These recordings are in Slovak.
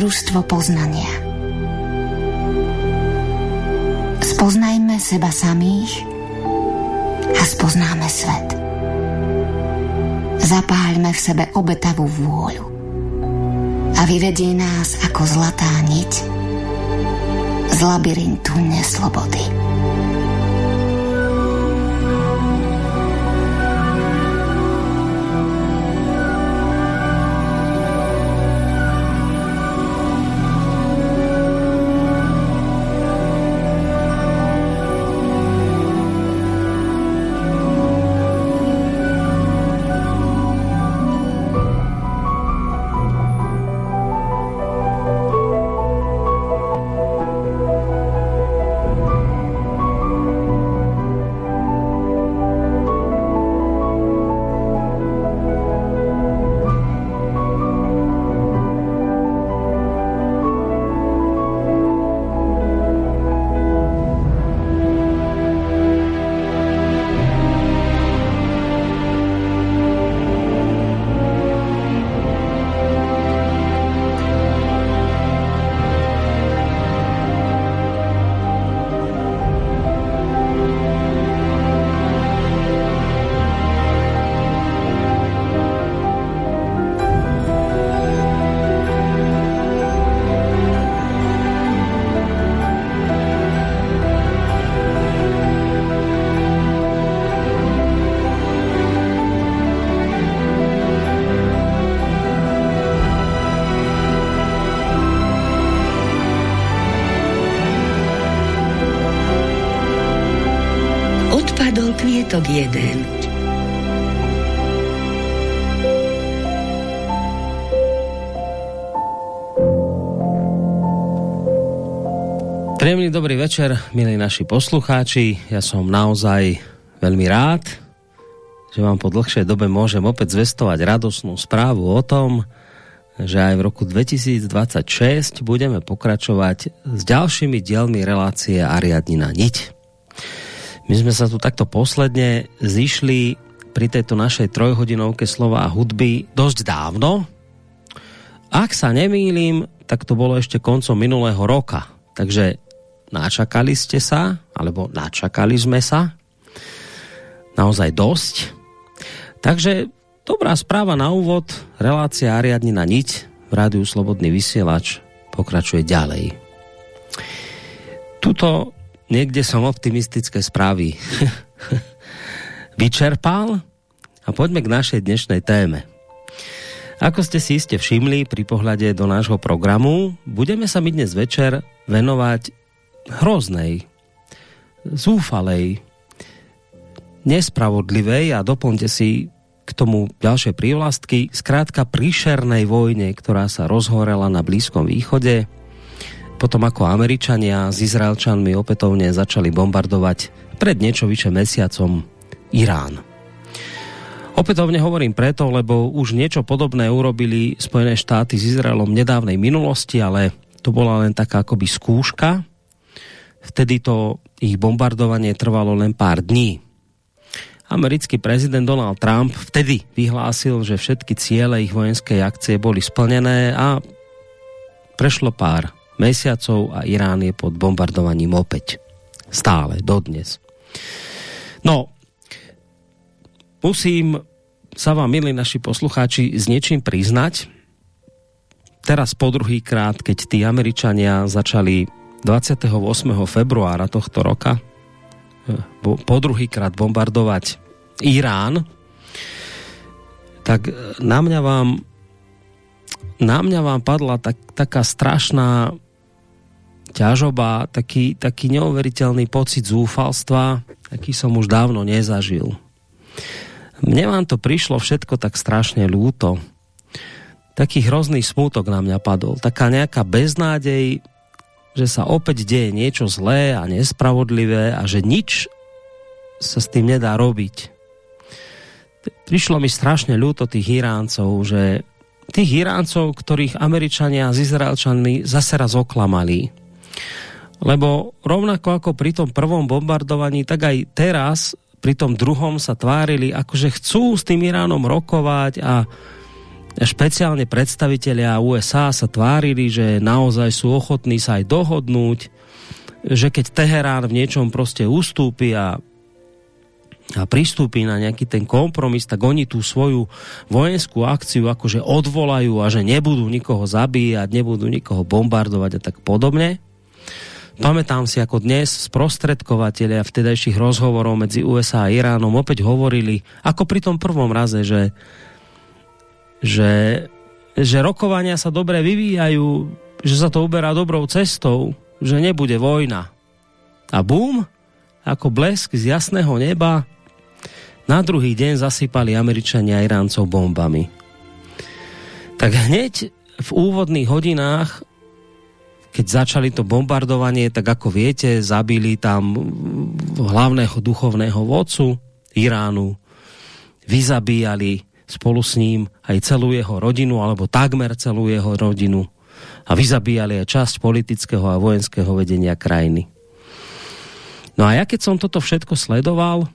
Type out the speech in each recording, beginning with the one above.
Dobrodružstvo poznania. Spoznajme seba samých a spoznáme svet. Zapáľme v sebe obetavú vôľu a vyvedie nás ako zlatá niť z labyrintu neslobody. Kvítok jeden. Príjemný dobrý večer, milí naši poslucháči. Ja som naozaj veľmi rád, že vám po dlhšej dobe môžem opäť zvestovať radosnú správu o tom, že aj v roku 2026 budeme pokračovať s ďalšími dielmi relácie Ariadnina Niť. My sme sa tu takto posledne zišli pri tejto našej trojhodinovke slova a hudby dosť dávno. Ak sa nemýlim, tak to bolo ešte koncom minulého roka. Takže načakali ste sa, alebo načakali sme sa naozaj dosť. Takže dobrá správa na úvod, relácia Ariadni na niť v rádiu Slobodný vysielač pokračuje ďalej. Tuto niekde som optimistické správy vyčerpal a poďme k našej dnešnej téme. Ako ste si iste všimli pri pohľade do nášho programu, budeme sa my dnes večer venovať hroznej, zúfalej, nespravodlivej a doplňte si k tomu ďalšie prívlastky, skrátka príšernej vojne, ktorá sa rozhorela na Blízkom východe, potom ako Američania s Izraelčanmi opätovne začali bombardovať pred niečo vyše mesiacom Irán. Opätovne hovorím preto, lebo už niečo podobné urobili Spojené štáty s Izraelom nedávnej minulosti, ale to bola len taká akoby skúška. Vtedy to ich bombardovanie trvalo len pár dní. Americký prezident Donald Trump vtedy vyhlásil, že všetky ciele ich vojenskej akcie boli splnené a prešlo pár mesiacov a Irán je pod bombardovaním opäť. Stále, dodnes. No, musím sa vám, milí naši poslucháči, s niečím priznať. Teraz po druhý krát, keď tí Američania začali 28. februára tohto roka eh, po druhý krát bombardovať Irán, tak na mňa vám na mňa vám padla tak, taká strašná ťažoba, taký, taký neuveriteľný pocit zúfalstva, aký som už dávno nezažil. Mne vám to prišlo všetko tak strašne ľúto. Taký hrozný smútok na mňa padol. Taká nejaká beznádej, že sa opäť deje niečo zlé a nespravodlivé a že nič sa s tým nedá robiť. Prišlo mi strašne ľúto tých Iráncov, že tých Iráncov, ktorých Američania s Izraelčanmi zase raz oklamali lebo rovnako ako pri tom prvom bombardovaní, tak aj teraz pri tom druhom sa tvárili, akože chcú s tým Iránom rokovať a špeciálne predstavitelia USA sa tvárili, že naozaj sú ochotní sa aj dohodnúť, že keď Teherán v niečom proste ustúpi a a pristúpi na nejaký ten kompromis, tak oni tú svoju vojenskú akciu akože odvolajú a že nebudú nikoho zabíjať, nebudú nikoho bombardovať a tak podobne. Pamätám si, ako dnes sprostredkovateľia vtedajších rozhovorov medzi USA a Iránom opäť hovorili, ako pri tom prvom raze, že, že, že rokovania sa dobre vyvíjajú, že sa to uberá dobrou cestou, že nebude vojna. A bum, ako blesk z jasného neba, na druhý deň zasypali Američania Iráncov bombami. Tak hneď v úvodných hodinách keď začali to bombardovanie, tak ako viete, zabili tam hlavného duchovného vodcu Iránu, vyzabíjali spolu s ním aj celú jeho rodinu, alebo takmer celú jeho rodinu a vyzabíjali aj časť politického a vojenského vedenia krajiny. No a ja keď som toto všetko sledoval,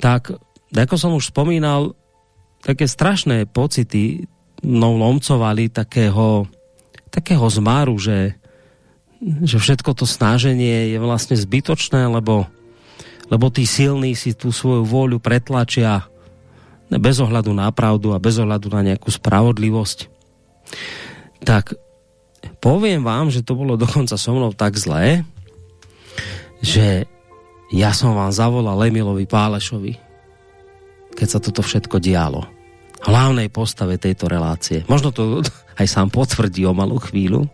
tak ako som už spomínal, také strašné pocity mnou lomcovali takého, takého zmáru, že, že všetko to snaženie je vlastne zbytočné, lebo, lebo tí silní si tú svoju vôľu pretlačia bez ohľadu na pravdu a bez ohľadu na nejakú spravodlivosť. Tak poviem vám, že to bolo dokonca so mnou tak zlé, že ja som vám zavolal Emilovi Pálešovi, keď sa toto všetko dialo. Hlavnej postave tejto relácie. Možno to aj sám potvrdí o malú chvíľu.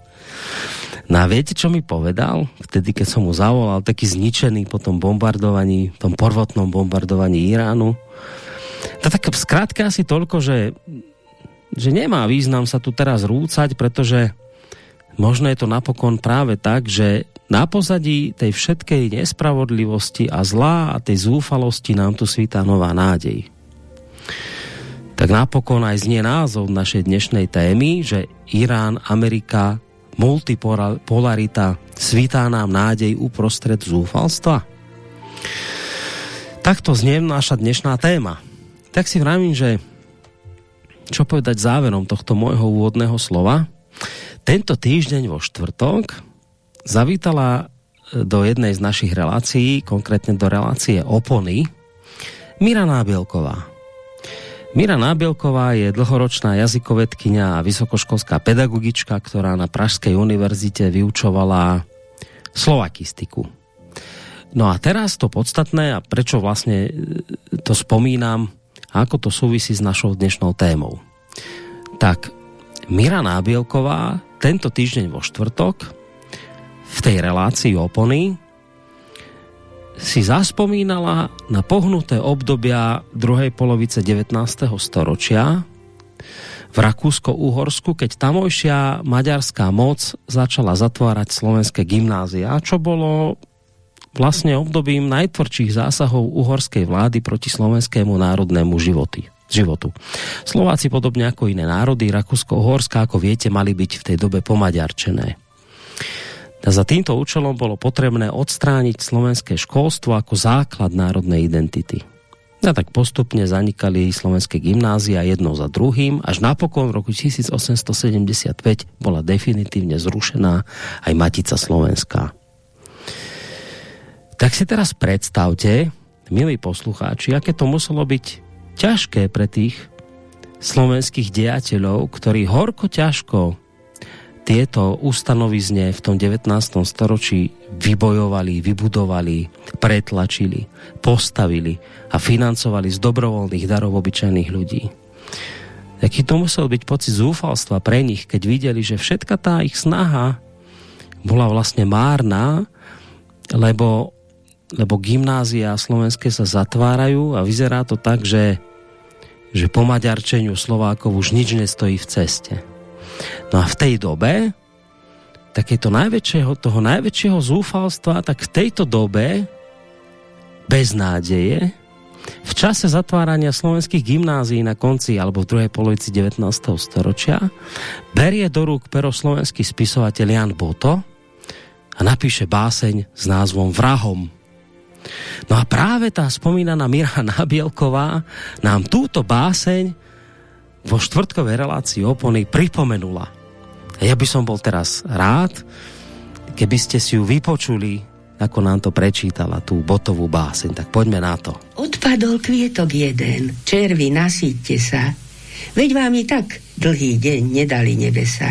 No a viete, čo mi povedal? Vtedy, keď som mu zavolal, taký zničený po tom bombardovaní, tom porvotnom bombardovaní Iránu. To tak v skratke asi toľko, že, že nemá význam sa tu teraz rúcať, pretože možno je to napokon práve tak, že na pozadí tej všetkej nespravodlivosti a zlá a tej zúfalosti nám tu svítá nová nádej. Tak napokon aj znie názov našej dnešnej témy, že Irán, Amerika, multipolarita, svítá nám nádej uprostred zúfalstva. Takto znie naša dnešná téma. Tak si vravím, že čo povedať záverom tohto môjho úvodného slova. Tento týždeň vo štvrtok zavítala e, do jednej z našich relácií, konkrétne do relácie Opony, Mira Nábielková. Mira Nábielková je dlhoročná jazykovedkynia a vysokoškolská pedagogička, ktorá na Pražskej univerzite vyučovala slovakistiku. No a teraz to podstatné, a prečo vlastne e, to spomínam, ako to súvisí s našou dnešnou témou. Tak Mira Nábielková tento týždeň vo štvrtok v tej relácii opony si zaspomínala na pohnuté obdobia druhej polovice 19. storočia v Rakúsko-Uhorsku, keď tamojšia maďarská moc začala zatvárať slovenské gymnázia, čo bolo vlastne obdobím najtvrdších zásahov uhorskej vlády proti slovenskému národnému životy, životu. Slováci podobne ako iné národy, Rakúsko-Uhorska, ako viete, mali byť v tej dobe pomaďarčené. Za týmto účelom bolo potrebné odstrániť slovenské školstvo ako základ národnej identity. A tak postupne zanikali slovenské gymnázia jedno za druhým, až napokon v roku 1875 bola definitívne zrušená aj Matica Slovenská. Tak si teraz predstavte, milí poslucháči, aké to muselo byť ťažké pre tých slovenských dejateľov, ktorí horko ťažko tieto ustanovizne v tom 19. storočí vybojovali, vybudovali, pretlačili, postavili a financovali z dobrovoľných darov obyčajných ľudí. Aký to musel byť pocit zúfalstva pre nich, keď videli, že všetka tá ich snaha bola vlastne márna, lebo, lebo gymnázia slovenské sa zatvárajú a vyzerá to tak, že, že po maďarčeniu Slovákov už nič nestojí v ceste. No a v tej dobe, takéto najväčšieho, toho najväčšieho zúfalstva, tak v tejto dobe bez nádeje, v čase zatvárania slovenských gymnázií na konci alebo v druhej polovici 19. storočia berie do rúk pero slovenský spisovateľ Jan Boto a napíše báseň s názvom Vrahom. No a práve tá spomínaná Mira Nabielková nám túto báseň vo štvrtkovej relácii opony pripomenula. Ja by som bol teraz rád, keby ste si ju vypočuli, ako nám to prečítala, tú botovú báseň. Tak poďme na to. Odpadol kvietok jeden, červy, nasíďte sa. Veď vám i tak dlhý deň nedali nebesá.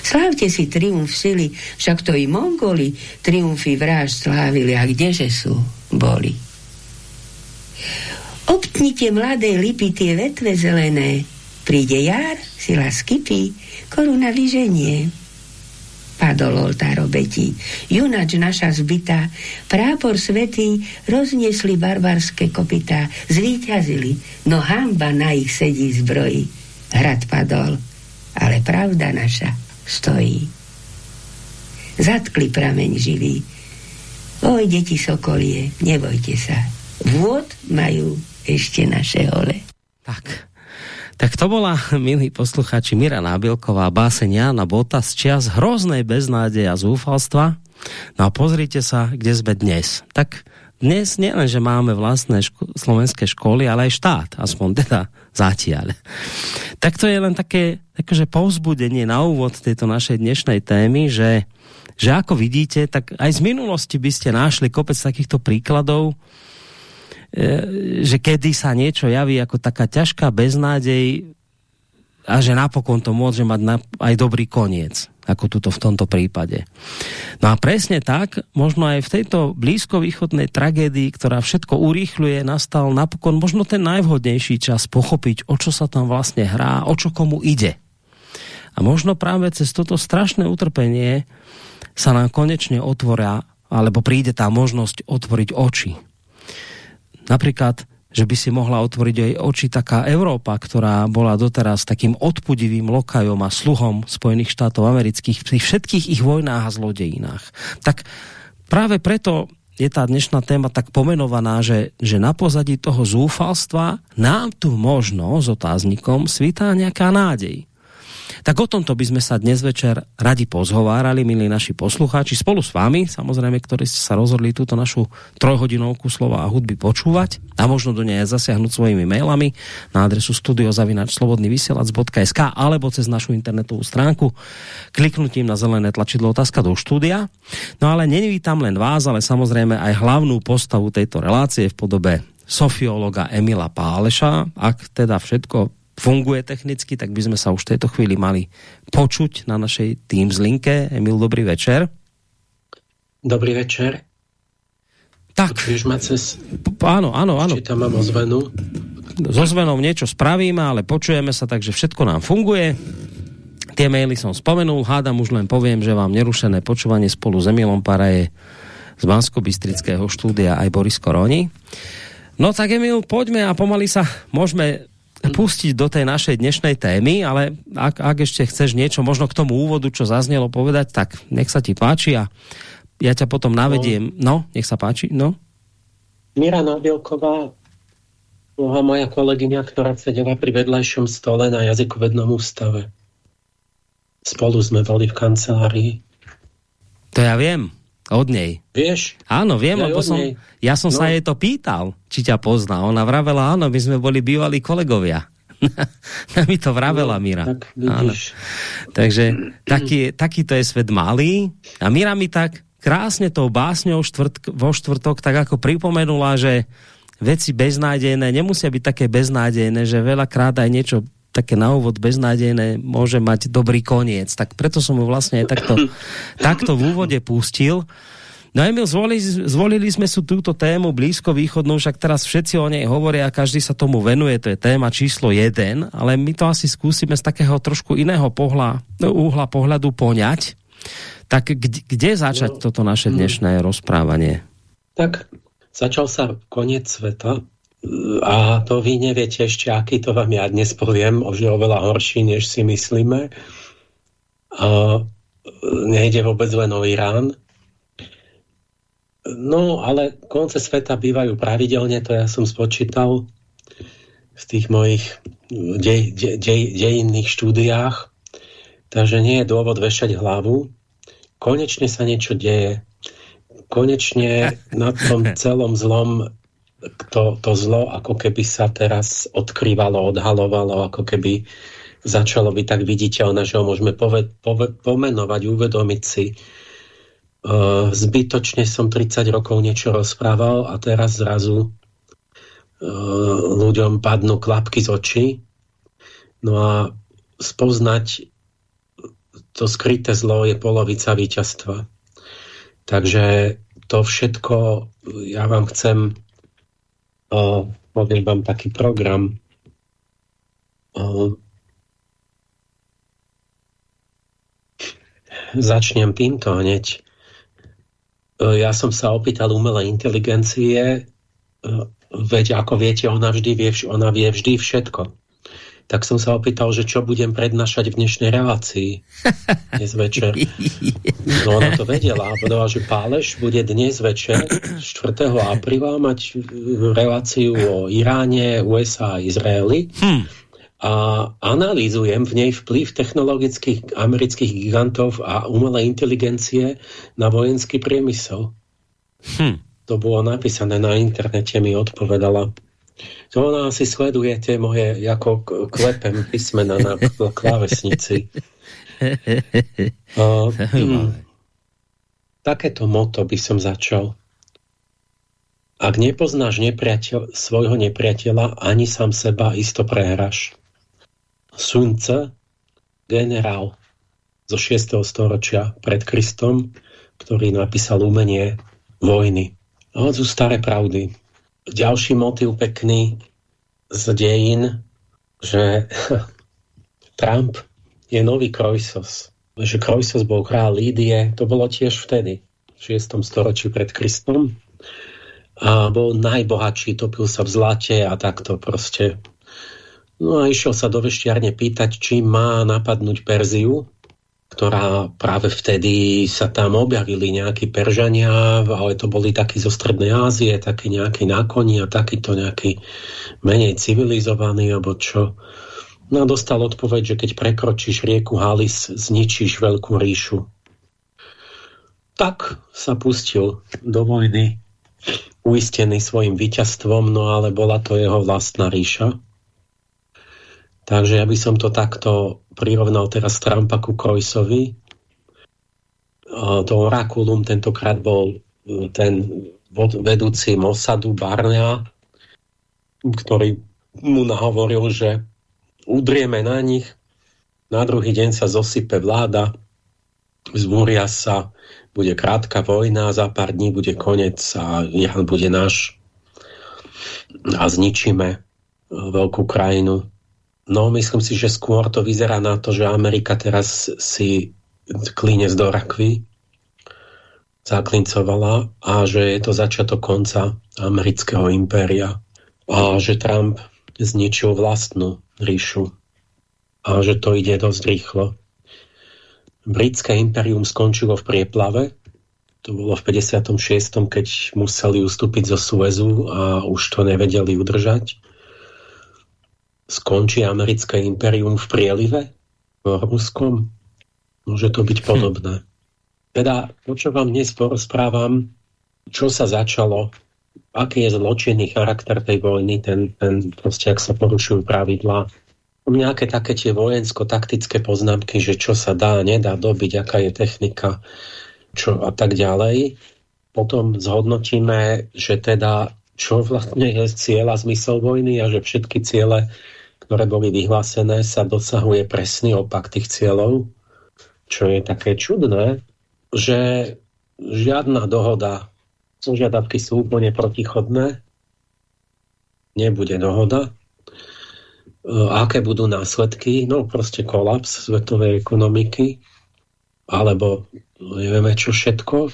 Slávte si triumf sily, však to i Mongoli triumfy vraž slávili, a kdeže sú, boli. Obtnite mladé lipy tie vetve zelené, príde jar, sila skypí, koruna vyženie. Padol oltár obetí, junač naša zbytá, prápor svetý rozniesli barbarské kopytá, zvíťazili, no hamba na ich sedí zbroji. Hrad padol, ale pravda naša stojí. Zatkli prameň živý. Oj, deti sokolie, nebojte sa. Vôd majú ešte naše hole. Tak, tak to bola, milí posluchači, Mira Nábilková, báseň Jana Bota z čias hroznej beznádeje a zúfalstva. No a pozrite sa, kde sme dnes. Tak dnes nielen, že máme vlastné ško slovenské školy, ale aj štát, aspoň teda zatiaľ. Tak to je len také akože povzbudenie na úvod tejto našej dnešnej témy, že, že ako vidíte, tak aj z minulosti by ste našli kopec takýchto príkladov, že kedy sa niečo javí ako taká ťažká beznádej a že napokon to môže mať aj dobrý koniec, ako tuto v tomto prípade. No a presne tak, možno aj v tejto blízkovýchodnej tragédii, ktorá všetko urýchľuje, nastal napokon možno ten najvhodnejší čas pochopiť, o čo sa tam vlastne hrá, o čo komu ide. A možno práve cez toto strašné utrpenie sa nám konečne otvoria, alebo príde tá možnosť otvoriť oči Napríklad, že by si mohla otvoriť aj oči taká Európa, ktorá bola doteraz takým odpudivým lokajom a sluhom Spojených štátov amerických pri všetkých ich vojnách a zlodejinách. Tak práve preto je tá dnešná téma tak pomenovaná, že, že na pozadí toho zúfalstva nám tu možno s otáznikom svítá nejaká nádej. Tak o tomto by sme sa dnes večer radi pozhovárali, milí naši poslucháči, spolu s vami, samozrejme, ktorí ste sa rozhodli túto našu trojhodinovku slova a hudby počúvať a možno do nej zasiahnuť svojimi mailami na adresu studiozavinačslobodnyvysielac.sk alebo cez našu internetovú stránku kliknutím na zelené tlačidlo otázka do štúdia. No ale nevítam len vás, ale samozrejme aj hlavnú postavu tejto relácie v podobe sofiologa Emila Páleša. Ak teda všetko funguje technicky, tak by sme sa už v tejto chvíli mali počuť na našej Teams linke. Emil, dobrý večer. Dobrý večer. Tak. Počuješ ma cez... Áno, áno, áno. Či tam mám ozvenu? So zvenou niečo spravíme, ale počujeme sa, takže všetko nám funguje. Tie maily som spomenul, hádam už len poviem, že vám nerušené počúvanie spolu s Emilom Paraje z bansko štúdia aj Boris Koroni. No tak Emil, poďme a pomaly sa môžeme pustiť do tej našej dnešnej témy, ale ak, ak ešte chceš niečo možno k tomu úvodu, čo zaznelo povedať, tak nech sa ti páči a ja ťa potom navediem. No, no nech sa páči, no. Mira Nabielková bola moja kolegyňa, ktorá sedela pri vedľajšom stole na jazykovednom ústave. Spolu sme boli v kancelárii. To ja viem. Od nej. Vieš? Áno, viem, lebo som, ja som no. sa jej to pýtal, či ťa pozná. Ona vravela, áno, my sme boli bývalí kolegovia. mi to vravela no, Mira. Tak, áno. Takže taký, taký to je svet malý. A Mira mi tak krásne tou básňou štvrt, vo štvrtok tak ako pripomenula, že veci beznádejné nemusia byť také beznádejné, že veľakrát aj niečo také na úvod beznádejné môže mať dobrý koniec. Tak preto som mu vlastne aj takto, takto v úvode pustil. No Emil, zvolili, zvolili sme si túto tému blízko východnú, však teraz všetci o nej hovoria a každý sa tomu venuje, to je téma číslo 1, ale my to asi skúsime z takého trošku iného pohľa, uhla pohľadu poňať. Tak kde, kde začať no, toto naše dnešné rozprávanie? Tak začal sa koniec sveta, a to vy neviete ešte, aký to vám ja dnes poviem, už je oveľa horší, než si myslíme. A nejde vôbec len o Irán. No, ale konce sveta bývajú pravidelne, to ja som spočítal v tých mojich dej, dej, dej, dejinných štúdiách. Takže nie je dôvod vešať hlavu. Konečne sa niečo deje. Konečne na tom celom zlom to, to zlo ako keby sa teraz odkrývalo, odhalovalo, ako keby začalo byť tak viditeľné, že ho môžeme pove, pove, pomenovať, uvedomiť si. Uh, zbytočne som 30 rokov niečo rozprával a teraz zrazu uh, ľuďom padnú klapky z očí. No a spoznať to skryté zlo je polovica víťazstva. Takže to všetko, ja vám chcem, uh, poviem vám taký program, uh, Začnem týmto hneď. E, ja som sa opýtal umelej inteligencie, e, veď ako viete, ona, vždy vie, ona vie vždy všetko. Tak som sa opýtal, že čo budem prednášať v dnešnej relácii dnes večer. No ona to vedela a povedala, že Páleš bude dnes večer 4. apríla mať reláciu o Iráne, USA a Izraeli. Hmm a analýzujem v nej vplyv technologických amerických gigantov a umelej inteligencie na vojenský priemysel. Hm. To bolo napísané na internete, mi odpovedala. To ona asi sleduje tie moje, ako klepem písmena na klávesnici. uh, hm. Takéto moto by som začal. Ak nepoznáš nepriateľ, svojho nepriateľa, ani sám seba isto prehraš. Sunce, generál zo 6. storočia pred Kristom, ktorý napísal umenie vojny. No, to sú staré pravdy. Ďalší motiv pekný z dejín, že Trump je nový Krojsos. Že Krojsos bol král Lídie, to bolo tiež vtedy, v 6. storočí pred Kristom. A bol najbohatší, topil sa v zlate a takto proste No a išiel sa do veštiarne pýtať, či má napadnúť Perziu, ktorá práve vtedy sa tam objavili nejakí Peržania, ale to boli takí zo Strednej Ázie, takí nejakí nákoni a takýto nejaký menej civilizovaní, alebo čo. No a dostal odpoveď, že keď prekročíš rieku Halis, zničíš veľkú ríšu. Tak sa pustil do vojny, uistený svojim víťazstvom, no ale bola to jeho vlastná ríša. Takže ja by som to takto prirovnal teraz Trumpa ku Krojsovi. To orakulum tentokrát bol e, ten vedúci Mossadu Barnea, ktorý mu nahovoril, že udrieme na nich, na druhý deň sa zosype vláda, zbúria sa, bude krátka vojna, za pár dní bude konec a Irán bude náš a zničíme e, veľkú krajinu. No, myslím si, že skôr to vyzerá na to, že Amerika teraz si klínec do rakvy zaklincovala a že je to začiatok konca amerického impéria a že Trump zničil vlastnú ríšu a že to ide dosť rýchlo. Britské impérium skončilo v prieplave, to bolo v 56., keď museli ustúpiť zo Suezu a už to nevedeli udržať skončí americké imperium v prielive v Ruskom? Môže to byť hm. podobné. Teda to, čo vám dnes porozprávam, čo sa začalo, aký je zločinný charakter tej vojny, ten, ten proste, ak sa porušujú pravidlá, nejaké také tie vojensko-taktické poznámky, že čo sa dá, nedá dobiť, aká je technika, čo a tak ďalej. Potom zhodnotíme, že teda čo vlastne je cieľ a zmysel vojny a že všetky ciele ktoré boli vyhlásené, sa dosahuje presný opak tých cieľov, čo je také čudné, že žiadna dohoda, požiadavky sú úplne protichodné, nebude dohoda. Aké budú následky? No proste kolaps svetovej ekonomiky, alebo nevieme čo všetko.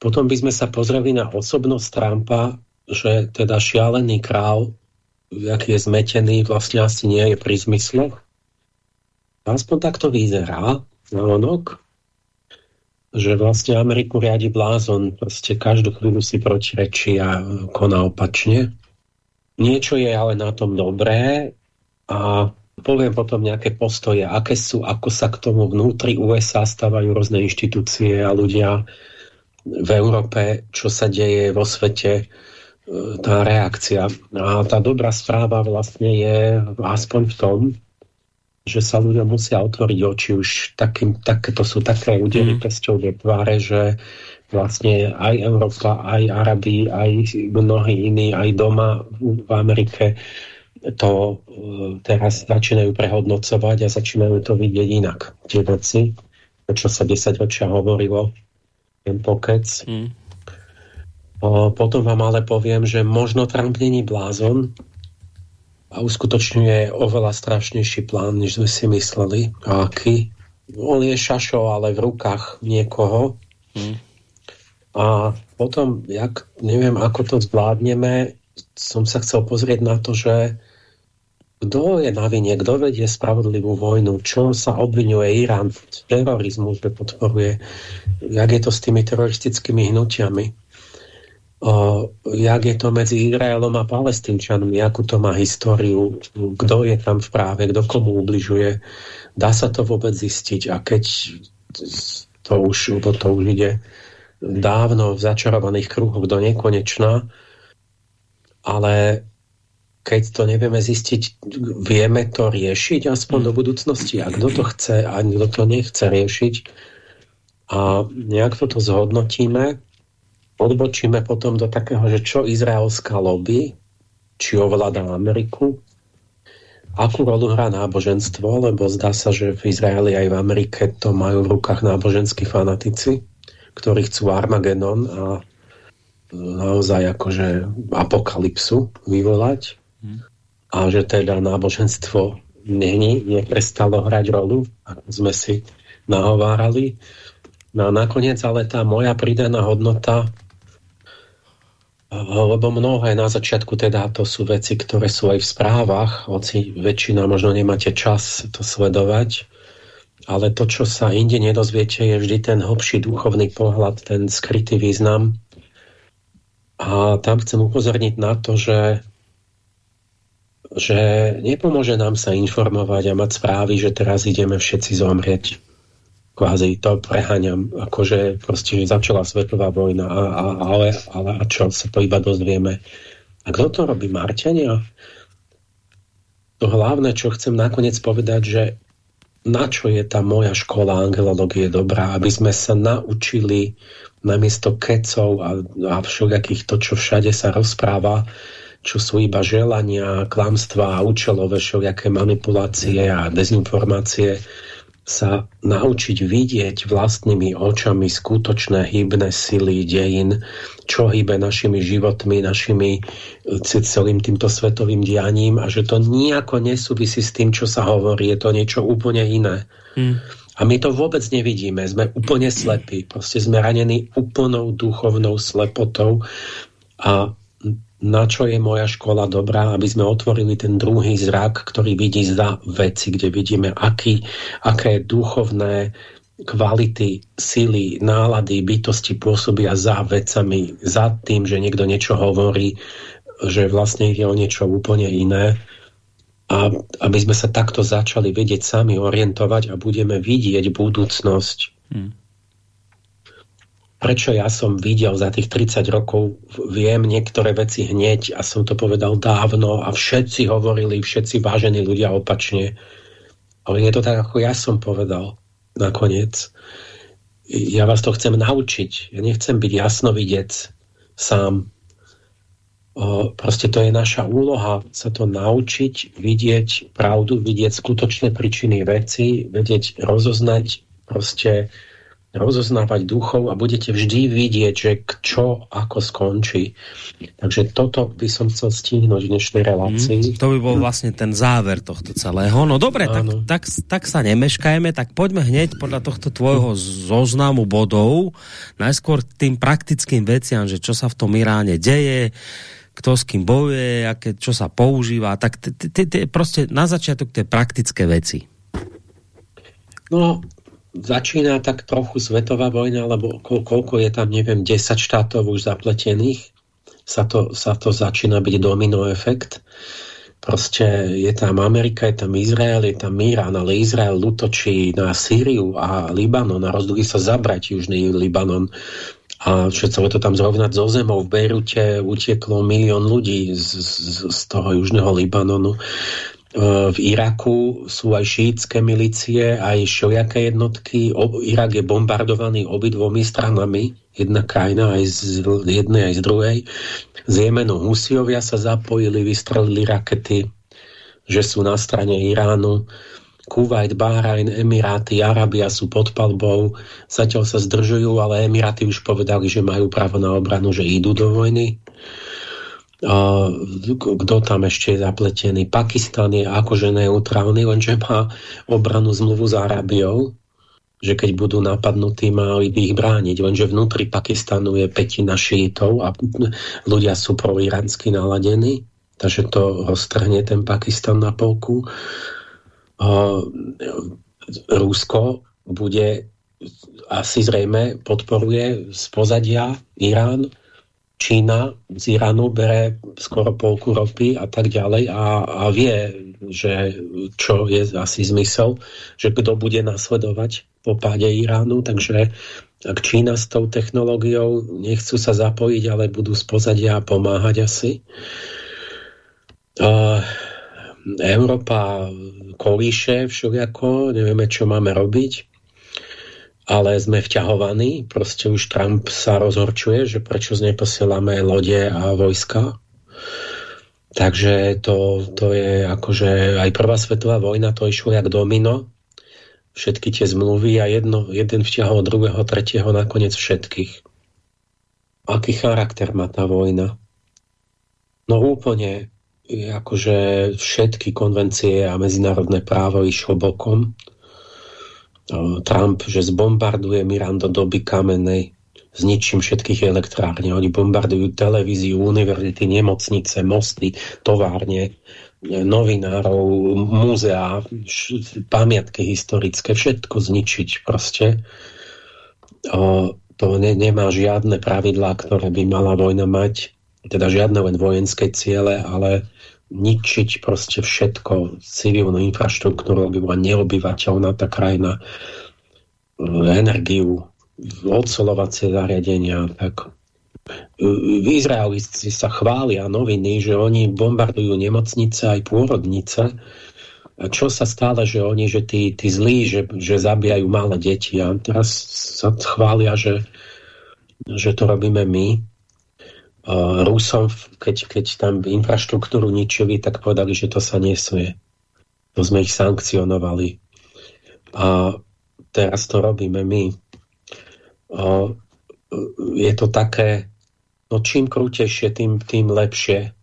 Potom by sme sa pozreli na osobnosť Trumpa, že teda šialený král aký je zmetený, vlastne asi nie je pri zmysloch. Aspoň takto vyzerá na onok, že vlastne Ameriku riadi blázon, proste každú chvíľu si protirečí a koná opačne. Niečo je ale na tom dobré a poviem potom nejaké postoje, aké sú, ako sa k tomu vnútri USA stávajú rôzne inštitúcie a ľudia v Európe, čo sa deje vo svete, tá reakcia. A tá dobrá správa vlastne je aspoň v tom, že sa ľudia musia otvoriť oči už takým, tak, to sú také údery mm. prsťov do tváre, že vlastne aj Európa, aj Arabi, aj mnohí iní, aj doma v Amerike to e, teraz začínajú prehodnocovať a začínajú to vidieť inak. Tie veci, čo sa 10 ročia hovorilo, ten pokec. Mm. O, potom vám ale poviem, že možno Trump není blázon, a uskutočňuje oveľa strašnejší plán, než sme si mysleli. A aký? On je šašo, ale v rukách niekoho. Hmm. A potom, jak, neviem, ako to zvládneme, som sa chcel pozrieť na to, že kto je na vine, kto vedie spravodlivú vojnu, čo sa obvinuje Irán z terorizmu, že podporuje, jak je to s tými teroristickými hnutiami jak je to medzi Izraelom a palestínčanmi, akú to má históriu, kto je tam v práve, kto komu ubližuje. Dá sa to vôbec zistiť? A keď to už, to, už ide dávno v začarovaných kruhoch do nekonečna, ale keď to nevieme zistiť, vieme to riešiť aspoň do budúcnosti? A kto to chce a kto to nechce riešiť? A nejak toto zhodnotíme odbočíme potom do takého, že čo izraelská lobby, či ovláda Ameriku, akú rolu hrá náboženstvo, lebo zdá sa, že v Izraeli aj v Amerike to majú v rukách náboženskí fanatici, ktorí chcú Armagedon a naozaj akože apokalypsu vyvolať hmm. a že teda náboženstvo není, neprestalo hrať rolu, ako sme si nahovárali. No a nakoniec ale tá moja pridaná hodnota lebo mnohé na začiatku teda to sú veci, ktoré sú aj v správach, hoci väčšina možno nemáte čas to sledovať, ale to, čo sa inde nedozviete, je vždy ten hlbší duchovný pohľad, ten skrytý význam. A tam chcem upozorniť na to, že že nepomôže nám sa informovať a mať správy, že teraz ideme všetci zomrieť kvázi to preháňam, akože proste začala svetová vojna, a, a, ale, ale a čo, sa to iba dozvieme. A kto to robí? Marťania? To hlavné, čo chcem nakoniec povedať, že na čo je tá moja škola angelológie dobrá, aby sme sa naučili namiesto kecov a, a všelijakých to, čo všade sa rozpráva, čo sú iba želania, klamstva a účelové všelijaké manipulácie a dezinformácie, sa naučiť vidieť vlastnými očami skutočné hybné sily dejín, čo hýbe našimi životmi, našimi e, celým týmto svetovým dianím a že to nejako nesúvisí s tým, čo sa hovorí, je to niečo úplne iné. Hmm. A my to vôbec nevidíme, sme úplne slepí, proste sme ranení úplnou duchovnou slepotou a na čo je moja škola dobrá, aby sme otvorili ten druhý zrak, ktorý vidí za veci, kde vidíme, aký, aké duchovné kvality, sily, nálady, bytosti pôsobia za vecami, za tým, že niekto niečo hovorí, že vlastne ide o niečo úplne iné. A aby sme sa takto začali vedieť sami orientovať a budeme vidieť budúcnosť. Hmm prečo ja som videl za tých 30 rokov, viem niektoré veci hneď a som to povedal dávno a všetci hovorili, všetci vážení ľudia opačne. Ale je to tak, ako ja som povedal nakoniec. Ja vás to chcem naučiť. Ja nechcem byť jasnovidec sám. O, proste to je naša úloha sa to naučiť, vidieť pravdu, vidieť skutočné príčiny veci, vedieť rozoznať proste rozoznávať duchov a budete vždy vidieť, že čo ako skončí. Takže toto by som chcel stihnúť v dnešnej relácii. Mm, to by bol vlastne ten záver tohto celého. No dobre, tak, tak, tak sa nemeškajme, tak poďme hneď podľa tohto tvojho zoznamu bodov najskôr tým praktickým veciam, že čo sa v tom Iráne deje, kto s kým bojuje, aké, čo sa používa, tak proste na začiatok tie praktické veci. No, začína tak trochu svetová vojna, lebo koľko je tam, neviem, 10 štátov už zapletených, sa to, sa to začína byť domino efekt. Proste je tam Amerika, je tam Izrael, je tam Irán, ale Izrael útočí na Sýriu a Libanon a rozhodli sa zabrať južný Libanon. a všetko to tam zrovnať zo zemou. V Bejrute utieklo milión ľudí z, z, z toho južného Libanonu. E, v Iraku sú aj šítske milície, aj šojaké jednotky. Irak je bombardovaný obidvomi stranami. Jedna krajina aj z jednej, aj z druhej. Z Jemenu Husiovia sa zapojili, vystrelili rakety, že sú na strane Iránu. Kuwait, Bahrajn, Emiráty, Arabia sú pod palbou, zatiaľ sa zdržujú, ale Emiráty už povedali, že majú právo na obranu, že idú do vojny. Kto tam ešte je zapletený? Pakistan je akože neutrálny, lenže má obranu zmluvu s Arabiou, že keď budú napadnutí, mali by ich brániť. Lenže vnútri Pakistanu je petina šítov a ľudia sú proiránsky naladení, takže to roztrhne ten Pakistan na polku. Rusko bude asi zrejme podporuje z pozadia Irán, Čína z Iránu bere skoro polku ropy a tak ďalej a, a vie, že čo je asi zmysel, že kto bude nasledovať po páde Iránu, takže ak Čína s tou technológiou nechcú sa zapojiť, ale budú z pozadia pomáhať asi. Európa kolíše všelijako, nevieme, čo máme robiť, ale sme vťahovaní. Proste už Trump sa rozhorčuje, že prečo neposielame lode a vojska. Takže to, to je akože aj prvá svetová vojna, to išlo jak domino. Všetky tie zmluvy a jedno, jeden vťahol druhého, tretieho, nakoniec všetkých. Aký charakter má tá vojna? No úplne akože všetky konvencie a medzinárodné právo išlo bokom. Trump, že zbombarduje Irán do doby kamenej, zničím všetkých elektrárne. Oni bombardujú televíziu, univerzity, nemocnice, mosty, továrne, novinárov, múzea, pamiatky historické, všetko zničiť proste. O, to ne, nemá žiadne pravidlá, ktoré by mala vojna mať, teda žiadne len vojenské ciele, ale ničiť proste všetko, civilnú infraštruktúru, aby bola neobyvateľná tá krajina, energiu, ocelovacie zariadenia, tak v Izraeli sa chvália noviny, že oni bombardujú nemocnice aj pôrodnice. A čo sa stále, že oni, že tí, tí zlí, že, že zabíjajú malé deti. A teraz sa chvália, že, že to robíme my. Rusom, keď, keď tam infraštruktúru ničili, tak povedali, že to sa nesmie. To sme ich sankcionovali. A teraz to robíme my. Je to také, no čím krútejšie, tým, tým lepšie.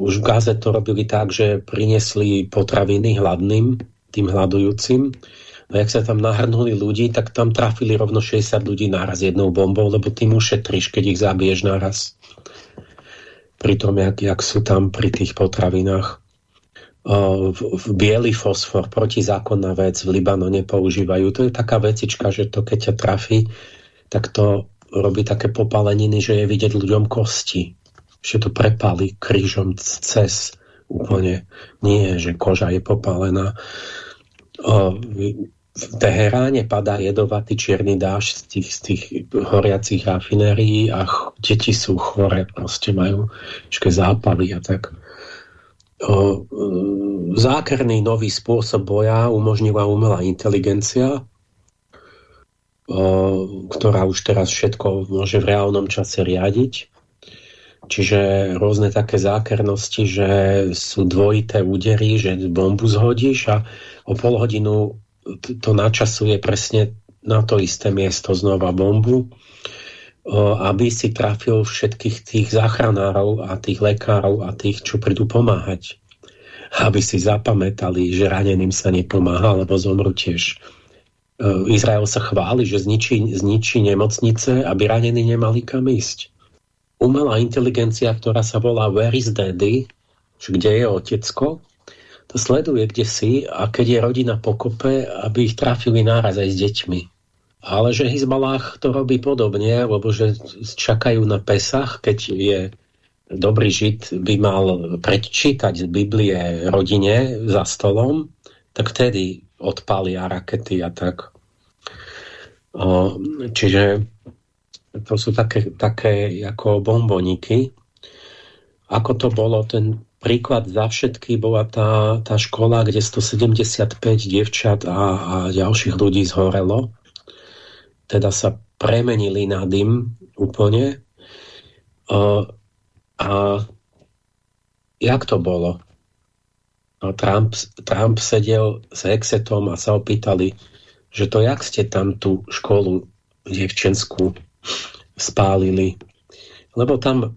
Už v Gaze to robili tak, že priniesli potraviny hladným, tým hľadujúcim a jak sa tam nahrnuli ľudí, tak tam trafili rovno 60 ľudí naraz jednou bombou, lebo tým ušetríš, keď ich zabiješ naraz. Pri tom, jak, jak sú tam pri tých potravinách. V, v biely fosfor, protizákonná vec, v Libanone používajú. To je taká vecička, že to keď ťa trafí, tak to robí také popaleniny, že je vidieť ľuďom kosti. Že to prepali krížom cez úplne. Nie, že koža je popálená v Teheráne padá jedovatý čierny dáž z tých, z tých horiacich rafinérií a deti sú chore, proste majú zápaly a tak. O, zákerný nový spôsob boja umožnila umelá inteligencia, o, ktorá už teraz všetko môže v reálnom čase riadiť. Čiže rôzne také zákernosti, že sú dvojité údery, že bombu zhodíš a o pol hodinu to načasuje presne na to isté miesto znova bombu, aby si trafil všetkých tých záchranárov a tých lekárov a tých, čo prídu pomáhať. Aby si zapamätali, že raneným sa nepomáha, lebo zomru tiež. Izrael sa chváli, že zničí, zničí nemocnice, aby ranení nemali kam ísť. Umelá inteligencia, ktorá sa volá Where is Daddy, kde je otecko, sleduje kde si a keď je rodina pokope, aby ich trafili náraz aj s deťmi. Ale že Hizbalách to robí podobne, lebo že čakajú na Pesach, keď je dobrý žid by mal predčítať z Biblie rodine za stolom, tak vtedy odpalia rakety a tak. Čiže to sú také, také ako bomboniky. Ako to bolo, ten príklad za všetky bola tá, tá škola, kde 175 dievčat a, a ďalších ľudí zhorelo. Teda sa premenili na dym úplne. Uh, a jak to bolo? No, Trump, Trump sedel s Exetom a sa opýtali, že to jak ste tam tú školu dievčenskú spálili. Lebo tam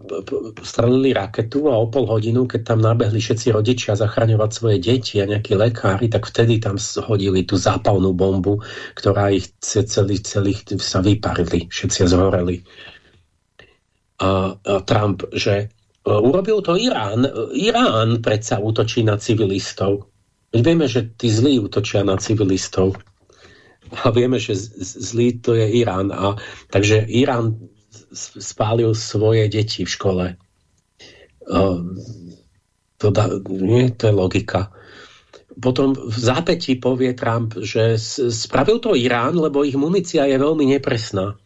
strelili raketu a o pol hodinu, keď tam nabehli všetci rodičia zachraňovať svoje deti a nejakí lekári, tak vtedy tam hodili tú zápalnú bombu, ktorá ich celých, celých sa vyparili, všetci zhoreli. A, a Trump, že e, urobil to Irán. Irán predsa útočí na civilistov. Veď vieme, že tí zlí útočia na civilistov a vieme, že zlý to je Irán. A, takže Irán spálil svoje deti v škole. To, da, nie, to je logika. Potom v zápätí povie Trump, že spravil to Irán, lebo ich munícia je veľmi nepresná.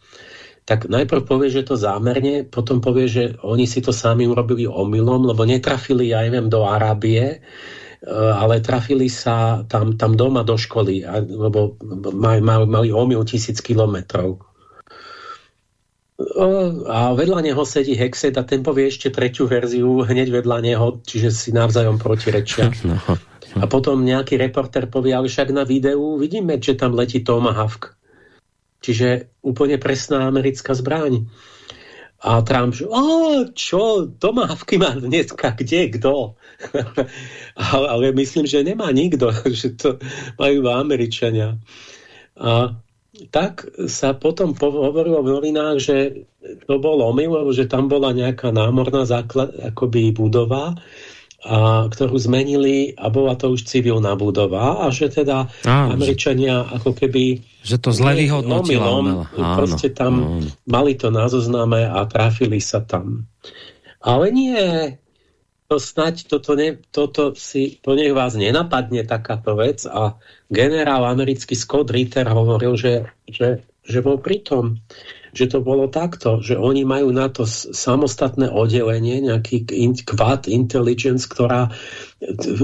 Tak najprv povie, že to zámerne, potom povie, že oni si to sami urobili omylom, lebo netrafili, ja neviem, do Arábie, Eh, ale trafili sa tam, tam doma do školy, lebo mali, mali omyl tisíc kilometrov. A vedľa neho sedí Hexet a ten povie ešte tretiu verziu hneď vedľa neho, čiže si navzájom protirečia. No. A potom nejaký reporter povie, ale však na videu vidíme, že tam letí Tomahawk. Čiže úplne presná americká zbraň. A Trump, že o, čo, Tomahawky má dneska, kde, kto? ale, ale myslím, že nemá nikto, že to majú Američania. A tak sa potom hovorilo v novinách, že to bolo omyl, že tam bola nejaká námorná základ, akoby budova, a, ktorú zmenili a bola to už civilná budova a že teda Áno, Američania ako keby že to zle vyhodnotila proste tam áno. mali to na zozname a trafili sa tam. Ale nie, to snať toto, ne, toto si, to nech vás nenapadne takáto vec a generál americký Scott Ritter hovoril, že, že, že bol pritom. tom že to bolo takto, že oni majú na to samostatné oddelenie, nejaký quad intelligence, ktorá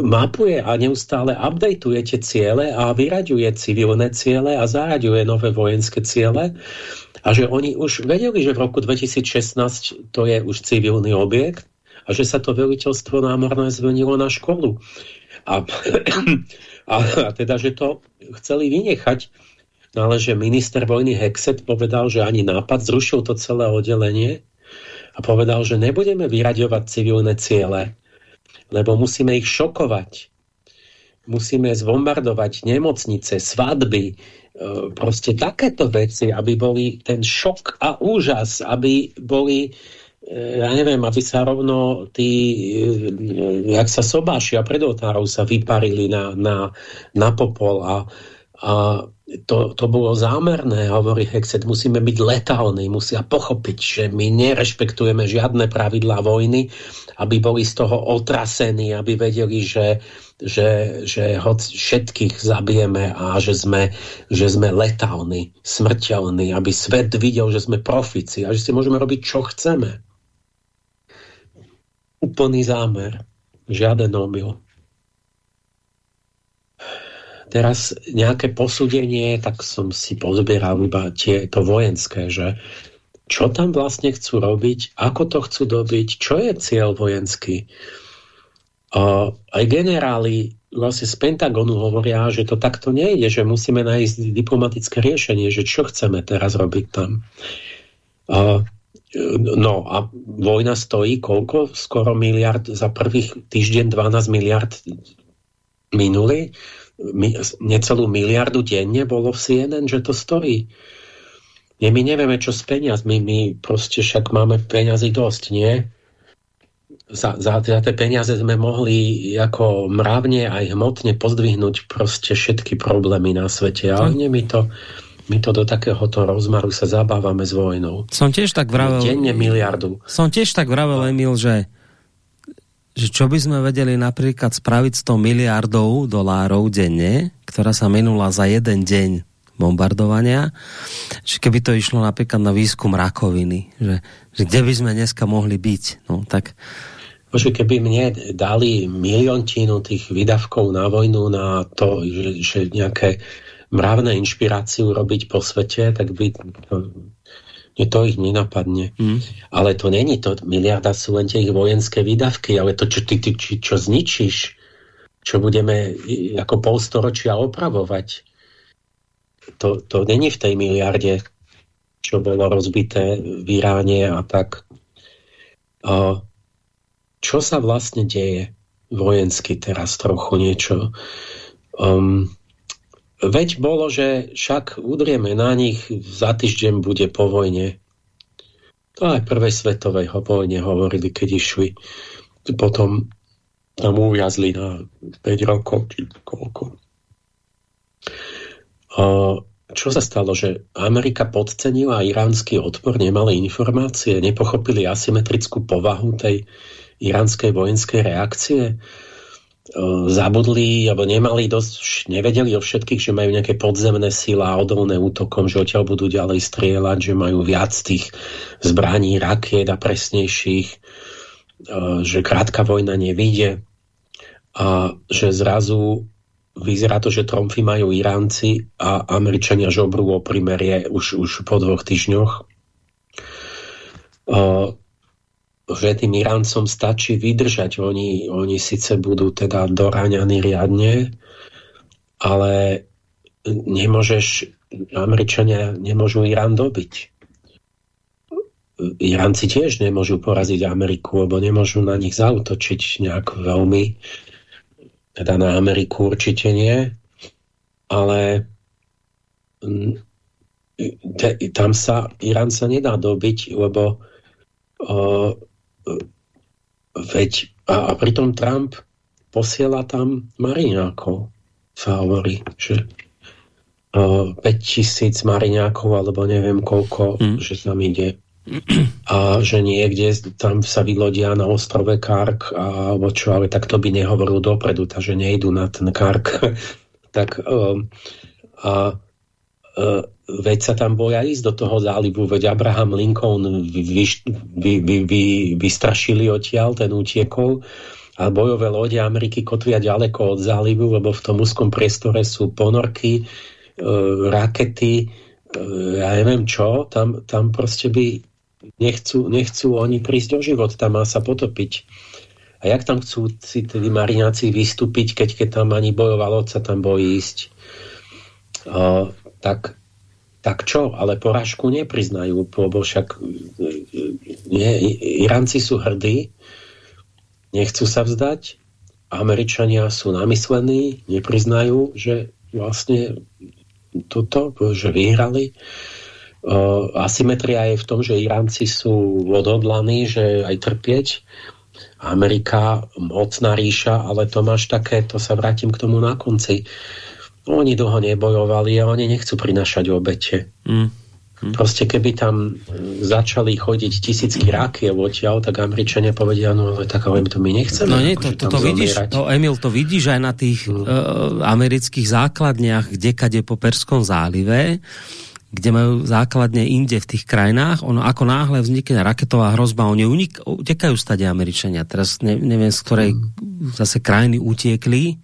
mapuje a neustále updateuje tie ciele a vyraďuje civilné ciele a zaraďuje nové vojenské ciele. A že oni už vedeli, že v roku 2016 to je už civilný objekt a že sa to veliteľstvo námorné zmenilo na školu. A, a, a teda, že to chceli vynechať No ale že minister vojny Hexet povedal, že ani nápad zrušil to celé oddelenie a povedal, že nebudeme vyraďovať civilné ciele, lebo musíme ich šokovať. Musíme zbombardovať nemocnice, svadby, e, proste takéto veci, aby boli ten šok a úžas, aby boli ja neviem, aby sa rovno tí, e, jak sa sobášia pred otárov sa vyparili na, na, na popol a, a to, to bolo zámerné, hovorí Hexet, musíme byť letálni, musia pochopiť, že my nerešpektujeme žiadne pravidlá vojny, aby boli z toho otrasení, aby vedeli, že, že, že hoď všetkých zabijeme a že sme, že sme letálni, smrteľní, aby svet videl, že sme profici a že si môžeme robiť, čo chceme. Úplný zámer, žiaden omyl teraz nejaké posúdenie, tak som si pozbieral iba tie, to vojenské, že čo tam vlastne chcú robiť, ako to chcú dobiť, čo je cieľ vojenský. Uh, aj generáli vlastne z Pentagonu hovoria, že to takto nejde, že musíme nájsť diplomatické riešenie, že čo chceme teraz robiť tam. Uh, no a vojna stojí koľko? Skoro miliard za prvých týždeň 12 miliard minuli necelú miliardu denne bolo v CNN, že to stojí. Nie, my nevieme, čo s peniazmi. My proste však máme peniazy dosť, nie? Za, za, za tie peniaze sme mohli ako mravne aj hmotne pozdvihnúť proste všetky problémy na svete. Ale nie, my to, my to do takéhoto rozmaru sa zabávame s vojnou. Som tiež tak vravel... Denne miliardu. Som tiež tak vravel, Emil, že že čo by sme vedeli napríklad spraviť 100 miliardov dolárov denne, ktorá sa minula za jeden deň bombardovania. Čiže keby to išlo napríklad na výskum rakoviny, že, že kde by sme dneska mohli byť, no tak... Bože, keby mne dali miliontinu tých výdavkov na vojnu na to, že, že nejaké mravné inšpiráciu robiť po svete, tak by to, to ich nenapadne. Mm. Ale to není to, miliarda sú len tie ich vojenské výdavky, ale to, čo ty, ty čo, čo zničíš, čo budeme ako polstoročia opravovať, to, to není v tej miliarde, čo bolo rozbité v Iráne a tak. Čo sa vlastne deje vojensky teraz trochu niečo? Um, veď bolo, že však udrieme na nich, za týždeň bude po vojne. To aj prvej svetovej vojne hovorili, keď išli. Potom tam uviazli na 5 rokov, či koľko. Čo sa stalo, že Amerika podcenila iránsky odpor, nemali informácie, nepochopili asymetrickú povahu tej iránskej vojenskej reakcie, zabudli, alebo nemali dosť, nevedeli o všetkých, že majú nejaké podzemné sila odolné útokom, že odtiaľ budú ďalej strieľať, že majú viac tých zbraní, rakiet a presnejších, že krátka vojna nevíde a že zrazu vyzerá to, že tromfy majú Iránci a Američania žobrú o primerie už, už po dvoch týždňoch. Že tým Iráncom stačí vydržať. Oni, oni síce budú teda doráňaní riadne, ale nemôžeš, Američania nemôžu Irán dobiť. Iránci tiež nemôžu poraziť Ameriku, lebo nemôžu na nich zautočiť nejak veľmi teda na Ameriku určite nie, ale tam sa Irán sa nedá dobiť, lebo veď a, a pritom Trump posiela tam mariňákov, sa hovorí, že uh, 5 tisíc mariňákov, alebo neviem koľko, mm. že tam ide a že niekde tam sa vylodia na ostrove Kark alebo čo, ale tak to by nehovoril dopredu, takže nejdu na ten Kark. tak um, a uh, veď sa tam boja ísť do toho zálivu, veď Abraham Lincoln vy, vy, vy, vy, vy, vystrašili odtiaľ, ten utiekol a bojové lode Ameriky kotvia ďaleko od zálivu, lebo v tom úzkom priestore sú ponorky, uh, rakety, uh, ja neviem čo, tam, tam proste by nechcú, nechcú oni prísť do život, tam má sa potopiť. A jak tam chcú si tedy marináci vystúpiť, keď, keď tam ani bojová loď sa tam bojí ísť? Uh, tak, tak čo? Ale porážku nepriznajú, lebo však nie, Iránci sú hrdí, nechcú sa vzdať, Američania sú namyslení, nepriznajú, že vlastne toto, že vyhrali. Uh, asymetria je v tom, že Iránci sú odhodlaní, že aj trpieť. Amerika, mocná ríša, ale to máš také, to sa vrátim k tomu na konci. Oni dlho nebojovali a oni nechcú prinašať obete. Mm. Mm. Proste keby tam začali chodiť tisícky rákie odtiaľ, tak Američania povedia, no ale tak ale to my nechceme. No nie, to, to, to vidíš, to, Emil, to vidíš aj na tých mm. uh, amerických základniach, kde kade po Perskom zálive, kde majú základne inde v tých krajinách, ono ako náhle vznikne raketová hrozba, oni unik, utekajú stade Američania. Teraz ne, neviem, z ktorej mm. zase krajiny utiekli,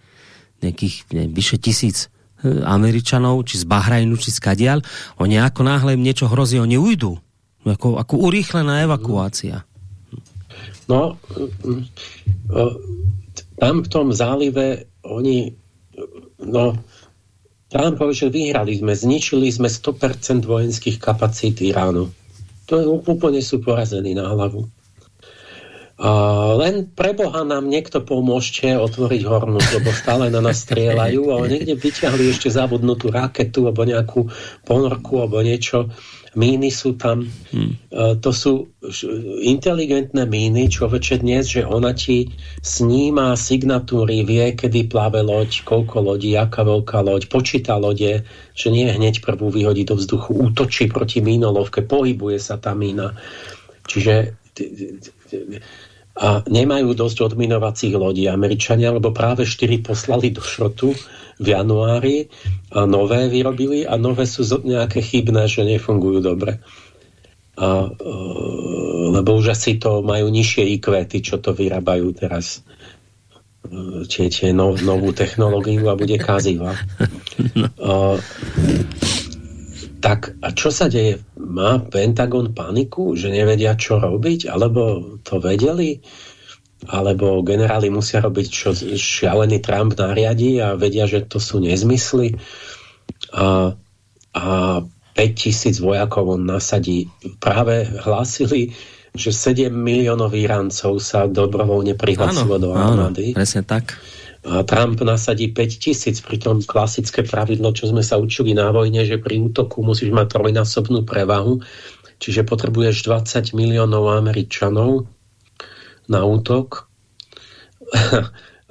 nejakých neviem, vyše tisíc e, Američanov, či z Bahrajnu, či z Kadial, oni ako náhle im niečo hrozí, oni ujdu. Ako, ako urýchlená evakuácia. No, mm, e, tam v tom zálive oni no, Trump povie, že vyhrali sme, zničili sme 100% vojenských kapacít Iránu. To je úplne sú porazení na hlavu. A len pre Boha nám niekto pomôžte otvoriť hornú, lebo stále na nás strieľajú, ale niekde vyťahli ešte zabudnutú raketu alebo nejakú ponorku alebo niečo míny sú tam. Hmm. Uh, to sú inteligentné míny, človeče dnes, že ona ti sníma signatúry, vie, kedy plave loď, koľko lodí, aká veľká loď, počíta lode, že nie hneď prvú vyhodí do vzduchu, útočí proti mínolovke, pohybuje sa tá mína. Čiže a nemajú dosť odminovacích lodí Američania, lebo práve 4 poslali do šrotu v januári a nové vyrobili a nové sú nejaké chybné, že nefungujú dobre. A, e, lebo už asi to majú nižšie IQ, čo to vyrábajú teraz e, tie, tie nov, novú technológiu a bude kaziva. No. Tak a čo sa deje? Má Pentagon paniku, že nevedia, čo robiť? Alebo to vedeli? Alebo generáli musia robiť, čo šialený Trump nariadí a vedia, že to sú nezmysly? A, a 5000 vojakov on nasadí. Práve hlásili, že 7 miliónov Iráncov sa dobrovoľne prihlásilo do armády. Áno, presne tak Trump nasadí 5000, pritom klasické pravidlo, čo sme sa učili na vojne, že pri útoku musíš mať trojnásobnú prevahu, čiže potrebuješ 20 miliónov Američanov na útok.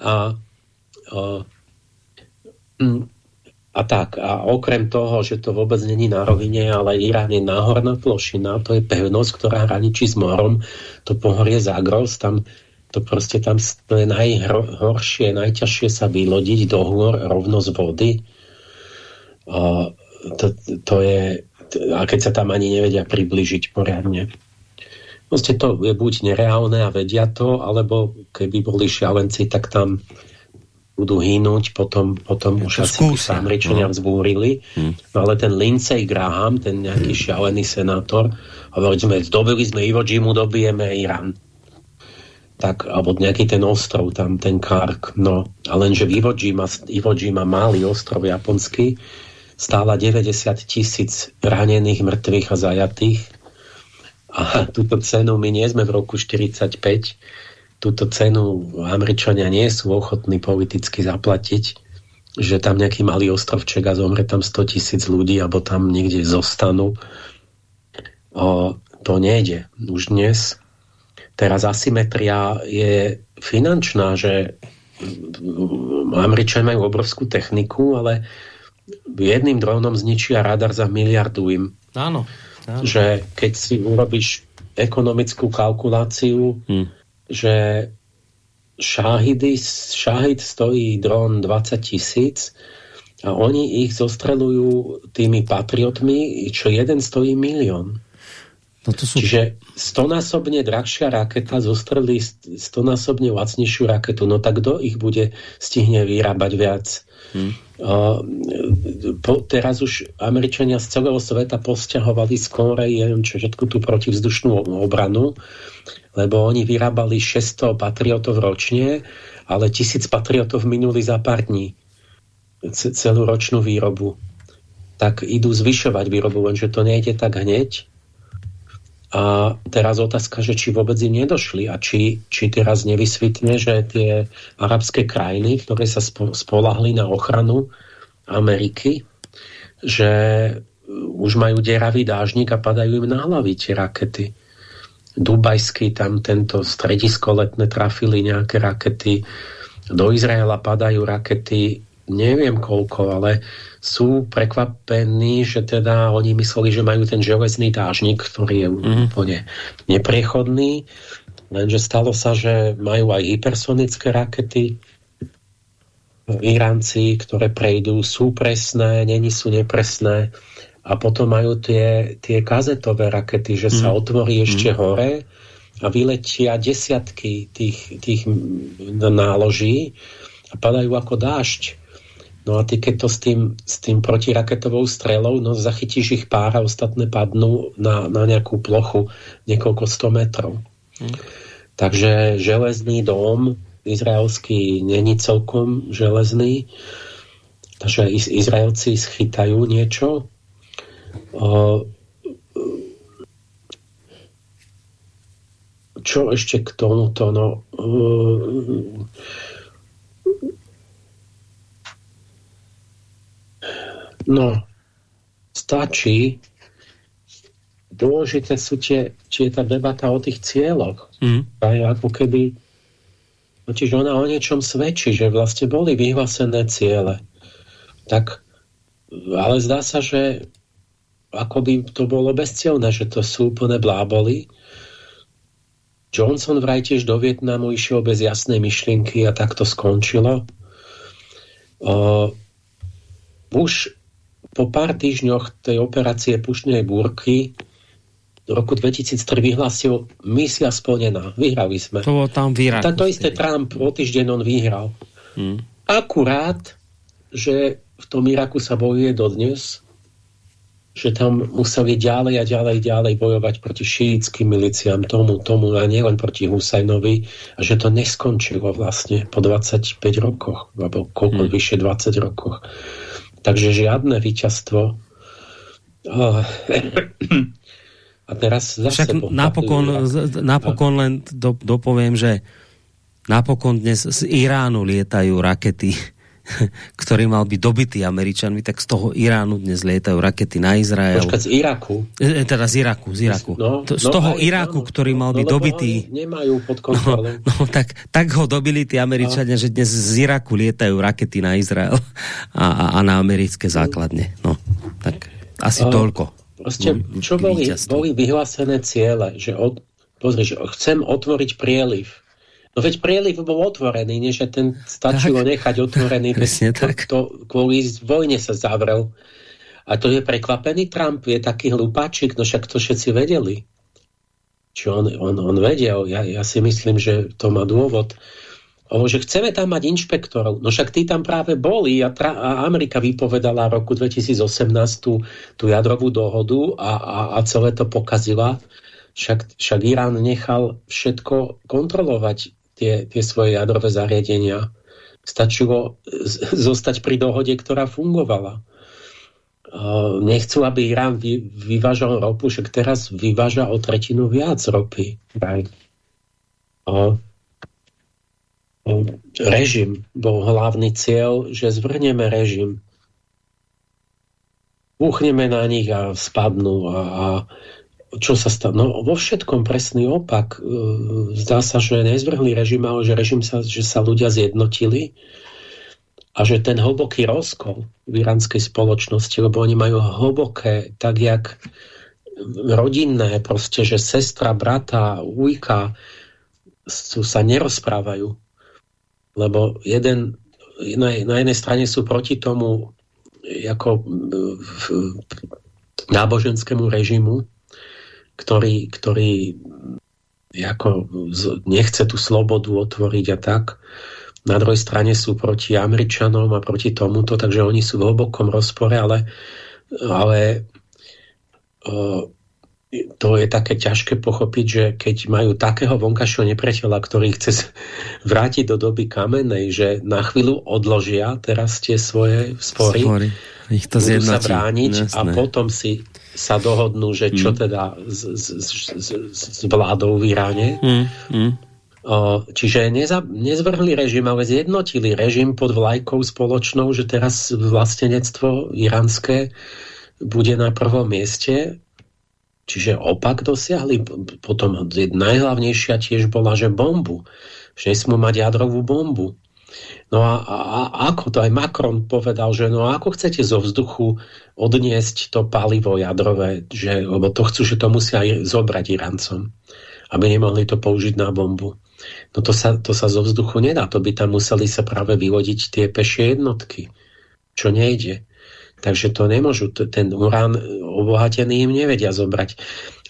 a, a, mm, a tak. A okrem toho, že to vôbec není na rovine, ale Irán je náhorná plošina, to je pevnosť, ktorá hraničí s morom, to pohorie Zagros, tam to proste tam je najhoršie, najťažšie sa vylodiť do hôr rovno z vody. A to, to je, a keď sa tam ani nevedia približiť poriadne. Proste to je buď nereálne a vedia to, alebo keby boli šialenci, tak tam budú hýnuť, potom, potom už asi sa Američania no. vzbúrili. Hmm. No ale ten Lindsey Graham, ten nejaký šialený senátor, hovorili sme, dobili sme Ivo Jimu, dobijeme Irán tak, alebo nejaký ten ostrov tam, ten Kark. No, a lenže v Iwo Jima, Iwo Jima malý ostrov japonský, stála 90 tisíc ranených, mŕtvych a zajatých. A túto cenu my nie sme v roku 45. Túto cenu Američania nie sú ochotní politicky zaplatiť, že tam nejaký malý ostrovček a zomre tam 100 tisíc ľudí, alebo tam niekde zostanú. O, to nejde už dnes Teraz asymetria je finančná, že Američania majú obrovskú techniku, ale jedným dronom zničia radar za miliardu im. Áno, áno. Že keď si urobíš ekonomickú kalkuláciu, hmm. že šáhidy, šáhid stojí dron 20 tisíc a oni ich zostrelujú tými patriotmi, čo jeden stojí milión. No to sú... Čiže stonásobne drahšia raketa zostrelí stonásobne lacnejšiu raketu. No tak kto ich bude stihne vyrábať viac? Hmm. Uh, po, teraz už Američania z celého sveta posťahovali z Korej, neviem čo, všetku tú protivzdušnú obranu, lebo oni vyrábali 600 patriotov ročne, ale 1000 patriotov minuli za pár dní celú ročnú výrobu. Tak idú zvyšovať výrobu, lenže to nejde tak hneď a teraz otázka, že či vôbec im nedošli a či, či teraz nevysvitne, že tie arabské krajiny, ktoré sa spolahli na ochranu Ameriky, že už majú deravý dážnik a padajú im na hlavy tie rakety. Dubajský tam tento stredisko letné trafili nejaké rakety. Do Izraela padajú rakety neviem koľko, ale sú prekvapení, že teda oni mysleli, že majú ten železný dážnik, ktorý je mm. úplne nepriechodný, lenže stalo sa, že majú aj hypersonické rakety, Iránci, ktoré prejdú, sú presné, není sú nepresné a potom majú tie, tie kazetové rakety, že sa mhm. otvorí mm. ešte hore a vyletia desiatky tých, tých náloží a padajú ako dážď. No a ty keď to s tým, s tým protiraketovou strelou, no zachytíš ich pár a ostatné padnú na, na nejakú plochu niekoľko sto metrov. Hmm. Takže železný dom izraelský není celkom železný, takže Izraelci schytajú niečo. Čo ešte k tomuto? No, No, stačí. Dôležité sú tie, či je tá debata o tých cieľoch. Mm. Aj ako keby Totiž ona o niečom svedčí, že vlastne boli vyhlásené ciele. Tak, ale zdá sa, že ako by to bolo bezcielné, že to sú úplne bláboli. Johnson vraj tiež do Vietnamu išiel bez jasnej myšlienky a tak to skončilo. Uh, už po pár týždňoch tej operácie pušnej búrky v roku 2003 vyhlásil misia splnená. Vyhrali sme. To tam v Iraku. to isté Trump o týždeň on vyhral. Hmm. Akurát, že v tom Iraku sa bojuje dodnes, že tam museli ďalej a ďalej, ďalej bojovať proti šíitským miliciám, tomu, tomu a nielen proti Husajnovi a že to neskončilo vlastne po 25 rokoch, alebo koľko, hmm. vyše 20 rokoch. Takže žiadne víťazstvo. A teraz zase... Však napokon, napokon len do, dopoviem, že napokon dnes z Iránu lietajú rakety ktorý mal byť dobitý Američanmi, tak z toho Iránu dnes lietajú rakety na Izrael. Počkať, z Iraku. E, e teda z Iraku, z Iraku. No, z no, toho aj, Iraku, no, ktorý mal no, byť dobitý. Nemajú pod kontrolou. No, no tak, tak ho dobili tí Američania, a... že dnes z Iraku lietajú rakety na Izrael a, a, a na americké základne. No, tak asi a, toľko. Proste, no, čo boli, boli vyhlásené ciele, že od, pozri, že chcem otvoriť prieliv No veď prieliv bol otvorený, nie že ten stačilo tak. nechať otvorený. Presne to, tak. To, kvôli vojne sa zavrel. A to je prekvapený Trump, je taký hlupáčik, no však to všetci vedeli. Čo on, on, on vedel, ja, ja si myslím, že to má dôvod. O, že chceme tam mať inšpektorov. No však tí tam práve boli a, tra, a Amerika vypovedala roku 2018 tú, tú jadrovú dohodu a, a, a celé to pokazila. Však, však Irán nechal všetko kontrolovať tie, tie svoje jadrové zariadenia. Stačilo zostať pri dohode, ktorá fungovala. Nechcú, aby Irán vy, vyvážal ropu, však teraz vyváža o tretinu viac ropy. Režim bol hlavný cieľ, že zvrhneme režim. Uchneme na nich a spadnú a, a čo sa stalo? No vo všetkom presný opak. E, zdá sa, že nezvrhli režim, ale že režim sa, že sa ľudia zjednotili a že ten hlboký rozkol v iránskej spoločnosti, lebo oni majú hlboké, tak jak rodinné, proste, že sestra, brata, ujka sú, sa nerozprávajú. Lebo jeden, na, na jednej strane sú proti tomu ako náboženskému režimu, ktorý, ktorý ako nechce tú slobodu otvoriť a tak. Na druhej strane sú proti Američanom a proti tomuto, takže oni sú v hlbokom rozpore, ale, ale o, to je také ťažké pochopiť, že keď majú takého vonkajšieho nepriateľa, ktorý chce vrátiť do doby kamenej, že na chvíľu odložia teraz tie svoje spory, spory. Ich to budú sa brániť Jasné. a potom si sa dohodnú, že čo mm. teda s, s, s, s vládou v Iráne. Mm. Mm. Čiže neza, nezvrhli režim, ale zjednotili režim pod vlajkou spoločnou, že teraz vlastenectvo iránske bude na prvom mieste. Čiže opak dosiahli. Potom najhlavnejšia tiež bola, že bombu. Že nesmú mať jadrovú bombu. No a, a, a ako to aj Macron povedal, že no ako chcete zo vzduchu odniesť to palivo jadrové, že, lebo to chcú, že to musia zobrať Irancom, aby nemohli to použiť na bombu. No to sa, to sa zo vzduchu nedá, to by tam museli sa práve vyvodiť tie pešie jednotky, čo nejde. Takže to nemôžu, ten urán obohatený im nevedia zobrať.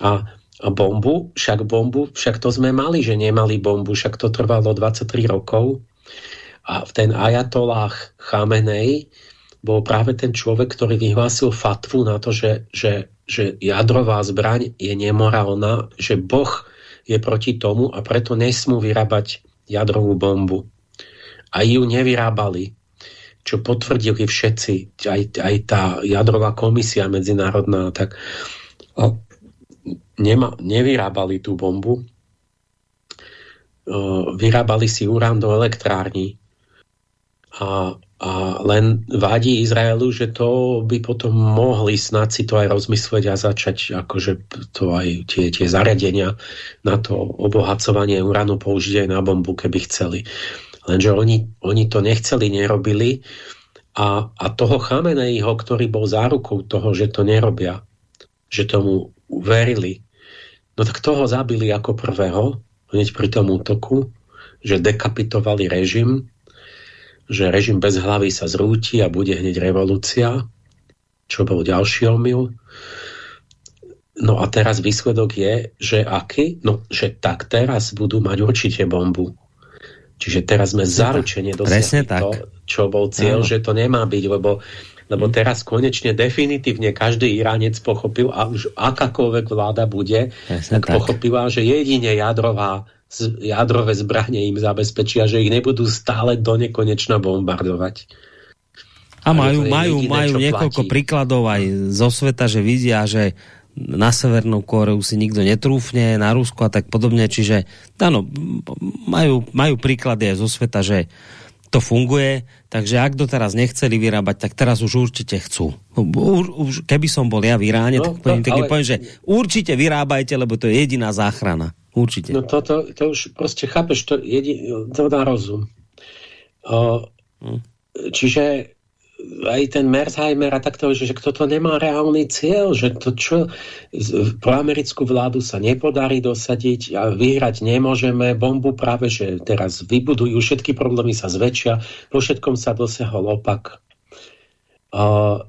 A, a bombu, však bombu, však to sme mali, že nemali bombu, však to trvalo 23 rokov, a ten ajatolách Chamenej bol práve ten človek, ktorý vyhlásil fatvu na to, že, že, že jadrová zbraň je nemorálna, že Boh je proti tomu a preto nesmú vyrábať jadrovú bombu. A ju nevyrábali, čo potvrdili všetci, aj, aj tá jadrová komisia medzinárodná, tak nema, nevyrábali tú bombu, vyrábali si urán do elektrární a, a len vadí Izraelu, že to by potom mohli snad si to aj rozmyslieť a začať akože to aj tie, tie zariadenia na to obohacovanie uranu použiť aj na bombu, keby chceli. Lenže oni, oni to nechceli, nerobili a, a toho Chamenejho, ktorý bol zárukou toho, že to nerobia, že tomu verili, no tak toho zabili ako prvého hneď pri tom útoku, že dekapitovali režim, že režim bez hlavy sa zrúti a bude hneď revolúcia, čo bol ďalší omyl. No a teraz výsledok je, že aký? No, že tak teraz budú mať určite bombu. Čiže teraz sme zaručene dosiahli to, čo bol cieľ, no. že to nemá byť, lebo, lebo hm. teraz konečne definitívne každý Iránec pochopil, a už akákoľvek vláda bude, Presne tak, tak pochopila, že jedine jadrová jadrové zbranie im zabezpečia, že ich nebudú stále do nekonečna bombardovať. A majú, majú, jediné, majú niekoľko platí. príkladov aj zo sveta, že vidia, že na Severnú Koreu si nikto netrúfne, na Rusko a tak podobne, čiže áno, majú, majú príklady aj zo sveta, že to funguje, takže ak doteraz nechceli vyrábať, tak teraz už určite chcú. Už, keby som bol ja v Iráne, no, tak poviem, to, ale... poviem, že určite vyrábajte, lebo to je jediná záchrana. Určite. No to, to, to už proste chápeš, to, jedi, to dá rozum. O, hm. Čiže aj ten Merzheimer a takto, že, že toto nemá reálny cieľ, že to čo pro americkú vládu sa nepodarí dosadiť a vyhrať nemôžeme, bombu práve, že teraz vybudujú, všetky problémy sa zväčšia, po všetkom sa dosiahol opak. A,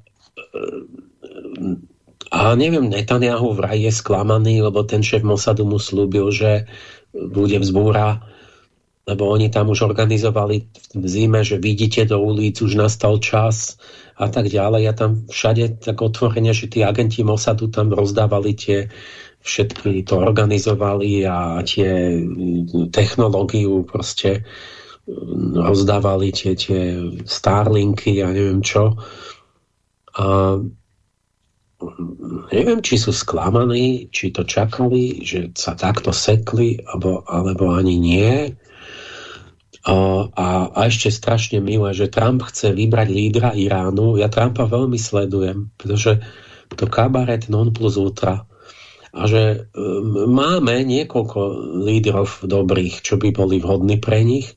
a neviem, Netanyahu vraj je sklamaný, lebo ten šéf Mossadu mu slúbil, že bude vzbúra lebo oni tam už organizovali v zime, že vidíte do ulic, už nastal čas a tak ďalej. A tam všade tak otvorene, že tí agenti Mossadu tam rozdávali tie všetky to organizovali a tie technológiu proste mm, rozdávali tie, tie Starlinky a neviem čo. A neviem, či sú sklamaní, či to čakali, že sa takto sekli, alebo, alebo ani nie. A, a, a ešte strašne milé, že Trump chce vybrať lídra Iránu. Ja Trumpa veľmi sledujem, pretože to kabaret non plus ultra. A že um, máme niekoľko lídrov dobrých, čo by boli vhodní pre nich.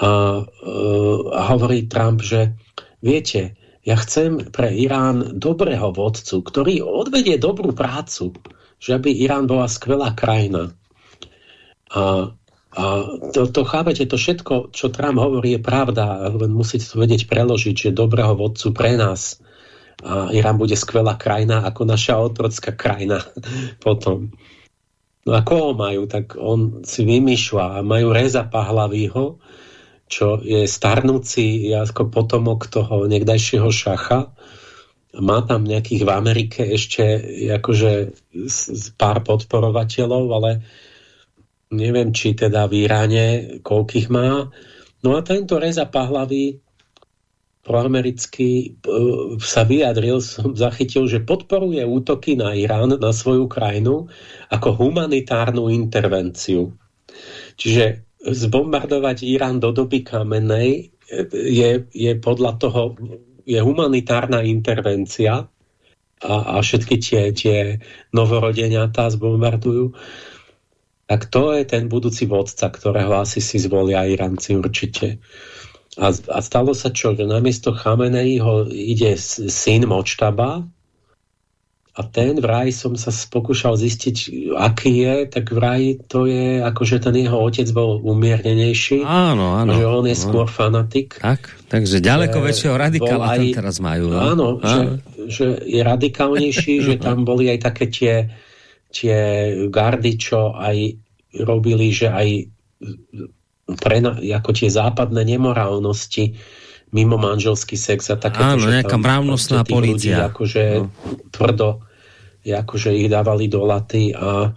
A, uh, a hovorí Trump, že viete, ja chcem pre Irán dobrého vodcu, ktorý odvedie dobrú prácu, že aby Irán bola skvelá krajina. A a to, to chápete, to všetko, čo Trump hovorí, je pravda, len musíte to vedieť preložiť, že dobrého vodcu pre nás a Irán bude skvelá krajina ako naša otrocká krajina potom. No a koho majú? Tak on si vymýšľa. Majú Reza Pahlavýho, čo je starnúci ako potomok toho niekdajšieho šacha. Má tam nejakých v Amerike ešte akože pár podporovateľov, ale neviem, či teda v Iráne, koľkých má. No a tento Reza Pahlavy proamerický e, sa vyjadril, som zachytil, že podporuje útoky na Irán, na svoju krajinu, ako humanitárnu intervenciu. Čiže zbombardovať Irán do doby kamenej je, je podľa toho je humanitárna intervencia a, a všetky tie, tie novorodeniatá zbombardujú tak to je ten budúci vodca, ktorého asi si zvolia Iránci určite. A, a stalo sa čo, že namiesto Chameneiho ide syn Močtaba a ten vraj som sa pokúšal zistiť, aký je, tak vraj to je, akože ten jeho otec bol umiernenejší. Áno, áno. Že on je áno. skôr fanatik. Tak, takže ďaleko že väčšieho radikála aj, teraz majú. No? Áno, áno. Že, že je radikálnejší, že tam boli aj také tie tie gardy, čo aj robili, že aj pre, ako tie západné nemorálnosti mimo manželský sex a také. Áno, nejaká mravnostná policia. Ľudí, akože no. tvrdo akože ich dávali do laty a,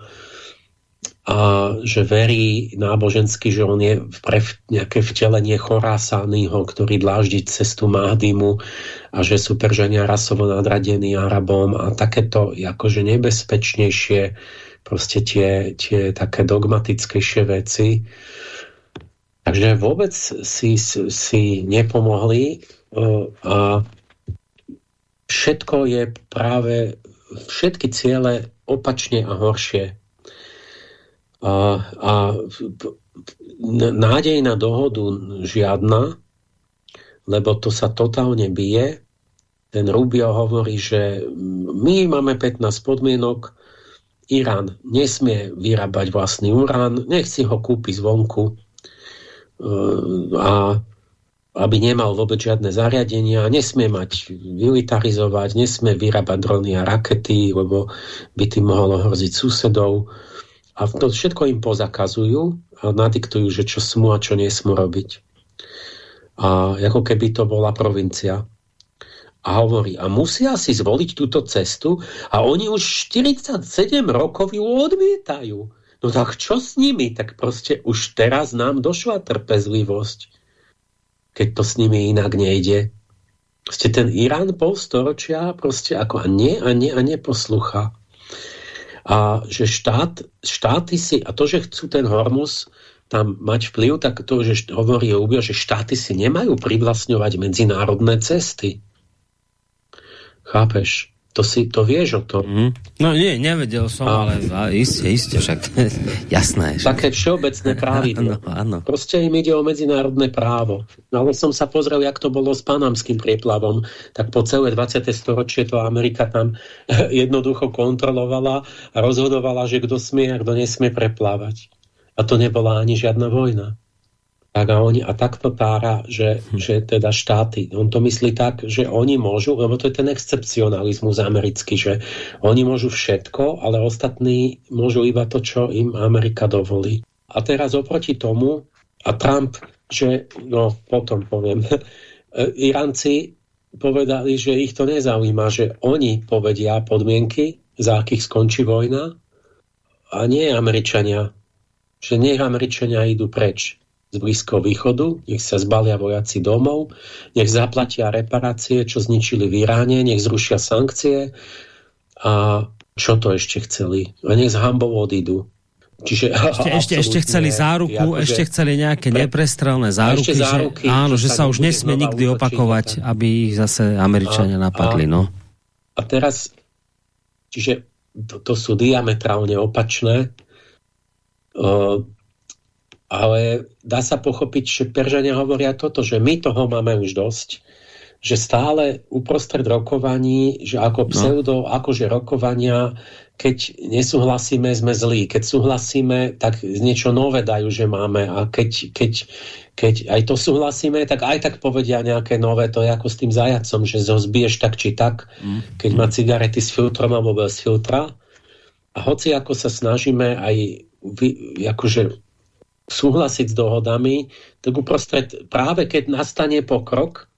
a že verí nábožensky, že on je pre nejaké vtelenie Chorásányho, ktorý dláždi cestu Mahdimu a že sú Peržania rasovo nadradení Arabom a takéto akože nebezpečnejšie proste tie, tie také dogmatickejšie veci. Takže vôbec si, si nepomohli e, a všetko je práve, všetky ciele opačne a horšie. A, a nádej na dohodu žiadna, lebo to sa totálne bije. Ten Rubio hovorí, že my máme 15 podmienok Irán nesmie vyrábať vlastný urán, nech si ho kúpi zvonku a aby nemal vôbec žiadne zariadenia, nesmie mať militarizovať, nesmie vyrábať drony a rakety, lebo by tým mohlo hroziť susedov. A to všetko im pozakazujú a nadiktujú, že čo smú a čo nesmú robiť. A ako keby to bola provincia. A hovorí, a musia si zvoliť túto cestu a oni už 47 rokov ju odmietajú. No tak čo s nimi? Tak proste už teraz nám došla trpezlivosť keď to s nimi inak nejde. Proste ten Irán pol storočia proste ako a nie a nie a neposlucha. A že štát, štáty si, a to, že chcú ten Hormus tam mať vplyv, tak to, že hovorí Ubio, že štáty si nemajú privlastňovať medzinárodné cesty. Chápeš? To si to vieš o tom. Mm. No nie, nevedel som, a... ale isté, isté, však jasné. Že... Také všeobecné pravidlo. áno, áno. Proste im ide o medzinárodné právo. No, ale som sa pozrel, jak to bolo s panamským prieplavom. Tak po celé 20. storočie to Amerika tam jednoducho kontrolovala a rozhodovala, že kto smie a kto nesmie preplávať. A to nebola ani žiadna vojna tak a, oni, a takto tára, že, hm. že teda štáty, on to myslí tak, že oni môžu, lebo to je ten excepcionalizmus americký, že oni môžu všetko, ale ostatní môžu iba to, čo im Amerika dovolí. A teraz oproti tomu, a Trump, že, no potom poviem, Iránci povedali, že ich to nezaujíma, že oni povedia podmienky, za akých skončí vojna, a nie Američania. Že nech Američania idú preč z Blízkoho východu, nech sa zbalia vojaci domov, nech zaplatia reparácie, čo zničili v Iráne, nech zrušia sankcie a čo to ešte chceli. A nech z hambou odídu. Čiže, ešte, ešte, ešte chceli záruku, ako, ešte chceli nejaké pre, neprestrelné záruky, záruky že, áno, že sa, sa už nesmie nikdy opakovať, tak. aby ich zase Američania a, napadli. A, no. a teraz, čiže to, to sú diametrálne opačné. Uh, ale dá sa pochopiť, že Peržania hovoria toto, že my toho máme už dosť, že stále uprostred rokovaní, že ako no. pseudo, no. akože rokovania, keď nesúhlasíme, sme zlí. Keď súhlasíme, tak niečo nové dajú, že máme. A keď, keď, keď aj to súhlasíme, tak aj tak povedia nejaké nové. To je ako s tým zajacom, že zo zbiješ tak či tak, mm. keď má cigarety s filtrom alebo bez filtra. A hoci ako sa snažíme aj vy, akože súhlasiť s dohodami, tak uprostred, práve keď nastane pokrok,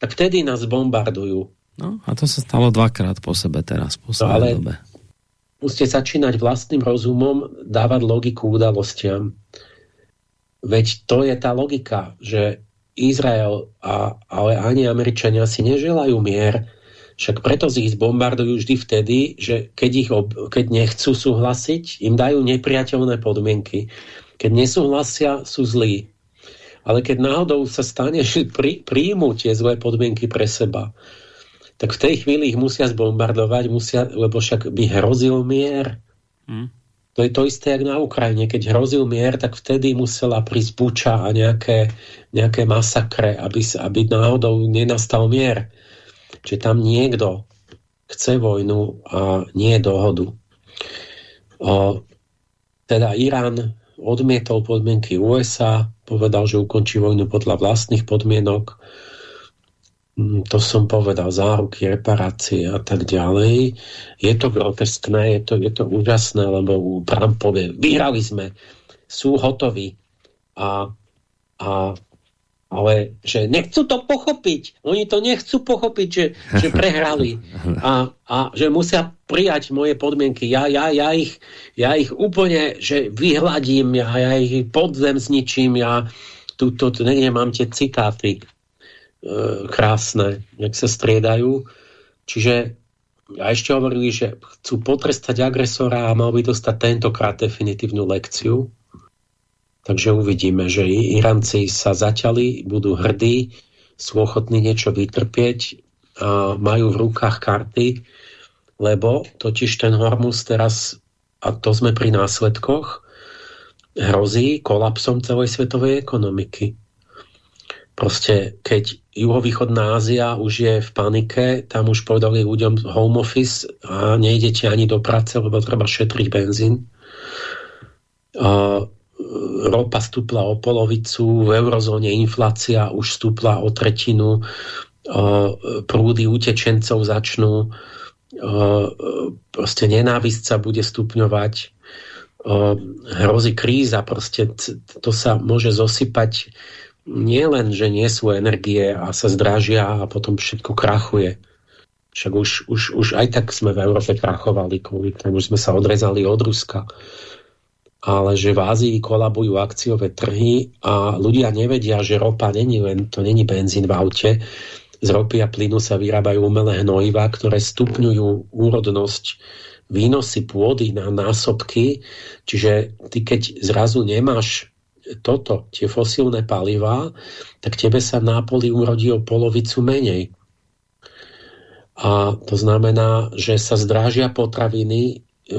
tak vtedy nás bombardujú. No a to sa stalo dvakrát po sebe teraz, po no, ale dobe. Musíte začínať vlastným rozumom dávať logiku udalostiam. Veď to je tá logika, že Izrael, a, ale ani Američania si neželajú mier, však preto si ich bombardujú vždy vtedy, že keď, ich ob, keď nechcú súhlasiť, im dajú nepriateľné podmienky. Keď nesúhlasia, sú zlí. Ale keď náhodou sa stane, že prí, príjmú tie zlé podmienky pre seba, tak v tej chvíli ich musia zbombardovať, musia, lebo však by hrozil mier. Hmm. To je to isté, jak na Ukrajine. Keď hrozil mier, tak vtedy musela prísť buča a nejaké, nejaké masakre, aby, aby náhodou nenastal mier. Čiže tam niekto chce vojnu a nie dohodu. O, teda Irán odmietol podmienky USA, povedal, že ukončí vojnu podľa vlastných podmienok. Mm, to som povedal, záruky, reparácie a tak ďalej. Je to groteskné, je to, je to úžasné, lebo Trump povie, vyhrali sme, sú hotoví. A, a ale že nechcú to pochopiť. Oni to nechcú pochopiť, že, že prehrali a, a že musia prijať moje podmienky. Ja, ja, ja, ich, ja ich úplne že vyhľadím, ja, ja ich podzem zničím, ja tu, tu, tu niekde mám tie citáty e, krásne, jak sa striedajú. Čiže a ešte hovorili, že chcú potrestať agresora a mal by dostať tentokrát definitívnu lekciu Takže uvidíme, že Iránci sa zaťali, budú hrdí, sú ochotní niečo vytrpieť, majú v rukách karty, lebo totiž ten Hormus teraz, a to sme pri následkoch, hrozí kolapsom celej svetovej ekonomiky. Proste, keď juhovýchodná Ázia už je v panike, tam už povedali ľuďom home office a nejdete ani do práce, lebo treba šetriť benzín. Ropa stúpla o polovicu, v eurozóne inflácia už stúpla o tretinu, prúdy utečencov začnú, proste nenávisť sa bude stupňovať, hrozí kríza, proste to sa môže zosypať nie len, že nie sú energie a sa zdražia a potom všetko krachuje. Však už, už, už aj tak sme v Európe krachovali kvôli tomu, sme sa odrezali od Ruska. Ale že v Ázii kolabujú akciové trhy a ľudia nevedia, že ropa není len, to není benzín v aute. Z ropy a plynu sa vyrábajú umelé hnojivá, ktoré stupňujú úrodnosť výnosy pôdy na násobky. Čiže ty keď zrazu nemáš toto, tie fosílne palivá, tak tebe sa na poli urodí o polovicu menej. A to znamená, že sa zdrážia potraviny e,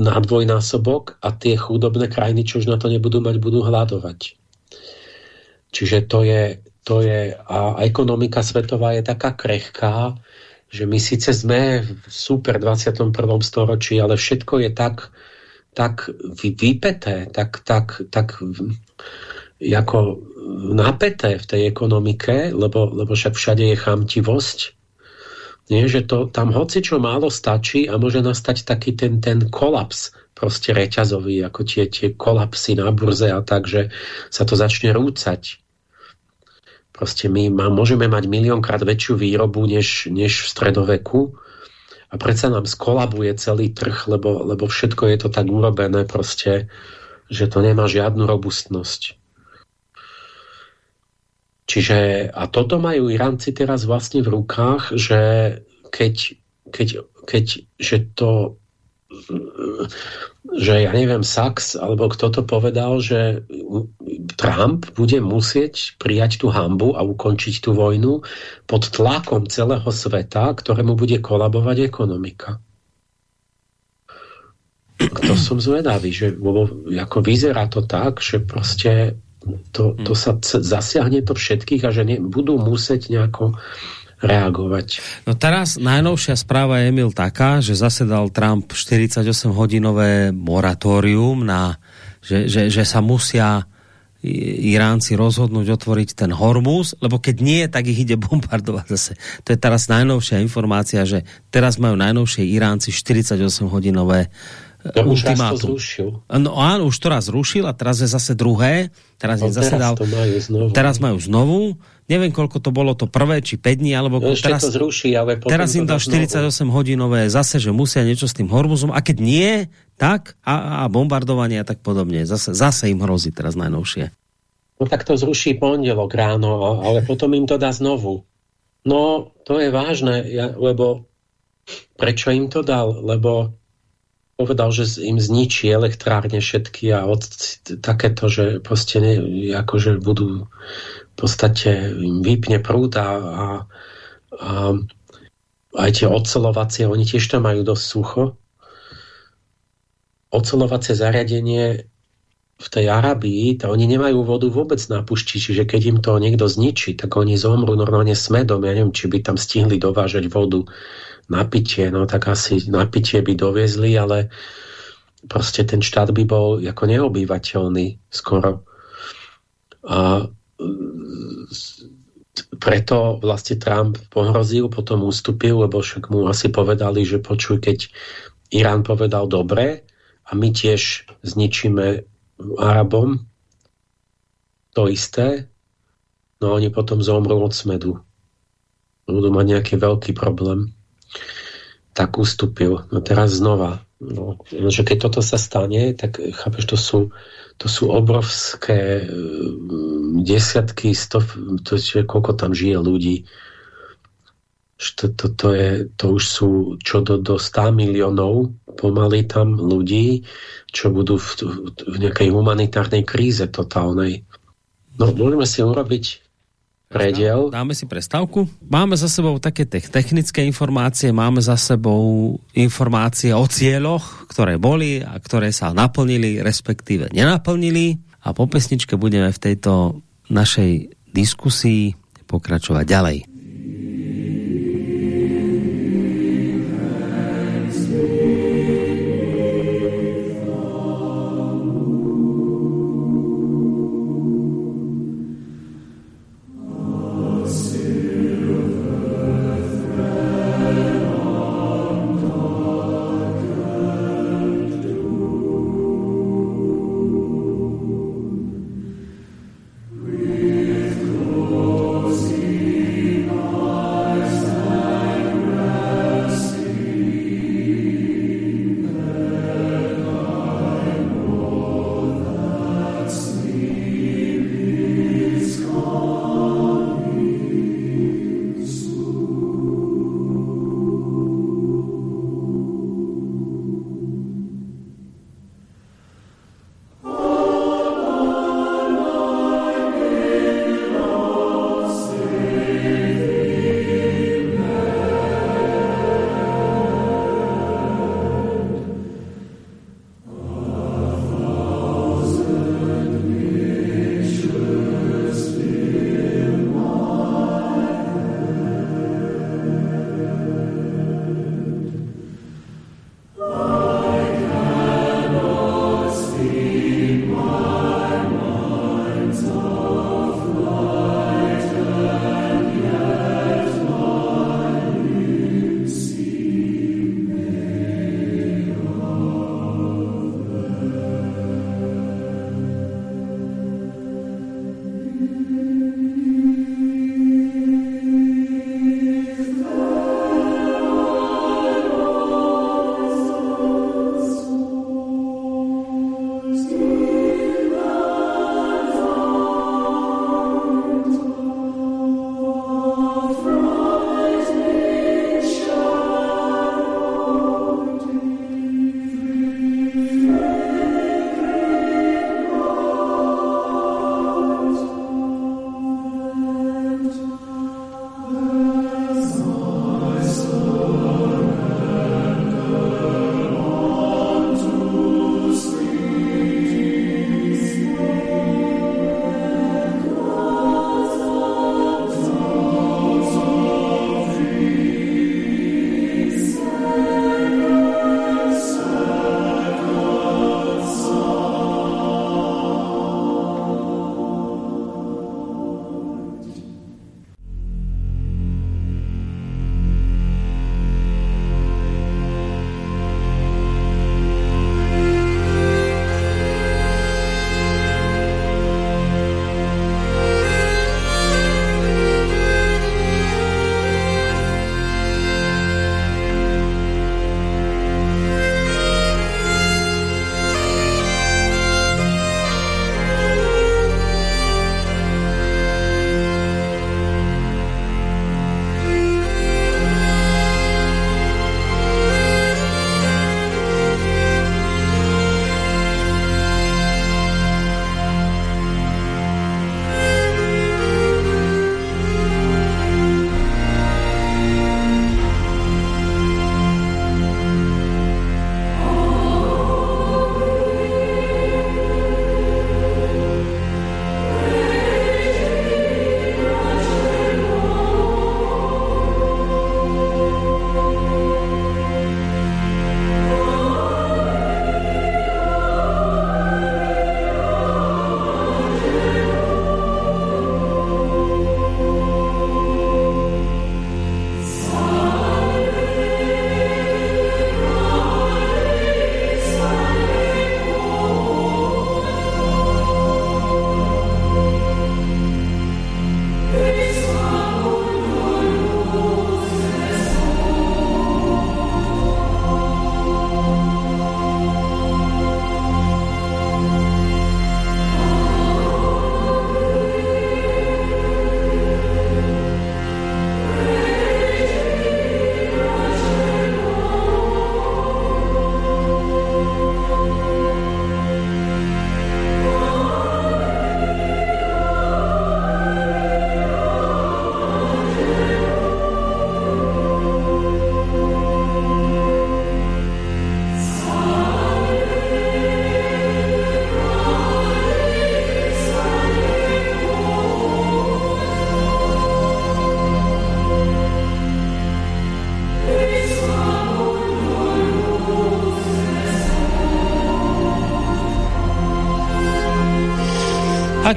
na dvojnásobok a tie chudobné krajiny, čo už na to nebudú mať, budú hľadovať. Čiže to je, to je a ekonomika svetová je taká krehká, že my síce sme v super 21. storočí, ale všetko je tak, tak vypeté, tak, tak, tak ako napeté v tej ekonomike, lebo, lebo však všade je chamtivosť, nie, že to tam hoci čo málo stačí a môže nastať taký ten, ten kolaps proste reťazový, ako tie, tie kolapsy na burze a tak, že sa to začne rúcať. Proste my má, môžeme mať miliónkrát väčšiu výrobu než, než v stredoveku, a predsa nám skolabuje celý trh, lebo, lebo všetko je to tak urobené proste, že to nemá žiadnu robustnosť. Čiže, a toto majú Iránci teraz vlastne v rukách, že keď, keď, keď že to že ja neviem, Sachs, alebo kto to povedal, že Trump bude musieť prijať tú hambu a ukončiť tú vojnu pod tlakom celého sveta, ktorému bude kolabovať ekonomika. To som zvedavý, že ako vyzerá to tak, že proste to, to sa zasiahne to všetkých a že ne, budú musieť nejako reagovať. No teraz najnovšia správa je, Emil, taká, že zasedal Trump 48-hodinové moratórium na, že, že, že sa musia Iránci rozhodnúť otvoriť ten Hormuz, lebo keď nie, tak ich ide bombardovať zase. To je teraz najnovšia informácia, že teraz majú najnovšie Iránci 48-hodinové to už raz to zrušil. No áno, už to raz zrušil a teraz je zase druhé. Teraz, no, zase teraz, dal, majú znovu. teraz majú znovu. Neviem, koľko to bolo to prvé, či 5 dní, alebo no, teraz, to zruší, ale teraz im dal 48 znovu. hodinové zase, že musia niečo s tým Hormuzom. A keď nie, tak a, a bombardovanie a tak podobne. Zase, zase im hrozí teraz najnovšie. No tak to zruší pondelok ráno, ale potom im to dá znovu. No, to je vážne, ja, lebo prečo im to dal? Lebo povedal, že im zničí elektrárne všetky a od, takéto, že proste ne, akože budú v podstate im vypne prúd a, a, a aj tie ocelovacie, oni tiež tam majú dosť sucho. Ocelovacie zariadenie v tej Arabii, to oni nemajú vodu vôbec na pušti, čiže keď im to niekto zničí, tak oni zomrú normálne smedom. Ja neviem, či by tam stihli dovážať vodu napitie, no tak asi napitie by doviezli, ale proste ten štát by bol ako neobývateľný skoro. A preto vlastne Trump pohrozil, potom ustúpil, lebo však mu asi povedali, že počuj, keď Irán povedal dobre a my tiež zničíme Arabom to isté, no oni potom zomrú od smedu. Budú mať nejaký veľký problém tak ustúpil. No teraz znova. No, že keď toto sa stane, tak chápeš, to sú, to sú obrovské um, desiatky, stov, to je, koľko tam žije ľudí. To, to, to, je, to už sú čo do, do 100 miliónov pomaly tam ľudí, čo budú v, v nejakej humanitárnej kríze totálnej. No, môžeme si urobiť prediel. Dáme si prestávku. Máme za sebou také technické informácie, máme za sebou informácie o cieľoch, ktoré boli a ktoré sa naplnili, respektíve nenaplnili. A po pesničke budeme v tejto našej diskusii pokračovať ďalej.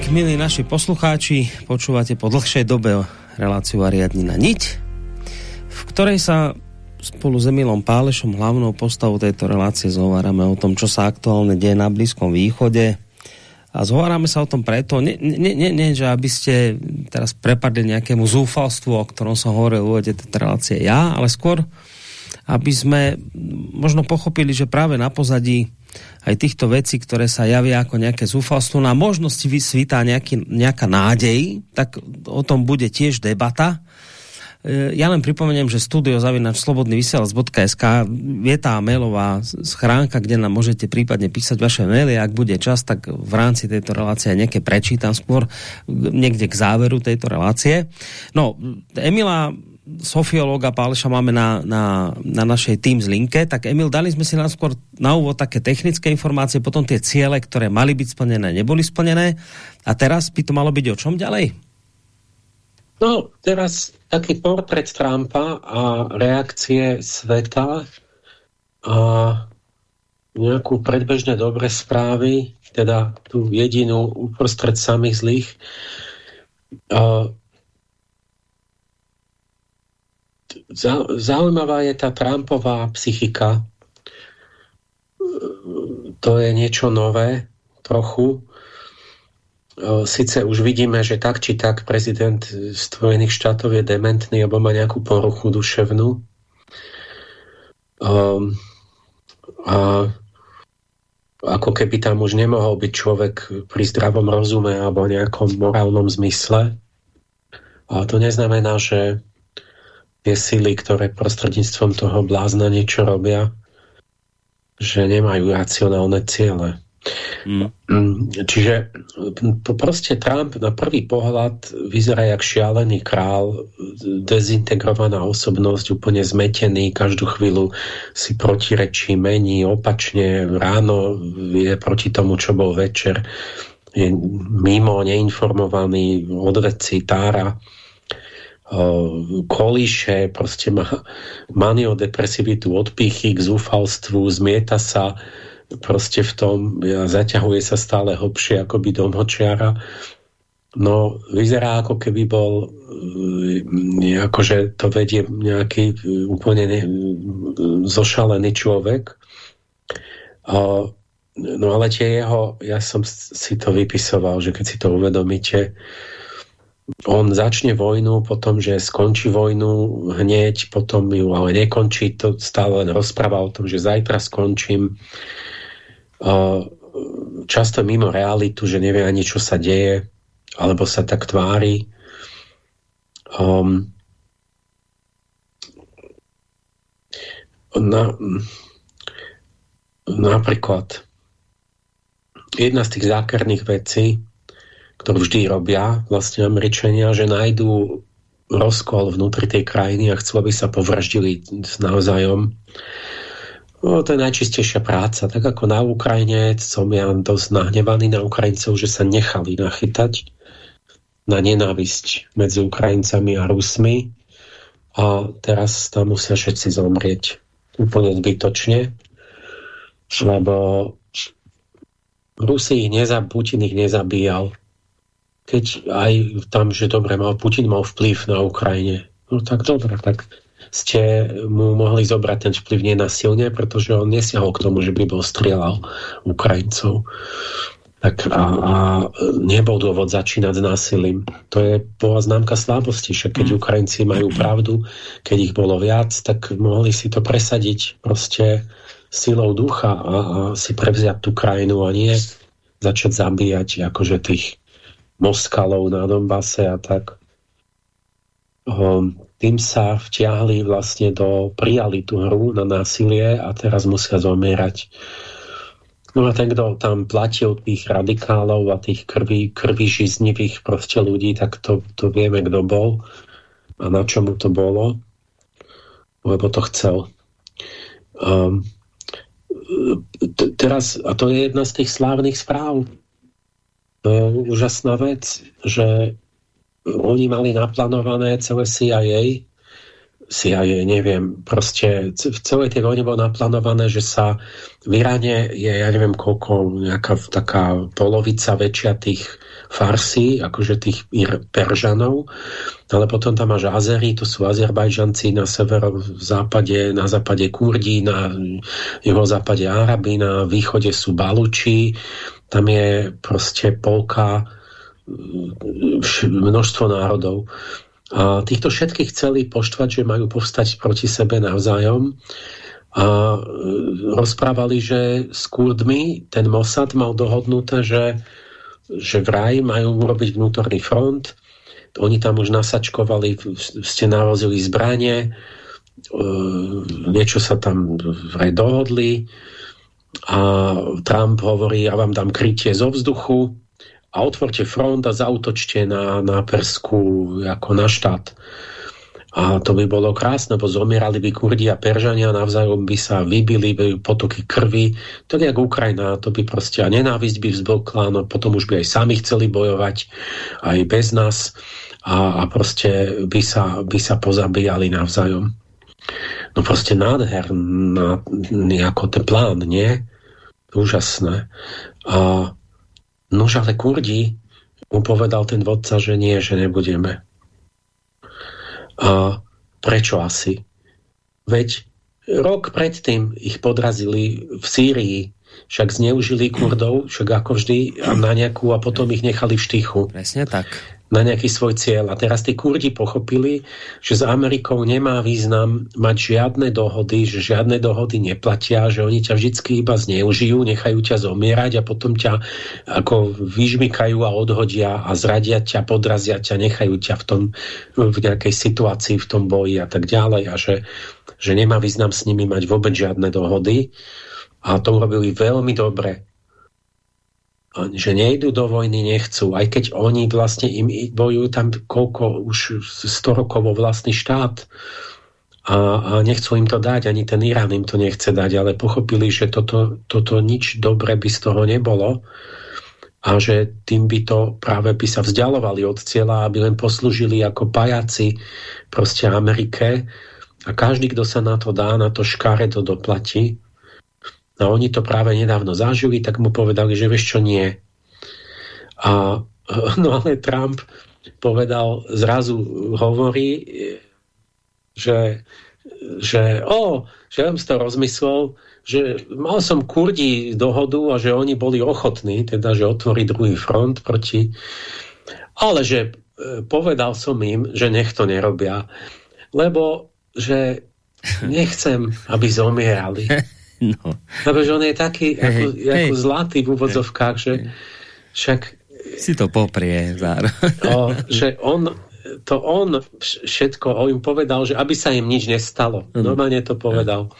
Tak, milí naši poslucháči, počúvate po dlhšej dobe reláciu Ariadni na niť, v ktorej sa spolu s Emilom Pálešom, hlavnou postavou tejto relácie, zhovárame o tom, čo sa aktuálne deje na Blízkom východe. A zhovárame sa o tom preto, nie, nie, nie, nie že aby ste teraz prepadli nejakému zúfalstvu, o ktorom som hovoril u tejto relácie ja, ale skôr, aby sme možno pochopili, že práve na pozadí aj týchto vecí, ktoré sa javia ako nejaké zúfalstvo, na možnosti vysvítá nejaký, nejaká nádej, tak o tom bude tiež debata. E, ja len pripomeniem, že studio zavinač slobodnyvysielac.sk je tá mailová schránka, kde nám môžete prípadne písať vaše maily. Ak bude čas, tak v rámci tejto relácie nejaké prečítam skôr niekde k záveru tejto relácie. No, Emila sofiológa Páleša máme na, na, na našej Teams linke, tak Emil, dali sme si skôr na úvod také technické informácie, potom tie ciele, ktoré mali byť splnené, neboli splnené. A teraz by to malo byť o čom ďalej? No, teraz taký portret Trumpa a reakcie sveta a nejakú predbežné dobré správy, teda tú jedinú uprostred samých zlých. Uh, zaujímavá je tá Trumpová psychika. To je niečo nové, trochu. Sice už vidíme, že tak či tak prezident Spojených štátov je dementný alebo má nejakú poruchu duševnú. Um, a ako keby tam už nemohol byť človek pri zdravom rozume alebo nejakom morálnom zmysle. A to neznamená, že tie sily, ktoré prostredníctvom toho blázna niečo robia, že nemajú racionálne ciele. Mm. Čiže to proste Trump na prvý pohľad vyzerá jak šialený král, dezintegrovaná osobnosť, úplne zmetený, každú chvíľu si protirečí, mení, opačne, ráno je proti tomu, čo bol večer, je mimo, neinformovaný, odveci, tára kolíše, proste má maniodepresivitu, odpichy k zúfalstvu, zmieta sa proste v tom, zaťahuje sa stále hlbšie by do močiara. No, vyzerá ako keby bol e, akože to vedie nejaký e, úplne ne, zošalený človek. No ale tie jeho, ja som si to vypisoval, že keď si to uvedomíte, on začne vojnu, potom, že skončí vojnu hneď, potom ju ale nekončí, to stále len rozpráva o tom, že zajtra skončím. Často mimo realitu, že nevie ani, čo sa deje, alebo sa tak tvári. Um, na, napríklad jedna z tých zákerných vecí, ktorú vždy robia vlastne Američania, že nájdú rozkol vnútri tej krajiny a chcú, aby sa povraždili navzájom. No, to je najčistejšia práca. Tak ako na Ukrajine som ja dosť nahnevaný na Ukrajincov, že sa nechali nachytať na nenávisť medzi Ukrajincami a Rusmi a teraz tam musia všetci zomrieť úplne zbytočne, lebo Rusi ich nezab, Putin ich nezabíjal keď aj tam, že dobre, mal, Putin mal vplyv na Ukrajine. No tak dobre, tak ste mu mohli zobrať ten vplyv nenasilne, pretože on nesiahol k tomu, že by bol strieľal Ukrajincov. Tak a, a nebol dôvod začínať s násilím. To je bola známka slabosti, že keď mm. Ukrajinci majú pravdu, keď ich bolo viac, tak mohli si to presadiť proste silou ducha a, a si prevziať tú krajinu a nie začať zabíjať akože tých Moskalov na Donbase a tak. Tým sa vtiahli vlastne do, prijali tú hru na násilie a teraz musia zomierať. No a ten, kto tam platil tých radikálov a tých krví, krví žiznivých proste ľudí, tak to, to vieme, kto bol a na čomu to bolo, lebo to chcel. Um, teraz, a to je jedna z tých slávnych správ, úžasná vec, že oni mali naplánované celé CIA CIA, neviem, proste v celej tej vojne bolo naplánované, že sa v Iráne je, ja neviem koľko, nejaká taká polovica väčšia tých farsí, akože tých Peržanov, ale potom tam máš Azery, to sú Azerbajžanci na západe, na západe Kurdi, na juhozápade Arabi, na východe sú Baluči, tam je proste polka množstvo národov. A týchto všetkých chceli poštvať, že majú povstať proti sebe navzájom a e, rozprávali, že s Kurdmi ten Mossad mal dohodnuté, že, že vraj majú urobiť vnútorný front. Oni tam už nasačkovali, ste navozili zbranie, e, niečo sa tam vraj dohodli a Trump hovorí, ja vám dám krytie zo vzduchu, a otvorte front a zautočte na, na Persku ako na štát. A to by bolo krásne, bo zomierali by Kurdi a Peržania, navzájom by sa vybili by potoky krvi, tak jak Ukrajina, to by proste a nenávisť by vzblkla, no potom už by aj sami chceli bojovať, aj bez nás a, a proste by sa, by sa pozabíjali navzájom. No proste nádherný ako ten plán, nie? Úžasné. A Nož ale Kurdi, mu povedal ten vodca, že nie, že nebudeme. A prečo asi? Veď rok predtým ich podrazili v Sýrii, však zneužili Kurdov, však ako vždy, na nejakú a potom ich nechali v štychu. Presne tak na nejaký svoj cieľ. A teraz tí Kurdi pochopili, že s Amerikou nemá význam mať žiadne dohody, že žiadne dohody neplatia, že oni ťa vždy iba zneužijú, nechajú ťa zomierať a potom ťa ako vyžmykajú a odhodia a zradia ťa, podrazia ťa, nechajú ťa v tom v nejakej situácii, v tom boji a tak ďalej a že, že nemá význam s nimi mať vôbec žiadne dohody. A to urobili veľmi dobre že nejdu do vojny, nechcú, aj keď oni vlastne im bojujú tam koľko, už 100 rokov vlastný štát a, a nechcú im to dať, ani ten Irán im to nechce dať, ale pochopili, že toto, toto nič dobre by z toho nebolo a že tým by to práve by sa vzdialovali od cieľa, aby len poslúžili ako pajaci proste Amerike. A každý, kto sa na to dá, na to škáre to doplatí a oni to práve nedávno zažili, tak mu povedali, že vieš čo nie. A no ale Trump povedal, zrazu hovorí, že, že o, že som to rozmyslel, že mal som Kurdi dohodu a že oni boli ochotní, teda, že otvorí druhý front proti, ale že e, povedal som im, že nech to nerobia, lebo že nechcem, aby zomierali. No. Lebo že on je taký hey, ako, hey, ako zlatý v úvodzovkách, že však... Si to poprie zároveň. O, že on, to on všetko, im povedal, že aby sa im nič nestalo. Mm. Normálne to povedal.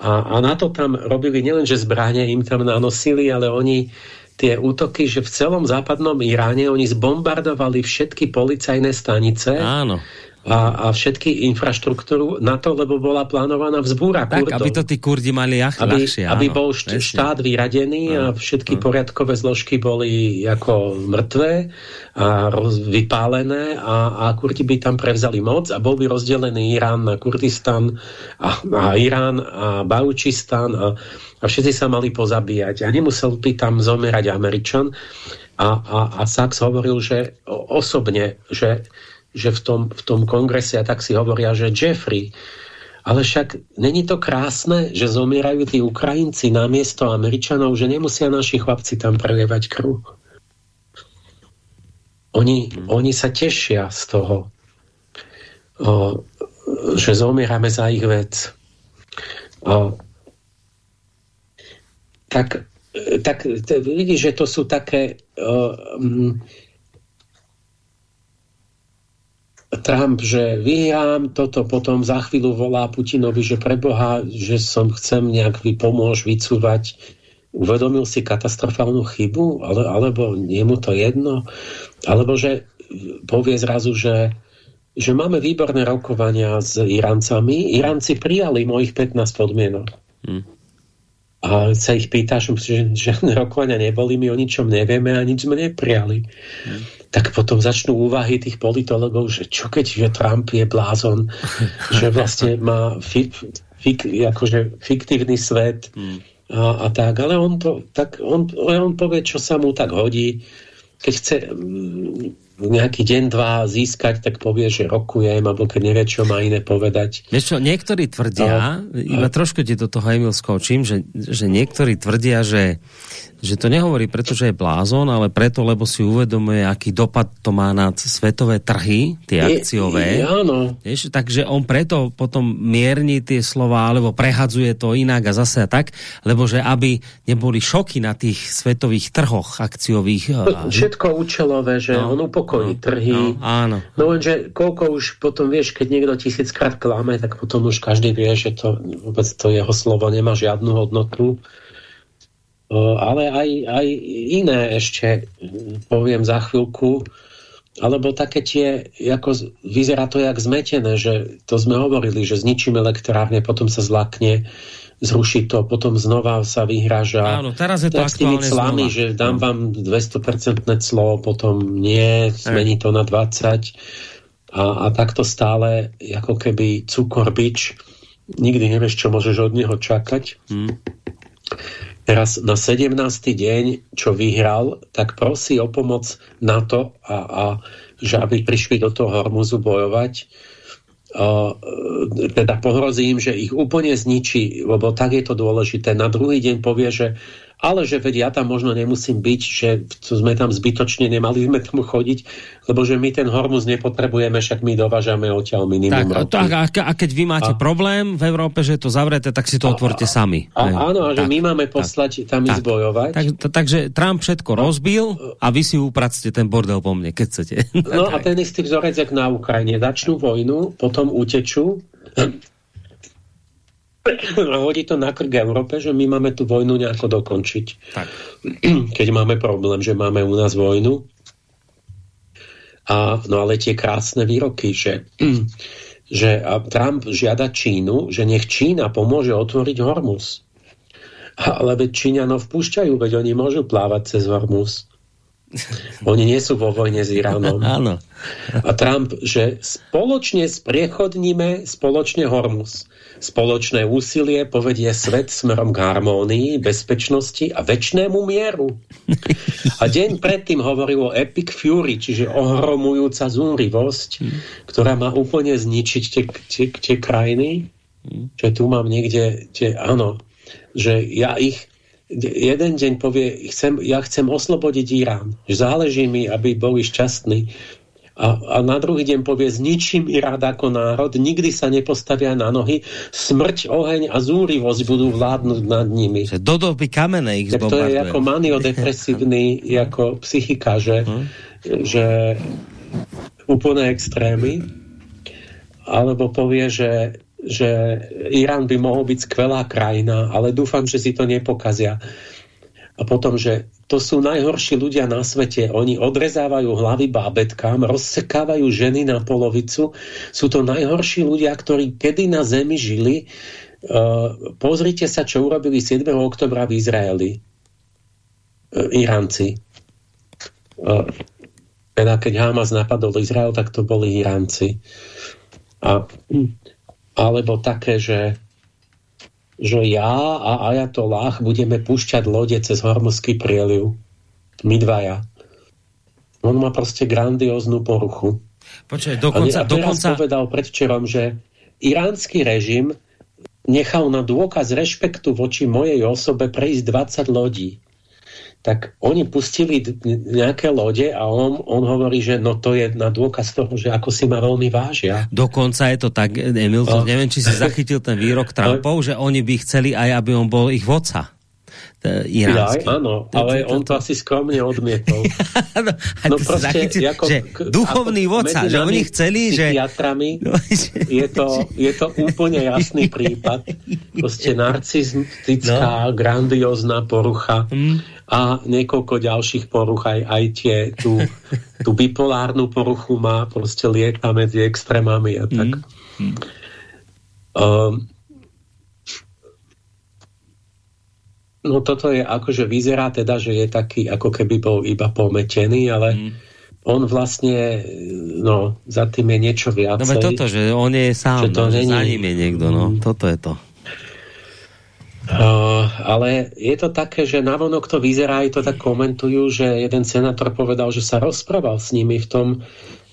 A, a na to tam robili nielen, že zbranie im tam nanosili, ale oni tie útoky, že v celom západnom Iráne oni zbombardovali všetky policajné stanice. Áno a, a všetky infraštruktúru na to, lebo bola plánovaná vzbúra tak, Kurdov. aby to tí Kurdi mali ach, aby, ľahšie. Aby áno, bol št- štát vyradený a všetky no. poriadkové zložky boli ako mŕtve a roz, vypálené a, a Kurdi by tam prevzali moc a bol by rozdelený Irán na Kurdistan a, a Irán a Baučistan a, a všetci sa mali pozabíjať a nemusel by tam zomierať Američan a, a, a Sachs hovoril, že osobne, že že v tom, v tom kongrese a tak si hovoria, že Jeffrey, ale však není to krásne, že zomierajú tí Ukrajinci namiesto Američanov, že nemusia naši chlapci tam prelievať krv. Oni, mm. oni sa tešia z toho, o, že zomierame za ich vec. O, tak, tak vidíš, že to sú také o, m, Trump, že vyhrám toto, potom za chvíľu volá Putinovi, že preboha, že som chcem nejak vy pomôcť vycúvať. Uvedomil si katastrofálnu chybu? Ale, alebo je mu to jedno? Alebo že povie zrazu, že, že máme výborné rokovania s Iráncami. Iránci prijali mojich 15 podmienok. Hmm. a sa ich pýtaš, že žiadne rokovania neboli, my o ničom nevieme a nič sme neprijali. Hmm. Tak potom začnú úvahy tých politologov, že čo keď že Trump je blázon, že vlastne má fi, fik, akože fiktívny svet hmm. a, a tak, ale on, to, tak on, on povie, čo sa mu tak hodí. Keď chce mm, nejaký deň, dva získať, tak povie, že rokujem, alebo keď nevie, čo má iné povedať. Vieš čo, niektorí tvrdia, a, iba a... trošku ti do toho Emil skočím, že, že niektorí tvrdia, že že to nehovorí preto, že je blázon, ale preto, lebo si uvedomuje, aký dopad to má na svetové trhy, tie akciové. Je, áno. Vieš, takže on preto potom mierni tie slova, alebo prehadzuje to inak a zase tak, lebo že aby neboli šoky na tých svetových trhoch akciových. Všetko účelové, že no, on upokojí no, trhy. No, áno. No lenže koľko už potom vieš, keď niekto tisíckrát klame, tak potom už každý vie, že to vôbec to jeho slovo nemá žiadnu hodnotu ale aj, aj iné ešte poviem za chvíľku, alebo také tie, ako vyzerá to jak zmetené, že to sme hovorili, že zničíme elektrárne, potom sa zlakne, zruší to, potom znova sa vyhraža. Áno, teraz je to tak aktuálne clami, znova. že dám vám 200% clo, potom nie, zmení to na 20 a, a takto stále ako keby cukor bič, nikdy nevieš, čo môžeš od neho čakať. Hmm. Teraz na 17. deň, čo vyhral, tak prosí o pomoc na to, a, a že aby prišli do toho Hormuzu bojovať. Uh, teda pohrozí im, že ich úplne zničí, lebo tak je to dôležité. Na druhý deň povie, že ale že veď ja tam možno nemusím byť, že sme tam zbytočne nemali sme tam chodiť, lebo že my ten hormuz nepotrebujeme, však my dovážame odtiaľ minimum tak, tak, a, a keď vy máte a, problém v Európe, že je to zavreté, tak si to a, otvorte sami. A, a, áno, a že my máme poslať tak, tam ísť bojovať. Tak, takže Trump všetko rozbil a vy si upracte ten bordel po mne, keď chcete. No a ten istý vzorec, na Ukrajine. Začnú vojnu, potom utečú a hodí to na krk Európe, že my máme tú vojnu nejako dokončiť. Tak. Keď máme problém, že máme u nás vojnu. A, no ale tie krásne výroky, že, že Trump žiada Čínu, že nech Čína pomôže otvoriť Hormus. Ale veď Číňanov vpúšťajú, veď oni môžu plávať cez Hormus. Oni nie sú vo vojne s Iránom. Áno. A Trump, že spoločne spriechodníme spoločne Hormus. Spoločné úsilie povedie svet smerom k harmónii, bezpečnosti a väčšnému mieru. A deň predtým hovoril o Epic Fury, čiže ohromujúca zúrivosť, ktorá má úplne zničiť tie, tie, tie krajiny. Že tu mám niekde, tie, áno, že ja ich jeden deň povie, chcem, ja chcem oslobodiť Irán. Záleží mi, aby boli šťastní a, a na druhý deň povie, zničím Irád ako národ, nikdy sa nepostavia na nohy, smrť, oheň a zúrivosť budú vládnuť nad nimi. Do doby kamene ich To je ako maniodepresívny, ako psychika, že, hm? že úplné extrémy. Alebo povie, že, že Irán by mohol byť skvelá krajina, ale dúfam, že si to nepokazia. A potom, že to sú najhorší ľudia na svete. Oni odrezávajú hlavy bábetkám, rozsekávajú ženy na polovicu. Sú to najhorší ľudia, ktorí kedy na zemi žili. Uh, pozrite sa, čo urobili 7. oktobra v Izraeli. Uh, Iránci. Uh, teda keď Hamas napadol Izrael, tak to boli Iránci. A, alebo také, že že ja a Ajatolách budeme púšťať lode cez Hormozský prieliv. My dvaja. On má proste grandióznu poruchu. Počkaj, dokonca... A, teraz dokonca... povedal predvčerom, že iránsky režim nechal na dôkaz rešpektu voči mojej osobe prejsť 20 lodí tak oni pustili nejaké lode a on, on hovorí, že no to je na dôkaz toho, že ako si ma veľmi vážia. Dokonca je to tak, Emil, to, neviem, či si zachytil ten výrok Trumpov, že oni by chceli aj, aby on bol ich vodca iránsky. Ja, áno, ale on to asi skromne odmietol. no, no proste, zachytil, ako, že duchovný vodca, že oni chceli, že... No, je, to, je to úplne jasný prípad. Proste narcistická, no. grandiózna porucha. Hmm a niekoľko ďalších poruch, aj, aj tie, tú, tú bipolárnu poruchu má, proste lieta medzi extrémami a tak. Mm. Um, No toto je akože vyzerá teda, že je taký, ako keby bol iba pometený, ale mm. on vlastne, no, za tým je niečo viacej. No toto, že on je sám, že to no, není... za ním je niekto, no, mm. toto je to. Uh, ale je to také, že navonok to vyzerá, aj to tak komentujú, že jeden senátor povedal, že sa rozprával s nimi v tom,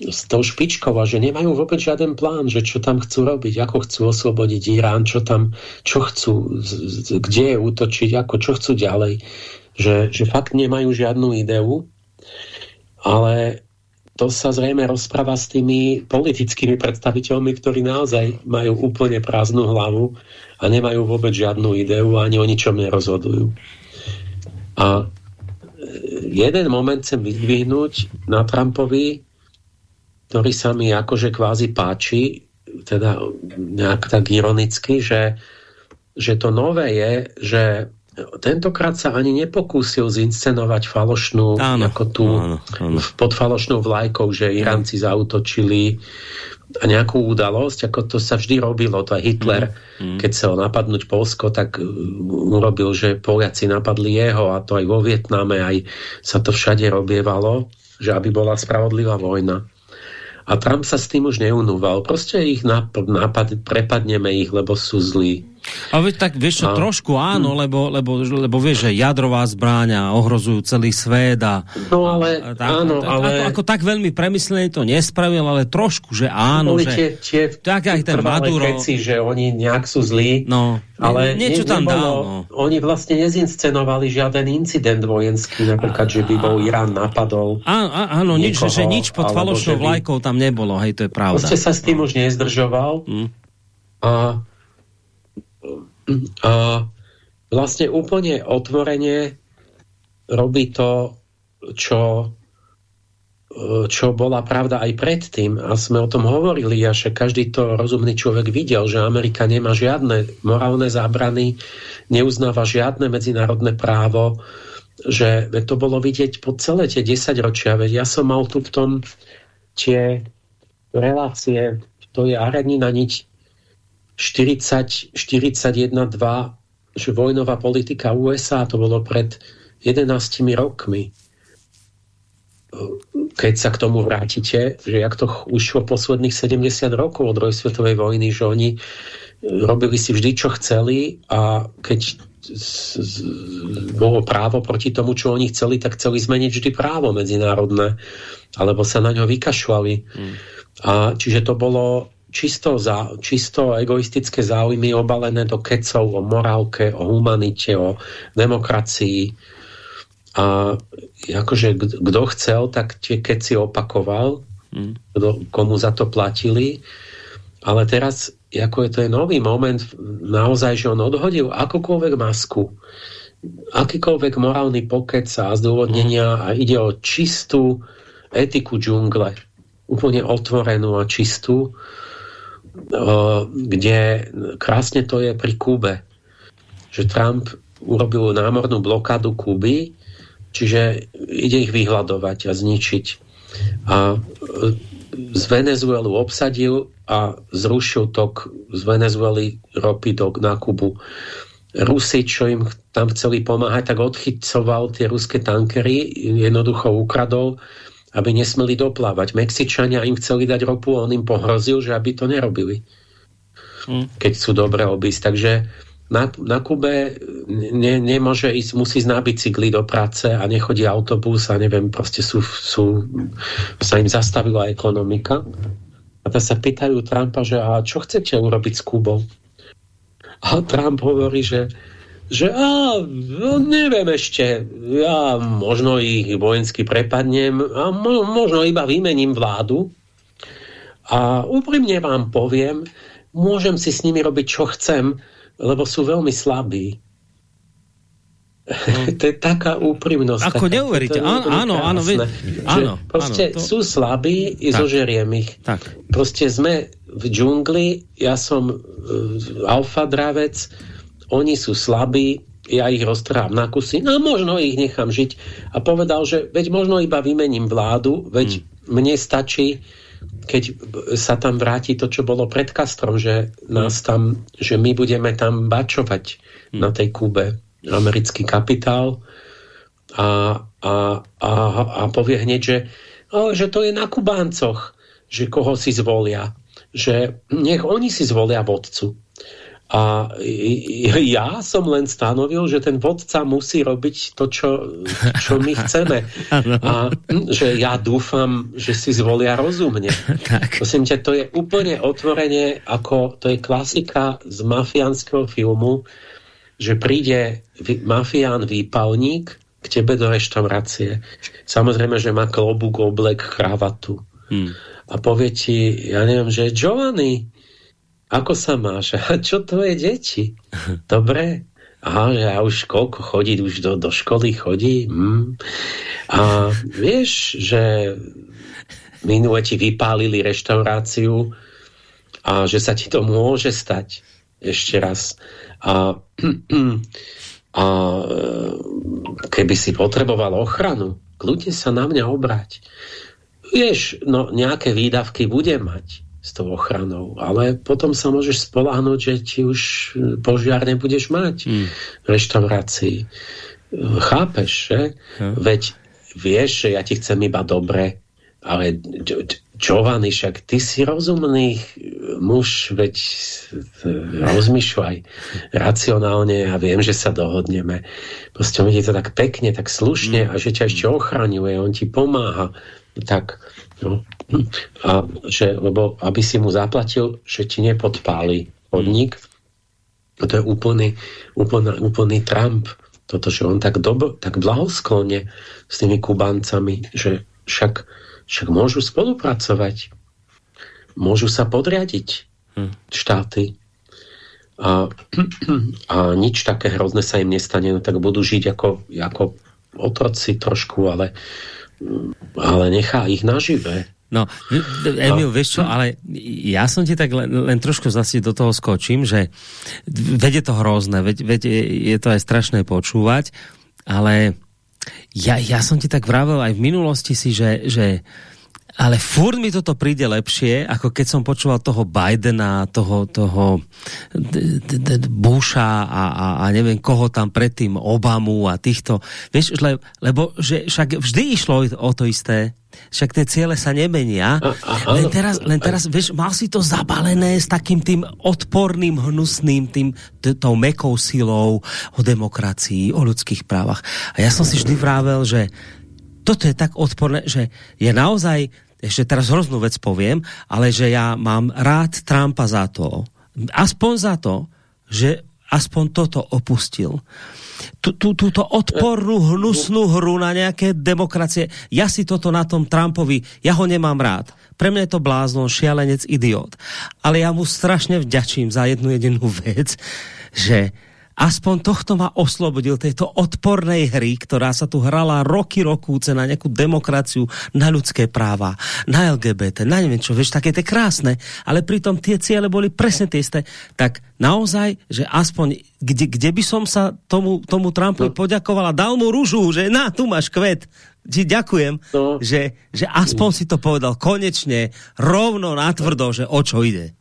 s tou špičkou a že nemajú vôbec žiaden plán, že čo tam chcú robiť, ako chcú oslobodiť Irán, čo tam, čo chcú, kde je útočiť, ako, čo chcú ďalej. Že, že fakt nemajú žiadnu ideu, ale to sa zrejme rozpráva s tými politickými predstaviteľmi, ktorí naozaj majú úplne prázdnu hlavu a nemajú vôbec žiadnu ideu ani o ničom nerozhodujú. A jeden moment chcem vyzdvihnúť na Trumpovi, ktorý sa mi akože kvázi páči, teda nejak tak ironicky, že, že to nové je, že tentokrát sa ani nepokúsil zinscenovať falošnú, áno, ako tu áno, áno. pod falošnou vlajkou, že Iránci zautočili a nejakú udalosť, ako to sa vždy robilo, to aj Hitler, mm, mm. keď chcel napadnúť Polsko, tak uh, urobil, že Poliaci napadli jeho a to aj vo Vietname, aj sa to všade robievalo, že aby bola spravodlivá vojna. A Trump sa s tým už neunúval. Proste ich napad, prepadneme ich, lebo sú zlí. A veď tak vieš čo, a... trošku áno, hm. lebo, lebo, lebo vieš, že jadrová zbráňa ohrozujú celý svet a... No ale, tak, áno, tak, ale... Ako, ako tak veľmi premyslený to nespravil, ale trošku, že áno, že... Tie, tie tak aj ten Maduro... Keci, že oni nejak sú zlí, no, ale niečo tam nebolo, dal, no. Oni vlastne nezinscenovali žiaden incident vojenský, napríklad, že by bol Irán napadol á, á, Áno, nič, že nič pod falošnou vlajkou tam nebolo, hej, to je pravda. Proste sa s tým už nezdržoval mm. a a vlastne úplne otvorene robí to, čo, čo bola pravda aj predtým. A sme o tom hovorili, a že každý to rozumný človek videl, že Amerika nemá žiadne morálne zábrany, neuznáva žiadne medzinárodné právo, že to bolo vidieť po celé tie 10 ročia. Veď ja som mal tu v tom tie relácie, to je Arenina niť 40, 41, 2, že vojnová politika USA, to bolo pred 11 rokmi. Keď sa k tomu vrátite, že jak to už po posledných 70 rokov od druhej svetovej vojny, že oni robili si vždy, čo chceli a keď bolo právo proti tomu, čo oni chceli, tak chceli zmeniť vždy právo medzinárodné, alebo sa na ňo vykašľali. Hmm. A čiže to bolo čisto, za, čisto egoistické záujmy obalené do kecov o morálke, o humanite, o demokracii. A akože kto chcel, tak tie keci opakoval, mm. kdo, komu za to platili. Ale teraz, ako je to je nový moment, naozaj, že on odhodil akúkoľvek masku, akýkoľvek morálny pokec a zdôvodnenia mm. a ide o čistú etiku džungle, úplne otvorenú a čistú kde krásne to je pri Kúbe, že Trump urobil námornú blokádu Kúby, čiže ide ich vyhľadovať a zničiť. A e, z Venezuelu obsadil a zrušil tok z Venezuely ropy do, na Kubu. Rusi, čo im tam chceli pomáhať, tak odchycoval tie ruské tankery, jednoducho ukradol aby nesmeli doplávať. Mexičania im chceli dať ropu a on im pohrozil, že aby to nerobili. Hmm. Keď sú dobre obísť. Takže na, na Kube ne, nemôže ísť, musí ísť na bicykli do práce a nechodí autobus a neviem, proste sú, sú, sa im zastavila ekonomika. A tak sa pýtajú Trumpa, že a čo chcete urobiť s Kubou? A Trump hovorí, že že a, no, neviem ešte, ja možno ich vojensky prepadnem a mo, možno iba vymením vládu a úprimne vám poviem, môžem si s nimi robiť, čo chcem, lebo sú veľmi slabí. Hmm. to je taká úprimnosť. Ako taká, neuveríte, áno, áno, áno, áno. Proste áno, to... sú slabí, tak. zožeriem ich. Tak. Proste sme v džungli, ja som uh, alfa dravec, oni sú slabí, ja ich roztrhám na kusy, no možno ich nechám žiť. A povedal, že veď možno iba vymením vládu, veď hmm. mne stačí, keď sa tam vráti to, čo bolo pred Kastrom, že, nás tam, že my budeme tam bačovať hmm. na tej Kube. americký kapitál a, a, a, a povie hneď, že, že to je na Kubáncoch, že koho si zvolia, že nech oni si zvolia vodcu. A ja som len stanovil, že ten vodca musí robiť to, čo, čo my chceme. A že ja dúfam, že si zvolia rozumne. Tak. Prosím ťa, to je úplne otvorenie, ako to je klasika z mafiánskeho filmu, že príde mafián výpalník k tebe do reštaurácie. Samozrejme, že má klobúk, oblek, kravatu. Hmm. A povie ti, ja neviem, že Giovanni, ako sa máš? A čo tvoje deti? Dobre? Aha, že ja už koľko chodí, už do, do školy chodí. Hm. A vieš, že minule ti vypálili reštauráciu a že sa ti to môže stať ešte raz. A, a keby si potreboval ochranu, kľudne sa na mňa obrať. Vieš, no nejaké výdavky budem mať s tou ochranou. Ale potom sa môžeš spolahnuť, že ti už požiar nebudeš mať mm. v reštaurácii. Chápeš, že? Ja. Veď vieš, že ja ti chcem iba dobre, ale Giovanni, však ty si rozumný muž, veď rozmýšľaj racionálne a viem, že sa dohodneme. Proste on to tak pekne, tak slušne mm. a že ťa ešte ochraňuje, on ti pomáha. Tak No. A že, lebo aby si mu zaplatil, že ti nepodpáli podnik, to je úplný, úplný, úplný Trump. Toto, že on tak, dobo, tak blahosklone s tými Kubancami, že však, však môžu spolupracovať. Môžu sa podriadiť hm. štáty. A, a nič také hrozné sa im nestane, no tak budú žiť ako, ako otroci trošku, ale ale nechá ich nažive. No, Emil, vieš čo, ale ja som ti tak len, len trošku zase do toho skočím, že veď je to hrozné, veď, veď je to aj strašné počúvať, ale ja, ja som ti tak vravel aj v minulosti si, že, že ale furt mi toto príde lepšie, ako keď som počúval toho Bidena, toho, toho Busha a, a, a neviem koho tam predtým, Obamu a týchto. Vieš, le, lebo že však vždy išlo o to isté. Však tie ciele sa nemenia. Len teraz, len teraz vieš, mal si to zabalené s takým tým odporným, hnusným, tým, tou mekou silou o demokracii, o ľudských právach. A ja som si vždy vravel, že toto je tak odporné, že je naozaj ešte teraz hroznú vec poviem, ale že ja mám rád Trumpa za to, aspoň za to, že aspoň toto opustil. Túto odpornú, hnusnú hru na nejaké demokracie. Ja si toto na tom Trumpovi, ja ho nemám rád. Pre mňa je to blázon, šialenec, idiot. Ale ja mu strašne vďačím za jednu jedinú vec, že aspoň tohto ma oslobodil, tejto odpornej hry, ktorá sa tu hrala roky rokúce na nejakú demokraciu, na ľudské práva, na LGBT, na neviem čo, vieš, také tie krásne, ale pritom tie ciele boli presne tie isté, tak naozaj, že aspoň, kde, kde by som sa tomu, tomu Trumpovi no. poďakovala, dal mu rúžu, že na, tu máš kvet, ti ďakujem, no. že, že aspoň si to povedal konečne, rovno natvrdo, že o čo ide.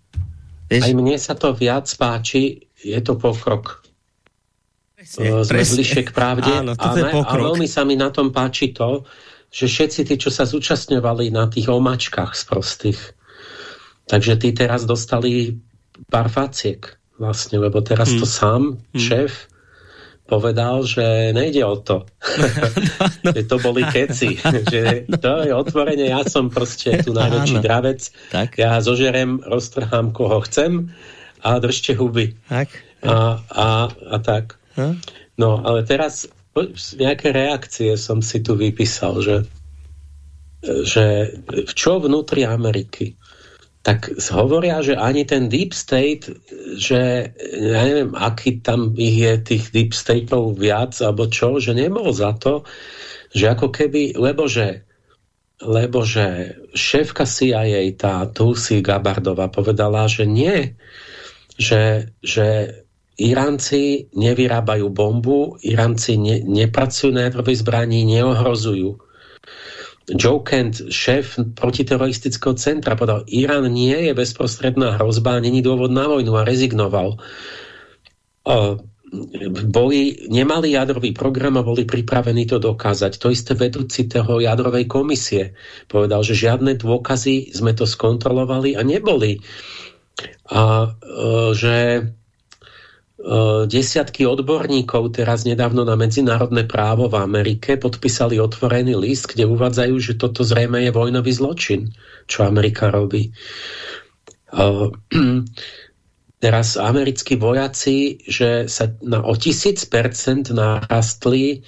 Vieš? Aj mne sa to viac páči, je to pokrok presne, sme bližšie k pravde. Áno, a, je a veľmi sa mi na tom páči to, že všetci tí, čo sa zúčastňovali na tých omačkách z prostých, takže tí teraz dostali pár faciek vlastne, lebo teraz hmm. to sám hmm. šéf povedal, že nejde o to. no, no. že to boli keci. že to je otvorenie, ja som proste tu najväčší dravec. Tak. Ja zožerem, roztrhám koho chcem a držte huby. Tak. A, a, a tak. Hm? No, ale teraz nejaké reakcie som si tu vypísal, že, že čo vnútri Ameriky, tak hovoria, že ani ten Deep State, že ja neviem, aký tam ich je tých Deep Stateov viac, alebo čo, že nebol za to, že ako keby, lebo že lebo že šéfka CIA, tá Tulsi Gabardová, povedala, že nie, že, že Iránci nevyrábajú bombu, Iránci ne, nepracujú na jadrovej zbraní, neohrozujú. Joe Kent, šéf protiteroristického centra, povedal, Irán nie je bezprostredná hrozba, není dôvod na vojnu a rezignoval. O, boli, nemali jadrový program a boli pripravení to dokázať. To isté vedúci toho jadrovej komisie povedal, že žiadne dôkazy sme to skontrolovali a neboli. A e, že desiatky odborníkov teraz nedávno na medzinárodné právo v Amerike podpísali otvorený list, kde uvádzajú, že toto zrejme je vojnový zločin, čo Amerika robí. E, teraz americkí vojaci, že sa na, o tisíc percent narastli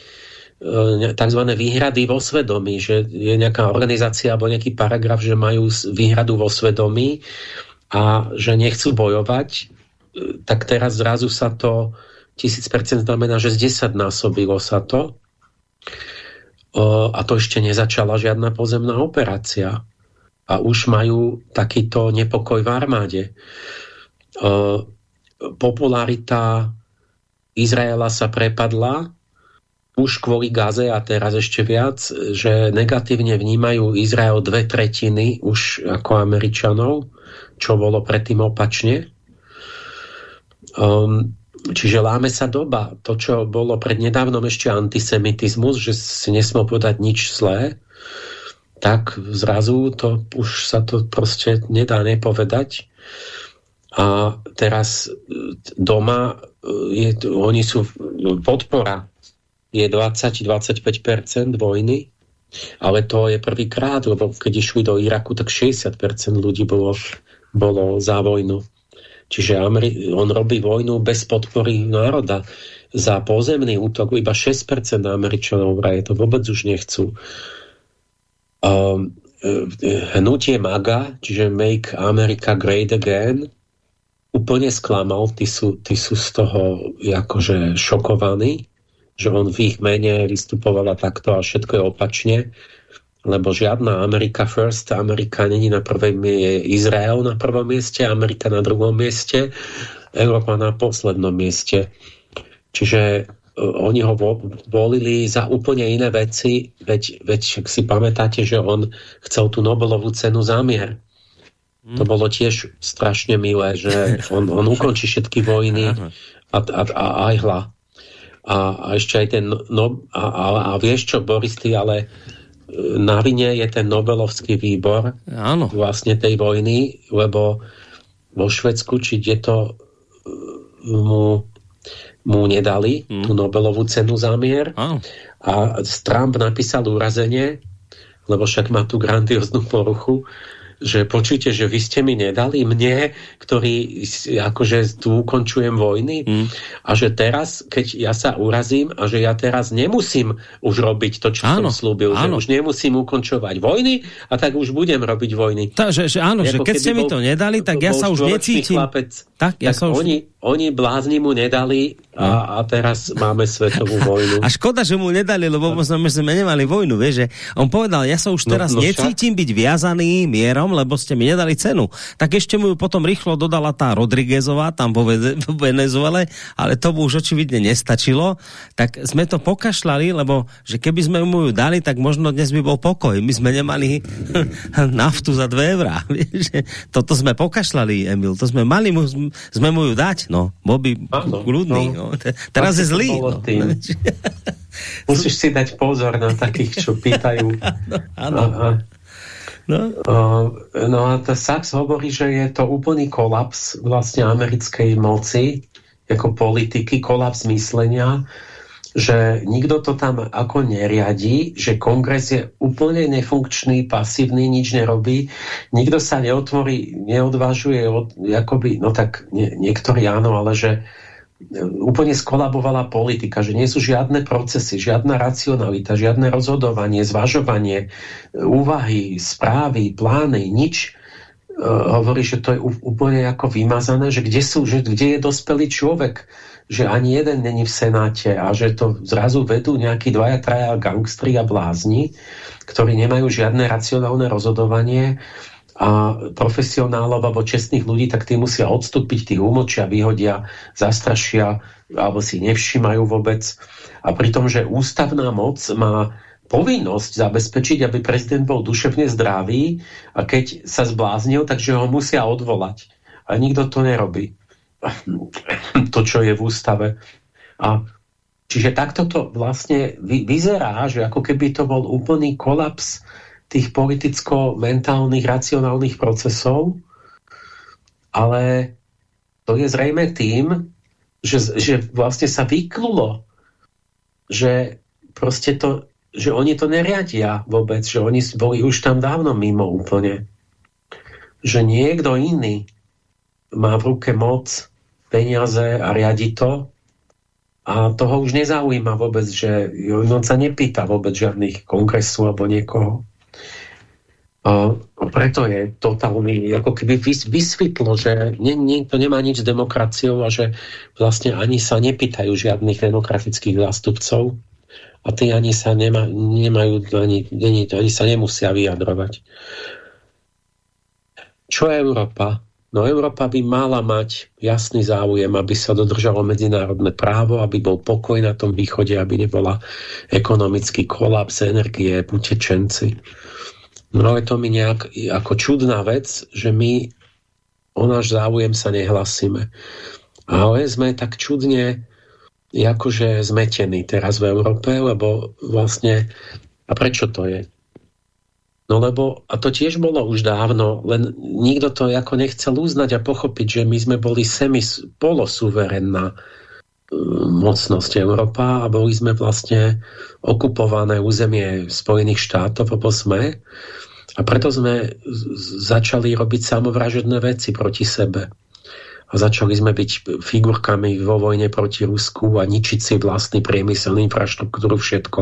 e, tzv. výhrady vo svedomí, že je nejaká organizácia alebo nejaký paragraf, že majú výhradu vo svedomí a že nechcú bojovať, tak teraz zrazu sa to tisíc percent znamená, že z 10 násobilo sa to a to ešte nezačala žiadna pozemná operácia a už majú takýto nepokoj v armáde. Popularita Izraela sa prepadla už kvôli Gaze a teraz ešte viac, že negatívne vnímajú Izrael dve tretiny už ako Američanov, čo bolo predtým opačne. Um, čiže láme sa doba. To, čo bolo prednedávnom ešte antisemitizmus, že si nesmel povedať nič zlé, tak zrazu to, už sa to proste nedá nepovedať. A teraz e, doma e, je, oni sú podpora je 20-25% vojny, ale to je prvýkrát, lebo keď išli do Iraku, tak 60% ľudí bolo, bolo za vojnu. Čiže Ameri- on robí vojnu bez podpory národa. Za pozemný útok iba 6% Američanov vraj to vôbec už nechcú. Um, hnutie MAGA, čiže Make America Great Again, úplne sklamal, tí sú, tí sú z toho akože šokovaní, že on v ich mene vystupovala takto a všetko je opačne, lebo žiadna Amerika first, Amerika není na prvej je Izrael na prvom mieste, Amerika na druhom mieste, Európa na poslednom mieste. Čiže uh, oni ho volili za úplne iné veci, veď, veď si pamätáte, že on chcel tú Nobelovú cenu zamier. To bolo tiež strašne milé, že on, on ukončí všetky vojny a, a, a aj hla. A, a ešte aj ten... No, a, a, a vieš čo, Boris, ty ale e, na vine je ten Nobelovský výbor Áno. vlastne tej vojny, lebo vo Švedsku, či kde to e, mu, mu nedali mm. tú Nobelovú cenu za mier. Áno. A Trump napísal urazenie, lebo však má tú grandióznu poruchu, že počujte, že vy ste mi nedali mne, ktorý akože tu ukončujem vojny mm. a že teraz, keď ja sa urazím a že ja teraz nemusím už robiť to, čo áno, som slúbil, áno. že už nemusím ukončovať vojny a tak už budem robiť vojny. Tá, že, že áno, že keď ste mi to nedali, tak ja sa už necítim. Chlapec, tak, ja tak sa už... oni, oni blázni mu nedali a, a teraz máme svetovú vojnu. A škoda, že mu nedali, lebo sme, sme nemali vojnu, vieš, že on povedal, ja sa už no, teraz no, no necítim však? byť viazaný mierom, lebo ste mi nedali cenu. Tak ešte mu ju potom rýchlo dodala tá Rodriguezová tam vo Venezuele, ale to mu už očividne nestačilo. Tak sme to pokašľali, lebo že keby sme mu ju dali, tak možno dnes by bol pokoj. My sme nemali naftu za dve eurá. Toto sme pokašľali, Emil. To sme mali mu, sme mu ju dať, no. Bol by kľudný. No. No. Teraz je zlý. No. Musíš si dať pozor na takých, čo pýtajú. Áno. No. No a tá Sachs hovorí, že je to úplný kolaps vlastne americkej moci, ako politiky, kolaps myslenia, že nikto to tam ako neriadí, že kongres je úplne nefunkčný, pasívny, nič nerobí, nikto sa neotvorí, neodvážuje, od, akoby, no tak nie, niektorí áno, ale že úplne skolabovala politika, že nie sú žiadne procesy, žiadna racionalita, žiadne rozhodovanie, zvažovanie, úvahy, správy, plány, nič. Uh, hovorí, že to je úplne ako vymazané, že kde, sú, že kde je dospelý človek, že ani jeden není v Senáte a že to zrazu vedú nejakí dvaja, traja gangstri a blázni, ktorí nemajú žiadne racionálne rozhodovanie a profesionálov alebo čestných ľudí, tak tí musia odstúpiť, tých umlčia, vyhodia, zastrašia alebo si nevšímajú vôbec. A pri tom, že ústavná moc má povinnosť zabezpečiť, aby prezident bol duševne zdravý a keď sa zbláznil, takže ho musia odvolať. A nikto to nerobí. To, čo je v ústave. A čiže takto to vlastne vyzerá, že ako keby to bol úplný kolaps tých politicko-mentálnych, racionálnych procesov, ale to je zrejme tým, že, že vlastne sa vyklulo, že proste to, že oni to neriadia vôbec, že oni boli už tam dávno mimo úplne. Že niekto iný má v ruke moc, peniaze a riadi to a toho už nezaujíma vôbec, že on sa nepýta vôbec žiadnych kongresov alebo niekoho. A preto je totálny, ako keby vysvetlo, že nie, to nemá nič s demokraciou a že vlastne ani sa nepýtajú žiadnych demokratických zástupcov a tí ani sa nema, nemajú, ani, ani, ani sa nemusia vyjadrovať. Čo je Európa? No Európa by mala mať jasný záujem, aby sa dodržalo medzinárodné právo, aby bol pokoj na tom východe, aby nebola ekonomický kolaps, energie, utečenci No ale to mi nejak ako čudná vec, že my o náš záujem sa nehlasíme. Ale sme tak čudne akože zmetení teraz v Európe, lebo vlastne a prečo to je? No lebo, a to tiež bolo už dávno, len nikto to ako nechcel uznať a pochopiť, že my sme boli semi polosúverenná mocnosť Európa a boli sme vlastne okupované územie Spojených štátov, alebo sme. A preto sme začali robiť samovražedné veci proti sebe. A začali sme byť figurkami vo vojne proti Rusku a ničiť si vlastný priemysel, infraštruktúru, všetko.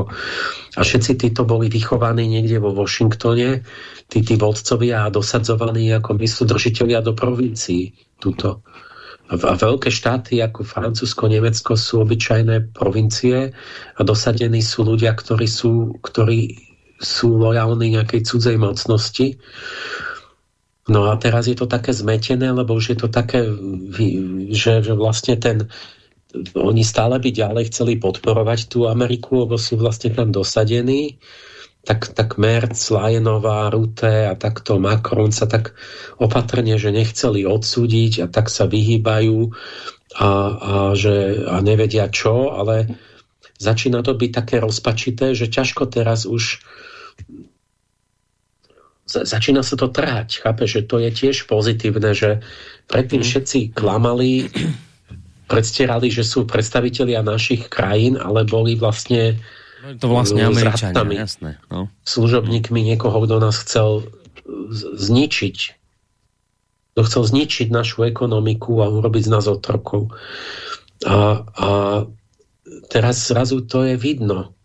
A všetci títo boli vychovaní niekde vo Washingtone, tí, tí vodcovia a dosadzovaní ako myslodržiteľia do provincií. Tuto. A veľké štáty ako Francúzsko, Nemecko sú obyčajné provincie a dosadení sú ľudia, ktorí sú, ktorí sú lojálni nejakej cudzej mocnosti. No a teraz je to také zmetené, lebo už je to také, že, že vlastne ten, oni stále by ďalej chceli podporovať tú Ameriku, lebo sú vlastne tam dosadení. Tak, tak Merc, Lajenová, Ruté a takto Macron sa tak opatrne, že nechceli odsúdiť a tak sa vyhýbajú a, a, že, a nevedia čo, ale začína to byť také rozpačité, že ťažko teraz už začína sa to trhať. Chápe, že to je tiež pozitívne, že predtým mhm. všetci klamali, predstierali, že sú predstavitelia našich krajín, ale boli vlastne to vlastne Američania, jasné. No. Služobníkmi niekoho, kto nás chcel zničiť. Kto chcel zničiť našu ekonomiku a urobiť z nás otrokov. A, a teraz zrazu to je vidno.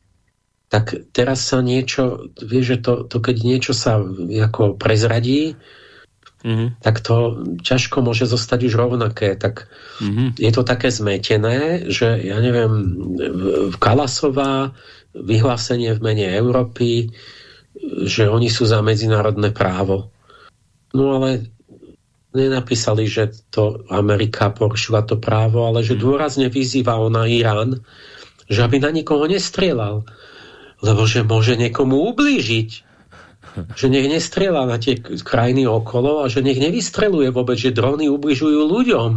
Tak teraz sa niečo, vieš, že to, to keď niečo sa ako prezradí, Mm-hmm. tak to ťažko môže zostať už rovnaké. Tak mm-hmm. je to také zmetené, že ja neviem, Kalasová vyhlásenie v mene Európy, že oni sú za medzinárodné právo. No ale nenapísali, že to Amerika porušila to právo, ale že hmm. dôrazne vyzýva ona Irán, že aby na nikoho nestrieľal, lebo že môže niekomu ublížiť. Že nech nestrieľa na tie krajiny okolo a že nech nevystreluje vôbec, že drony ubližujú ľuďom.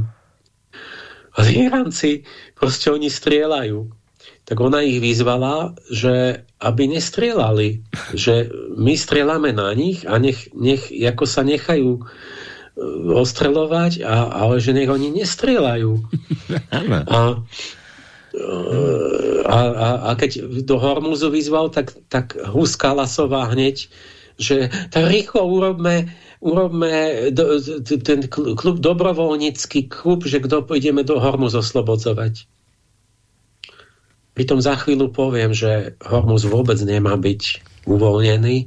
A Iránci, proste oni strieľajú tak ona ich vyzvala, že aby nestrieľali, že my strieľame na nich a nech, nech ako sa nechajú e, ostreľovať, a, ale že nech oni nestrieľajú. A, a, a, a keď do Hormuzu vyzval, tak, tak Huska Lasová hneď, že tak rýchlo urobme, urobme do, ten klub dobrovoľnícky klub, že kto ideme do Hormuz oslobodzovať. Pritom za chvíľu poviem, že Hormuz vôbec nemá byť uvoľnený,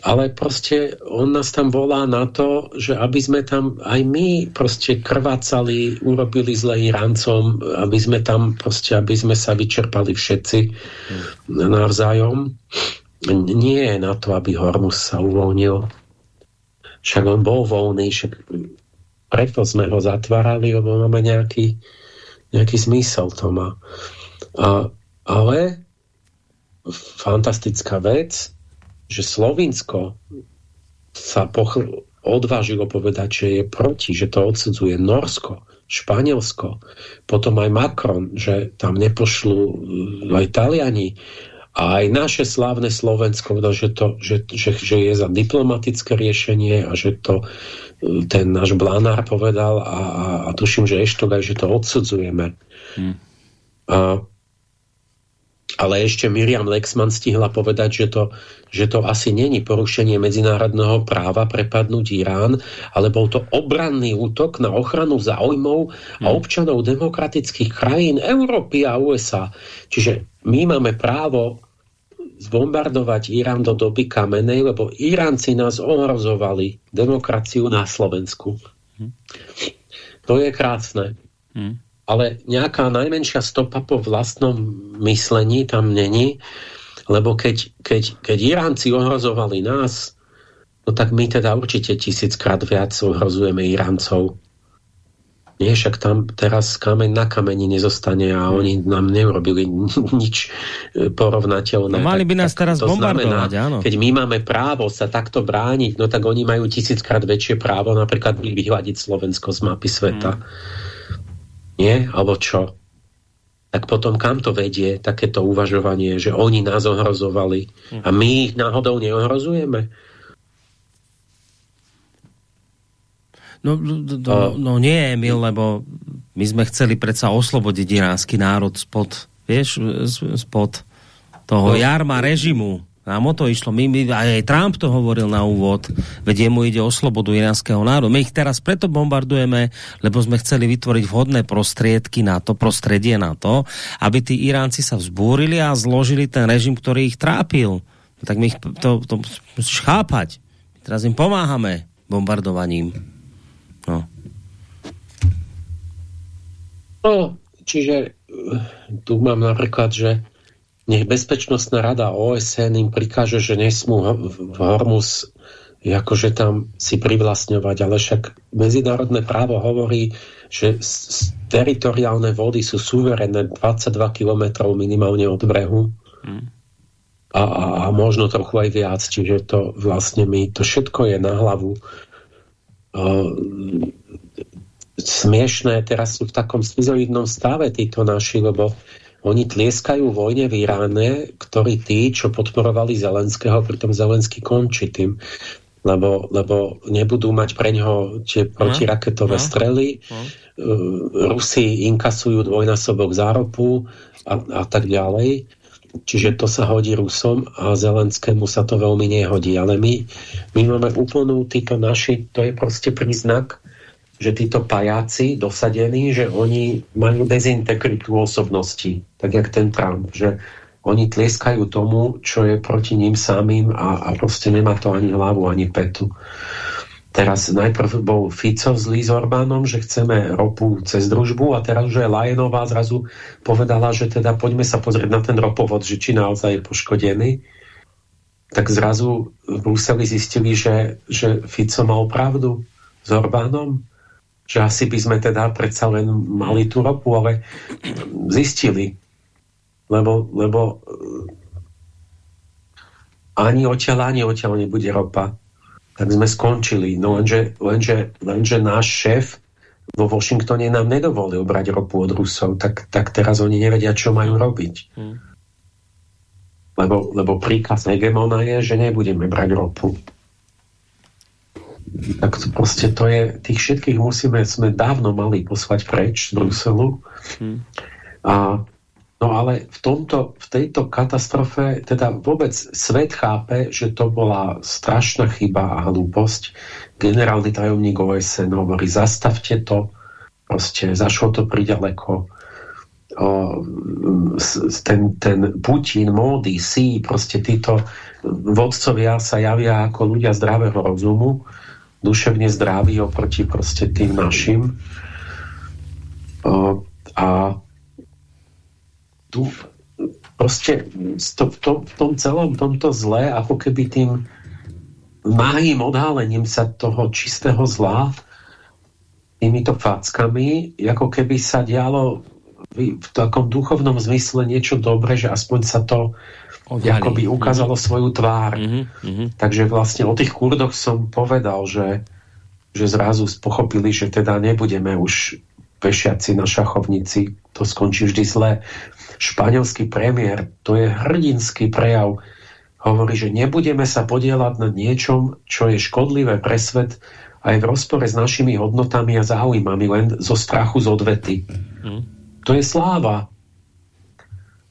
ale proste on nás tam volá na to, že aby sme tam aj my proste krvácali, urobili zle Iráncom, aby sme tam proste, aby sme sa vyčerpali všetci hmm. navzájom. Nie je na to, aby Hormus sa uvoľnil. Však on bol voľný, však preto sme ho zatvárali, lebo máme nejaký, nejaký zmysel to má. A, ale fantastická vec, že Slovinsko sa pochl- odvážilo povedať, že je proti, že to odsudzuje Norsko, Španielsko, potom aj Macron, že tam nepošlu e, aj Taliani, a aj naše slávne Slovensko, že, to, že, že, že je za diplomatické riešenie a že to e, ten náš Blanár povedal a, a, a tuším, že Eštok aj, že to odsudzujeme. Hmm. A, ale ešte Miriam Lexman stihla povedať, že to, že to asi není porušenie medzinárodného práva prepadnúť Irán, ale bol to obranný útok na ochranu záujmov a hmm. občanov demokratických krajín Európy a USA. Čiže my máme právo zbombardovať Irán do doby kamenej, lebo Iránci nás ohrozovali demokraciu na Slovensku. Hmm. To je krásne. Hmm. Ale nejaká najmenšia stopa po vlastnom myslení tam není, lebo keď, keď, keď Iránci ohrozovali nás, no tak my teda určite tisíckrát viac ohrozujeme Iráncov. Nie, však tam teraz kameň na kameni nezostane a oni nám neurobili nič e, porovnateľné. No, mali by nás teraz bombardovať, znamená, áno. Keď my máme právo sa takto brániť, no tak oni majú tisíckrát väčšie právo napríklad vyhľadiť Slovensko z mapy sveta. Hmm. Nie? Alebo čo? Tak potom kam to vedie, takéto uvažovanie, že oni nás ohrozovali a my ich náhodou neohrozujeme? No, no, no nie, Emil, lebo my sme chceli predsa oslobodiť iránsky národ spod, vieš, spod toho no. jarma režimu. Nám o to išlo. My, my, aj Trump to hovoril na úvod, veď jemu ide o slobodu iránskeho národa. My ich teraz preto bombardujeme, lebo sme chceli vytvoriť vhodné prostriedky na to, prostredie na to, aby tí Iránci sa vzbúrili a zložili ten režim, ktorý ich trápil. No, tak my ich to, to musíš chápať. Teraz im pomáhame bombardovaním. No. No, čiže eh, tu mám napríklad, že nech Bezpečnostná rada OSN im prikáže, že nesmú v Hormus akože tam si privlastňovať, ale však medzinárodné právo hovorí, že teritoriálne vody sú suverené 22 kilometrov minimálne od brehu. Hmm. A, a, a možno trochu aj viac, čiže to vlastne my, to všetko je na hlavu smiešné, teraz sú v takom schizoidnom stave títo naši, lebo oni tlieskajú vojne v Iráne, ktorí tí, čo podporovali Zelenského, pritom Zelenský končí tým, lebo, lebo nebudú mať pre ňoho tie protiraketové no. strely. No. Rusi inkasujú dvojnásobok záropu a, a tak ďalej. Čiže to sa hodí Rusom a Zelenskému sa to veľmi nehodí. Ale my, my máme úplnú, títo naši, to je proste príznak, že títo pajáci dosadení, že oni majú dezintegritu osobnosti, tak jak ten Trump, že oni tlieskajú tomu, čo je proti ním samým a, a proste nemá to ani hlavu, ani petu. Teraz najprv bol Fico zlý s Orbánom, že chceme ropu cez družbu a teraz už aj Lajenová zrazu povedala, že teda poďme sa pozrieť na ten ropovod, že či naozaj je poškodený. Tak zrazu v Bruseli zistili, že, že Fico mal pravdu s Orbánom, že asi by sme teda predsa len mali tú ropu, ale zistili, lebo, lebo ani odtiaľ, ani odtiaľ nebude ropa tak sme skončili. No lenže, lenže, lenže náš šéf vo Washingtone nám nedovolil brať ropu od Rusov, tak, tak teraz oni nevedia, čo majú robiť. Hmm. Lebo, lebo príkaz hegemona je, že nebudeme brať ropu. Tak to proste to je, tých všetkých musíme, sme dávno mali poslať preč z Bruselu. Hmm. A No ale v, tomto, v tejto katastrofe teda vôbec svet chápe, že to bola strašná chyba a hlúposť. Generálny tajomník OSN hovorí, zastavte to, proste zašlo to priďaleko. O, ten, ten Putin, Modi, Si, proste títo vodcovia sa javia ako ľudia zdravého rozumu, duševne zdraví oproti proste tým našim. O, a tu proste v tom, v tom celom tomto zle, ako keby tým máhým odhalením sa toho čistého zla týmito fackami, ako keby sa dialo v takom duchovnom zmysle niečo dobré, že aspoň sa to akoby ukázalo mm svoju tvár. Mm -hmm. Takže vlastne o tých kurdoch som povedal, že, že zrazu pochopili, že teda nebudeme už pešiaci na šachovnici. To skončí vždy zle. Španielský premiér, to je hrdinský prejav, hovorí, že nebudeme sa podielať na niečom, čo je škodlivé pre svet a je v rozpore s našimi hodnotami a záujmami, len zo strachu z odvety. Mm. To je sláva.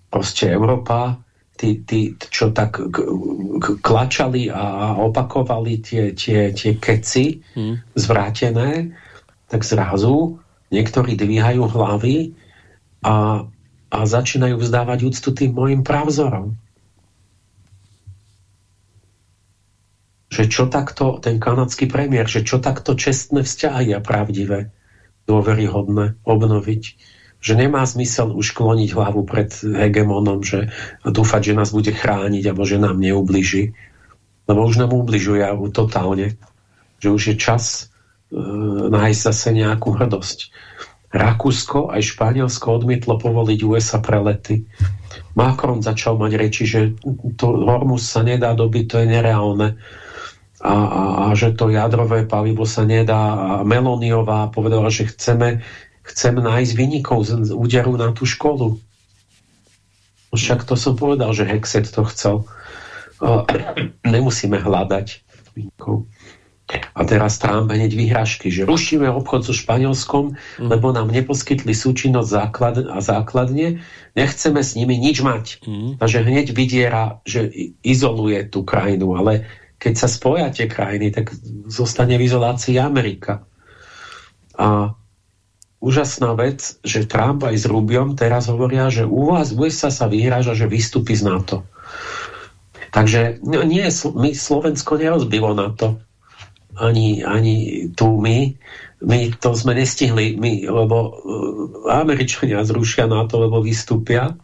Proste Európa, tí, tí čo tak klačali a opakovali tie, tie, tie keci mm. zvrátené, tak zrazu niektorí dvíhajú hlavy a, a začínajú vzdávať úctu tým mojim pravzorom. Že čo takto, ten kanadský premiér, že čo takto čestné vzťahy a pravdivé, dôveryhodné obnoviť. Že nemá zmysel už kloniť hlavu pred hegemonom, že dúfať, že nás bude chrániť alebo že nám neubliží. Lebo už nám ubližuje totálne. Že už je čas e, nájsť zase nejakú hrdosť. Rakúsko aj Španielsko odmietlo povoliť USA prelety. Macron začal mať reči, že to Hormus sa nedá dobiť, to je nereálne. A, a, a že to jadrové palivo sa nedá. A Meloniová povedala, že chceme, chceme nájsť vynikov z úderu na tú školu. Však to som povedal, že Hexet to chcel. Nemusíme hľadať vynikov. A teraz Trump hneď vyhražky, že rušíme obchod so Španielskom, mm. lebo nám neposkytli súčinnosť základ, a základne, nechceme s nimi nič mať. Mm. Takže hneď vydiera, že izoluje tú krajinu, ale keď sa spoja tie krajiny, tak zostane v izolácii Amerika. A úžasná vec, že Trump aj s Rubiom teraz hovoria, že u vás USA sa vyhráža, že vystúpi z NATO. Takže no, nie, my Slovensko nerozbilo na to ani, ani tu my. My to sme nestihli, my, lebo uh, Američania zrušia na to, lebo vystúpia.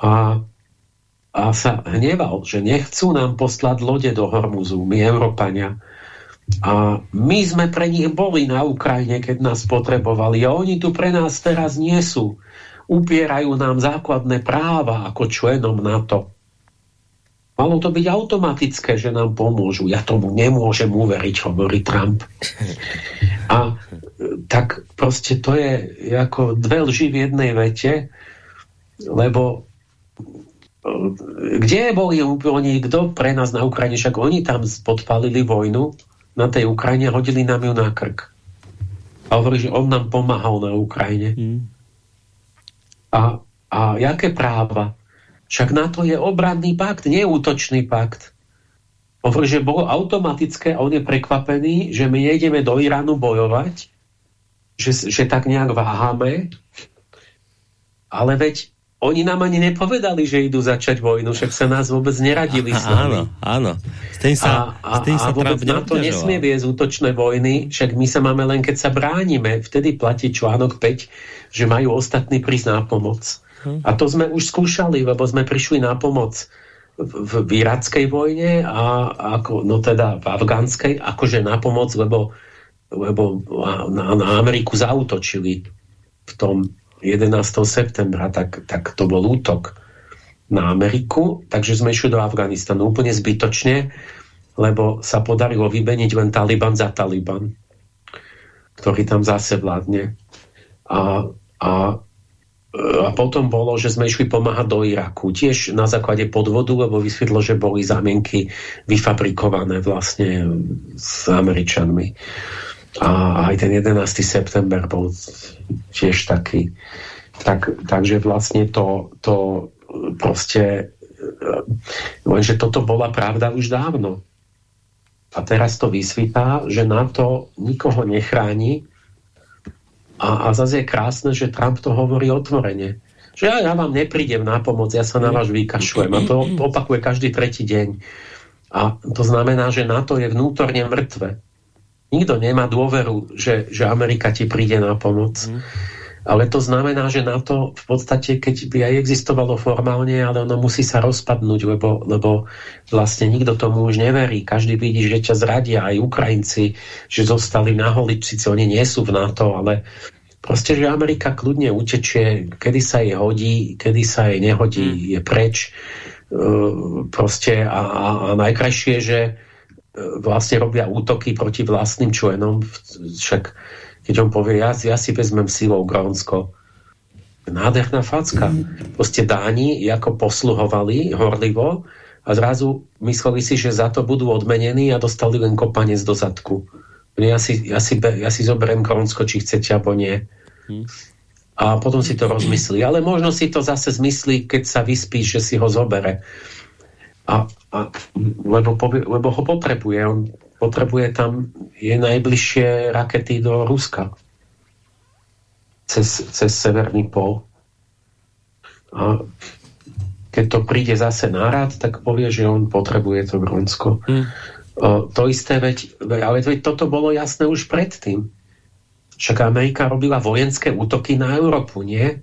A, a sa hneval, že nechcú nám poslať lode do Hormuzu, my Európania. A my sme pre nich boli na Ukrajine, keď nás potrebovali. A oni tu pre nás teraz nie sú. Upierajú nám základné práva ako členom NATO. Malo to byť automatické, že nám pomôžu. Ja tomu nemôžem uveriť, hovorí Trump. A tak proste to je ako dve lži v jednej vete, lebo kde boli oni, kto pre nás na Ukrajine, však oni tam podpalili vojnu na tej Ukrajine, hodili nám ju na krk. A hovorí, že on nám pomáhal na Ukrajine. Mm. A, a jaké práva? Však na to je obranný pakt, nie útočný pakt. Hovorí, že bolo automatické a on je prekvapený, že my nejdeme do Iránu bojovať, že, že tak nejak váhame, ale veď oni nám ani nepovedali, že idú začať vojnu, však sa nás vôbec neradili a, s nami. Áno, áno. S tým sa, a, a, s tým sa a vôbec na to nesmie viesť útočné vojny, však my sa máme len, keď sa bránime, vtedy platí článok 5, že majú ostatní prísť na pomoc. A to sme už skúšali, lebo sme prišli na pomoc v, v irackej vojne a ako, no teda v afgánskej, akože na pomoc, lebo, lebo na, na Ameriku zautočili v tom 11. septembra, tak, tak to bol útok na Ameriku, takže sme išli do Afganistanu úplne zbytočne, lebo sa podarilo vybeniť len Taliban za Taliban, ktorý tam zase vládne. A, a a potom bolo, že sme išli pomáhať do Iraku. Tiež na základe podvodu, lebo vysvetlo, že boli zámienky vyfabrikované vlastne s Američanmi. A aj ten 11. september bol tiež taký. Tak, takže vlastne to, to proste lenže toto bola pravda už dávno. A teraz to vysvítá, že na to nikoho nechráni, a, a zase je krásne, že Trump to hovorí otvorene. Že ja, ja vám neprídem na pomoc, ja sa na vás vykašujem. A to opakuje každý tretí deň. A to znamená, že NATO je vnútorne mŕtve. Nikto nemá dôveru, že, že Amerika ti príde na pomoc. Mm. Ale to znamená, že na to v podstate, keď by aj existovalo formálne, ale ono musí sa rozpadnúť, lebo, lebo vlastne nikto tomu už neverí. Každý vidí, že ťa zradia aj Ukrajinci, že zostali na holi, síce oni nie sú v NATO, ale proste, že Amerika kľudne utečie, kedy sa jej hodí, kedy sa jej nehodí, mm. je preč. Uh, proste a, a, a najkrajšie, že vlastne robia útoky proti vlastným členom, však keď on povie, ja, ja si vezmem silou Grónsko. Nádherná facka. Proste Dáni ako posluhovali horlivo a zrazu mysleli si, že za to budú odmenení a dostali len kopanec do zadku. Ja si, ja si, ja si zoberiem Grónsko, či chcete, alebo nie. Hm. A potom si to rozmyslí. Ale možno si to zase zmyslí, keď sa vyspí, že si ho zobere. A, a, lebo, lebo ho potrebuje. On potrebuje tam je najbližšie rakety do Ruska. Cez, cez Severný pol. A keď to príde zase nárad, tak povie, že on potrebuje to Grónsko. Hmm. to isté, veď, ale veď toto bolo jasné už predtým. Však Amerika robila vojenské útoky na Európu, nie?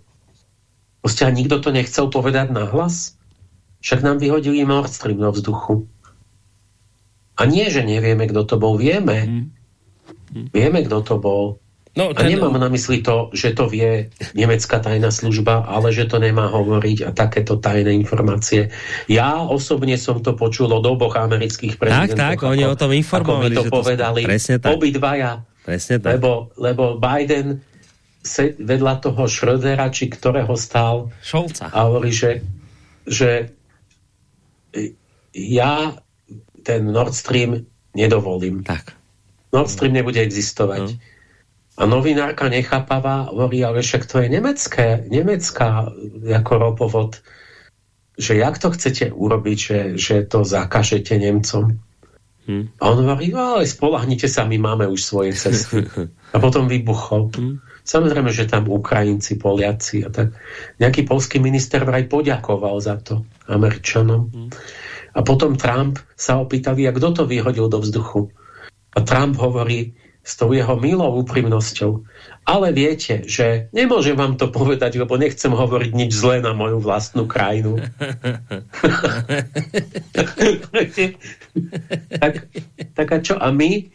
Proste nikto to nechcel povedať nahlas? Však nám vyhodili Nord Stream do vzduchu. A nie, že nevieme, kto to bol. Vieme. Hmm. Vieme, kto to bol. No, ten... A nemám na mysli to, že to vie nemecká tajná služba, ale že to nemá hovoriť a takéto tajné informácie. Ja osobne som to počul od oboch amerických prezidentov. Tak, tak, ako, oni o tom informovali. To povedali. Presne tak. Obidvaja. Presne tak. Lebo, lebo Biden vedľa toho Schrödera, či ktorého stál Šolca. a hovorí, že, že ja ten Nord Stream nedovolím. Tak. Nord Stream nebude existovať. No. A novinárka nechápavá hovorí, ale však to je nemecké, nemecká ako ropovod, že jak to chcete urobiť, že, že to zakažete Nemcom. Hmm. A on hovorí, no, ale spolahnite sa, my máme už svoje cesty. A potom vybuchol. Hmm. Samozrejme, že tam Ukrajinci, Poliaci a tak. Nejaký polský minister vraj poďakoval za to Američanom. Hmm. A potom Trump sa opýtali, a kto to vyhodil do vzduchu. A Trump hovorí s tou jeho milou úprimnosťou, ale viete, že nemôžem vám to povedať, lebo nechcem hovoriť nič zlé na moju vlastnú krajinu. tak, tak a čo? A my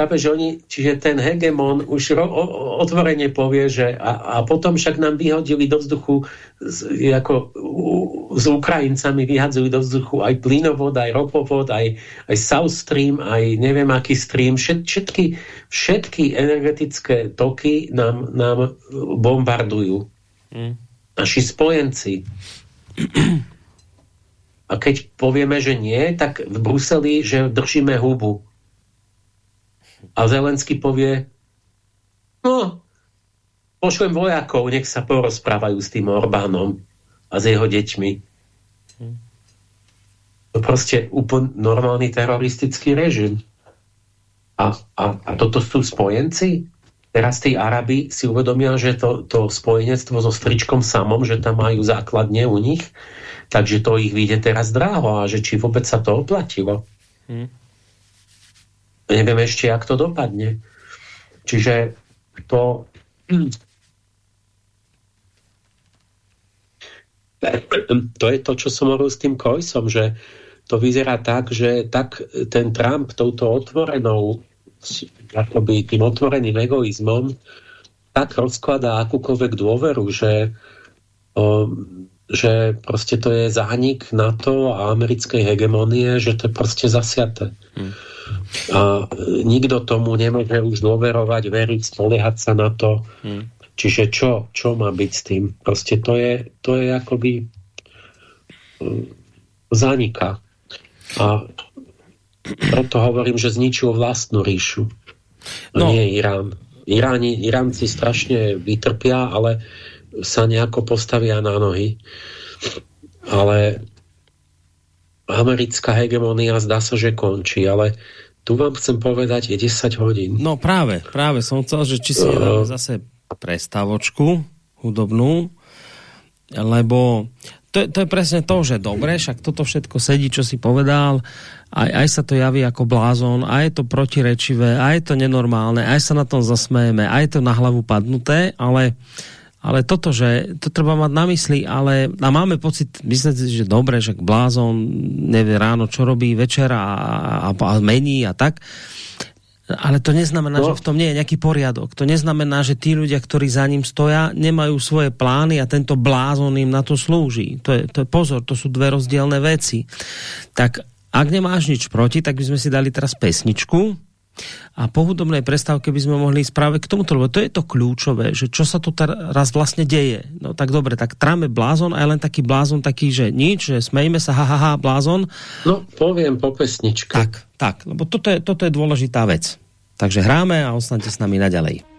Chápe, že oni, čiže ten hegemon už ro, o, otvorene povie, že a, a potom však nám vyhodili do vzduchu z, ako u, s Ukrajincami vyhadzujú do vzduchu aj plynovod, aj ropovod, aj, aj South Stream, aj neviem aký stream, všet, všetky, všetky energetické toky nám, nám bombardujú. Mm. Naši spojenci. A keď povieme, že nie, tak v Bruseli, že držíme hubu a Zelensky povie, no, pošlem vojakov, nech sa porozprávajú s tým Orbánom a s jeho deťmi. To proste úplne normálny teroristický režim. A, a, a toto sú spojenci? Teraz tí Arabi si uvedomia, že to, to spojenectvo so stričkom samom, že tam majú základne u nich, takže to ich vyjde teraz dráho a že či vôbec sa to oplatilo. Hmm neviem ešte, jak to dopadne. Čiže to... To je to, čo som hovoril s tým Kojsom, že to vyzerá tak, že tak ten Trump touto otvorenou akoby tým otvoreným egoizmom tak rozkladá akúkoľvek dôveru, že, že proste to je zánik NATO a americkej hegemonie, že to je proste zasiaté. Hmm. A nikto tomu nemôže už dôverovať, veriť, spoliehať sa na to. Hmm. Čiže čo, čo má byť s tým? Proste to je, to je akoby um, zanika. A preto hovorím, že zničil vlastnú ríšu. No. Nie Irán. Iráni, Iránci strašne vytrpia, ale sa nejako postavia na nohy. Ale americká hegemonia zdá sa, že končí, ale tu vám chcem povedať, je 10 hodín. No práve, práve som chcel, že či si uh, zase prestávočku hudobnú, lebo to, to je presne to, že dobre, však toto všetko sedí, čo si povedal, aj, aj sa to javí ako blázon, aj je to protirečivé, aj je to nenormálne, aj sa na tom zasmejeme, aj je to na hlavu padnuté, ale ale toto, že to treba mať na mysli, ale a máme pocit, myslím si, že dobre, že blázon nevie ráno, čo robí večer a, a, a mení a tak. Ale to neznamená, no. že v tom nie je nejaký poriadok. To neznamená, že tí ľudia, ktorí za ním stoja, nemajú svoje plány a tento blázon im na to slúži. To je, to je pozor, to sú dve rozdielne veci. Tak ak nemáš nič proti, tak by sme si dali teraz pesničku A po hudobnej prestávke by sme mohli ísť práve k tomuto, lebo to je to kľúčové, že čo sa tu teraz vlastne deje. No tak dobre, tak tráme blázon a je len taký blázon taký, že nič, že smejme sa, ha, ha, ha blázon. No, poviem po pesničke. Tak, tak, lebo toto je, toto je dôležitá vec. Takže hráme a ostaňte s nami naďalej.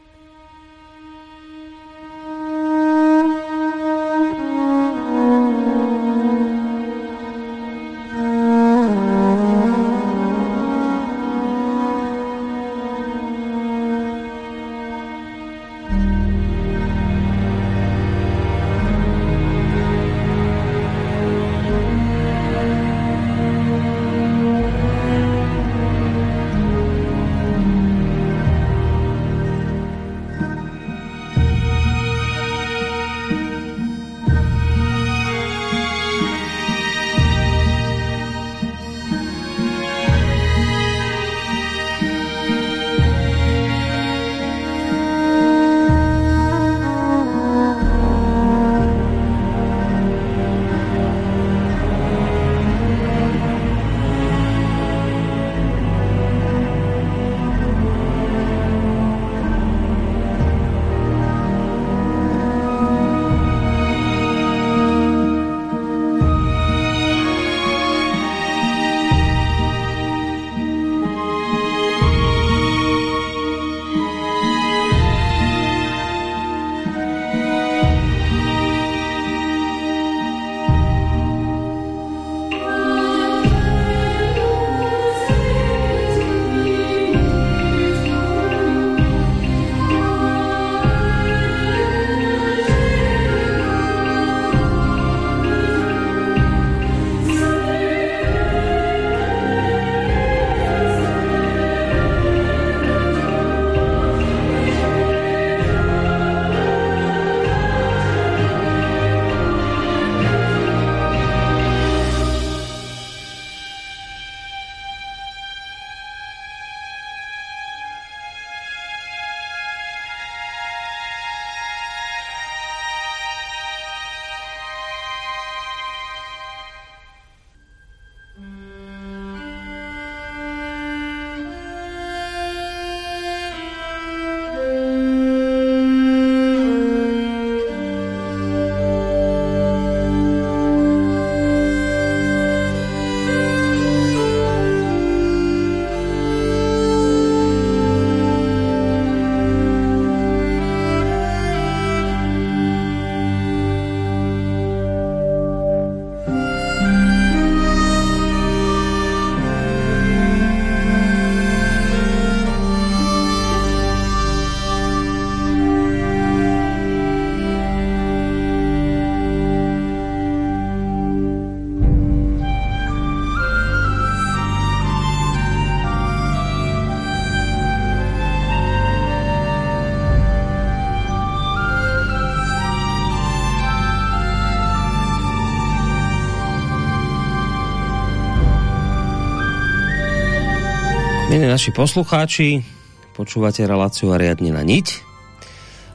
Naši poslucháči, počúvate reláciu Ariadne na niť.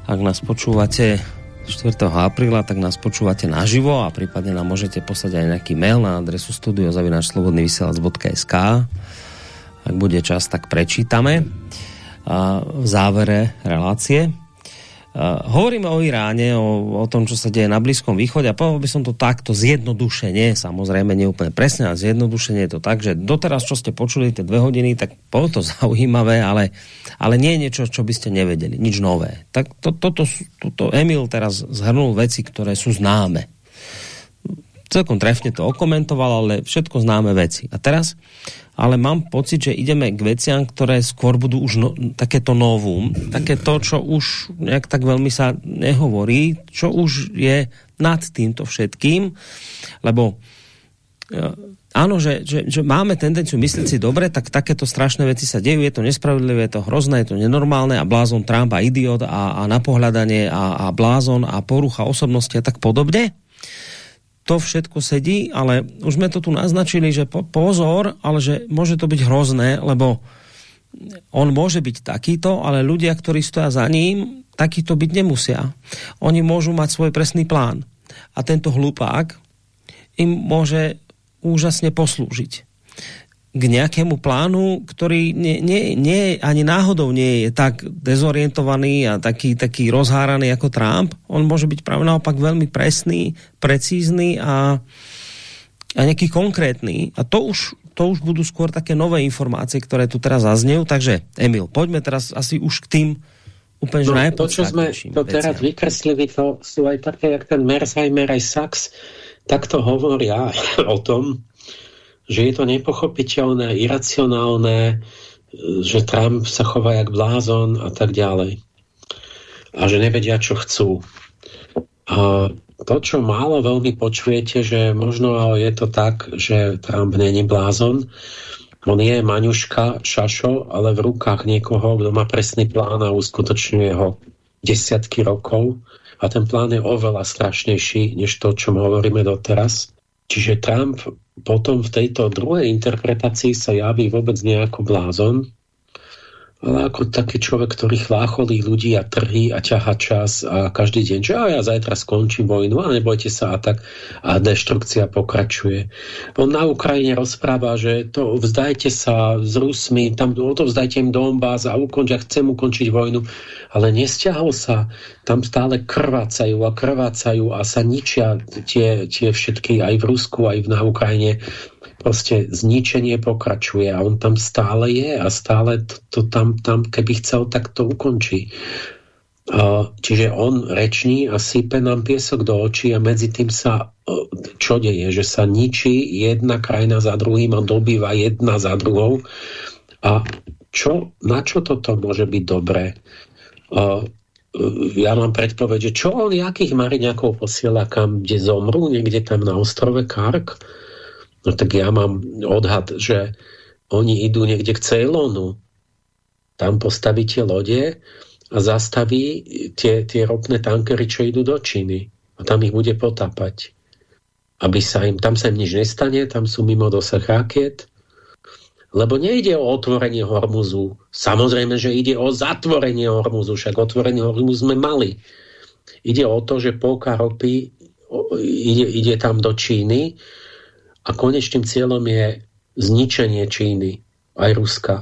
Ak nás počúvate 4. apríla, tak nás počúvate naživo a prípadne nám môžete poslať aj nejaký mail na adresu studiozavináčslobodnyvysielac.sk Ak bude čas, tak prečítame v závere relácie. Uh, hovoríme o Iráne, o, o tom, čo sa deje na Blízkom východe a povedal by som to takto zjednodušenie, samozrejme nie úplne presne, ale zjednodušenie je to tak, že doteraz, čo ste počuli tie dve hodiny, tak bolo to zaujímavé, ale, ale nie je niečo, čo by ste nevedeli, nič nové. Tak to, toto, toto Emil teraz zhrnul veci, ktoré sú známe. Celkom trefne to okomentoval, ale všetko známe veci. A teraz ale mám pocit, že ideme k veciam, ktoré skôr budú už no, takéto novum, také to, čo už nejak tak veľmi sa nehovorí, čo už je nad týmto všetkým, lebo e, áno, že, že, že máme tendenciu myslieť si dobre, tak takéto strašné veci sa dejú, je to nespravedlivé, je to hrozné, je to nenormálne a blázon Trump a idiot a, a napohľadanie a, a blázon a porucha osobnosti a tak podobne to všetko sedí, ale už sme to tu naznačili, že po, pozor, ale že môže to byť hrozné, lebo on môže byť takýto, ale ľudia, ktorí stoja za ním, takýto byť nemusia. Oni môžu mať svoj presný plán. A tento hlupák im môže úžasne poslúžiť. K nejakému plánu, ktorý nie, nie, nie, ani náhodou nie je tak dezorientovaný a taký, taký rozháraný ako Trump. On môže byť práve naopak veľmi presný, precízny a, a nejaký konkrétny. A to už, to už budú skôr také nové informácie, ktoré tu teraz zaznejú. Takže, Emil, poďme teraz asi už k tým úplne no, To, čo sme to teraz vykreslili, to sú aj také, jak ten Merzheimer aj Sachs, tak to hovoria o tom, že je to nepochopiteľné, iracionálne, že Trump sa chová jak blázon a tak ďalej. A že nevedia, čo chcú. A to, čo málo veľmi počujete, že možno je to tak, že Trump není blázon, on je maňuška, šašo, ale v rukách niekoho, kto má presný plán a uskutočňuje ho desiatky rokov. A ten plán je oveľa strašnejší, než to, čo hovoríme doteraz. Čiže Trump potom v tejto druhej interpretácii sa javí vôbec nejako blázon, ako taký človek, ktorý chlácholí ľudí a trhy a ťaha čas a každý deň, že a ja zajtra skončím vojnu a nebojte sa a tak a deštrukcia pokračuje. On na Ukrajine rozpráva, že to vzdajte sa s Rusmi, tam o to vzdajte im Donbass a ukonč, a chcem ukončiť vojnu, ale nestiahol sa, tam stále krvácajú a krvácajú a sa ničia tie, tie všetky aj v Rusku, aj na Ukrajine proste zničenie pokračuje a on tam stále je a stále to, to tam, tam, keby chcel, tak to ukončí. Čiže on reční a sype nám piesok do očí a medzi tým sa čo deje, že sa ničí jedna krajina za druhým a dobýva jedna za druhou. A čo, na čo toto môže byť dobré? ja mám predpoveď, čo on, jakých mariňakov posiela kam, kde zomrú, niekde tam na ostrove Kark? No tak ja mám odhad, že oni idú niekde k Ceylonu. Tam postaví tie lode a zastaví tie, tie ropné tankery, čo idú do Číny. A tam ich bude potapať. Aby sa im, tam sa im nič nestane, tam sú mimo dosah raket. Lebo nejde o otvorenie Hormuzu. Samozrejme, že ide o zatvorenie Hormuzu. Však otvorenie Hormuzu sme mali. Ide o to, že polka ropy ide, ide tam do Číny a konečným cieľom je zničenie Číny, aj Ruska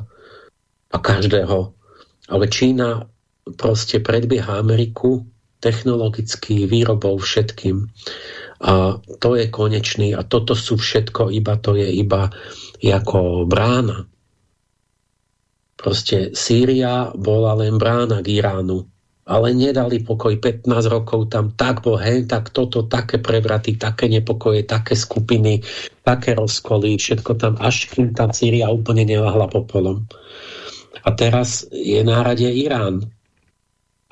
a každého. Ale Čína proste predbieha Ameriku technologicky, výrobou, všetkým. A to je konečný. A toto sú všetko, iba to je iba ako brána. Proste Sýria bola len brána k Iránu ale nedali pokoj 15 rokov tam tak bol hen, tak toto, také prevraty, také nepokoje, také skupiny, také rozkoly, všetko tam, až kým tá Sýria úplne nelahla popolom. A teraz je na rade Irán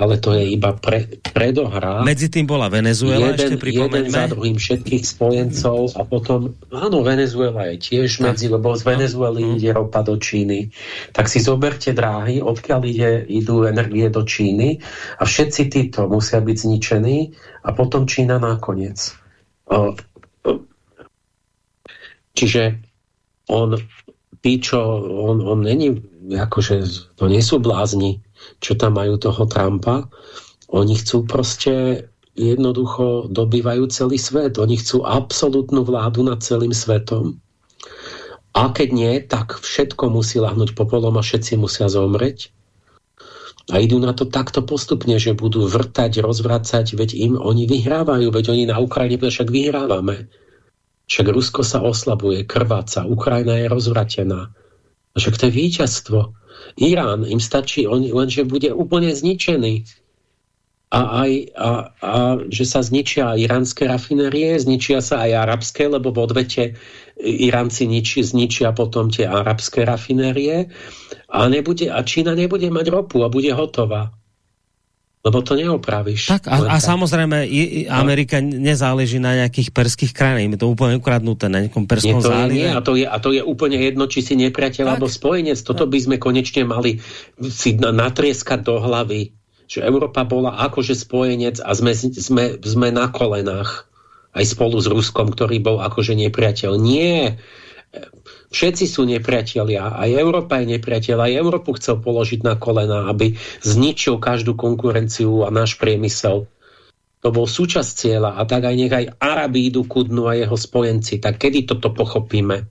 ale to je iba pre, predohra. Medzi tým bola Venezuela, jeden, ešte Jeden za druhým všetkých spojencov a potom, áno, Venezuela je tiež tak. medzi, lebo z Venezuely no. ide ropa do Číny. Tak si zoberte dráhy, odkiaľ ide, idú energie do Číny a všetci títo musia byť zničení a potom Čína nakoniec. Čiže on, tí, čo, on, on není, akože to nie sú blázni, čo tam majú toho Trumpa. Oni chcú proste jednoducho dobývajú celý svet. Oni chcú absolútnu vládu nad celým svetom. A keď nie, tak všetko musí lahnúť popolom a všetci musia zomreť. A idú na to takto postupne, že budú vrtať, rozvracať, veď im oni vyhrávajú, veď oni na Ukrajine však vyhrávame. Však Rusko sa oslabuje, krváca, Ukrajina je rozvratená. Však to je víťazstvo. Irán, im stačí, on, lenže bude úplne zničený. A, aj, a, a že sa zničia iránske rafinérie, zničia sa aj arabské, lebo v odvete Iránci niči, zničia potom tie arabské rafinérie a, nebude, a Čína nebude mať ropu a bude hotová. Lebo to neopravíš. Tak a, a samozrejme no. Amerika nezáleží na nejakých perských krajinách. Je to úplne ukradnuté na nejakom perskom nie, to zálive. Nie, a, to je, a to je úplne jedno, či si nepriateľ alebo spojenec. Toto by sme konečne mali si natrieskať do hlavy. Že Európa bola akože spojenec a sme, sme, sme na kolenách. Aj spolu s Ruskom, ktorý bol akože nepriateľ. Nie Všetci sú nepriatelia, aj Európa je nepriateľ, aj Európu chcel položiť na kolena, aby zničil každú konkurenciu a náš priemysel. To bol súčasť cieľa a tak aj nech aj Arabi idú kudnú a jeho spojenci. Tak kedy toto pochopíme?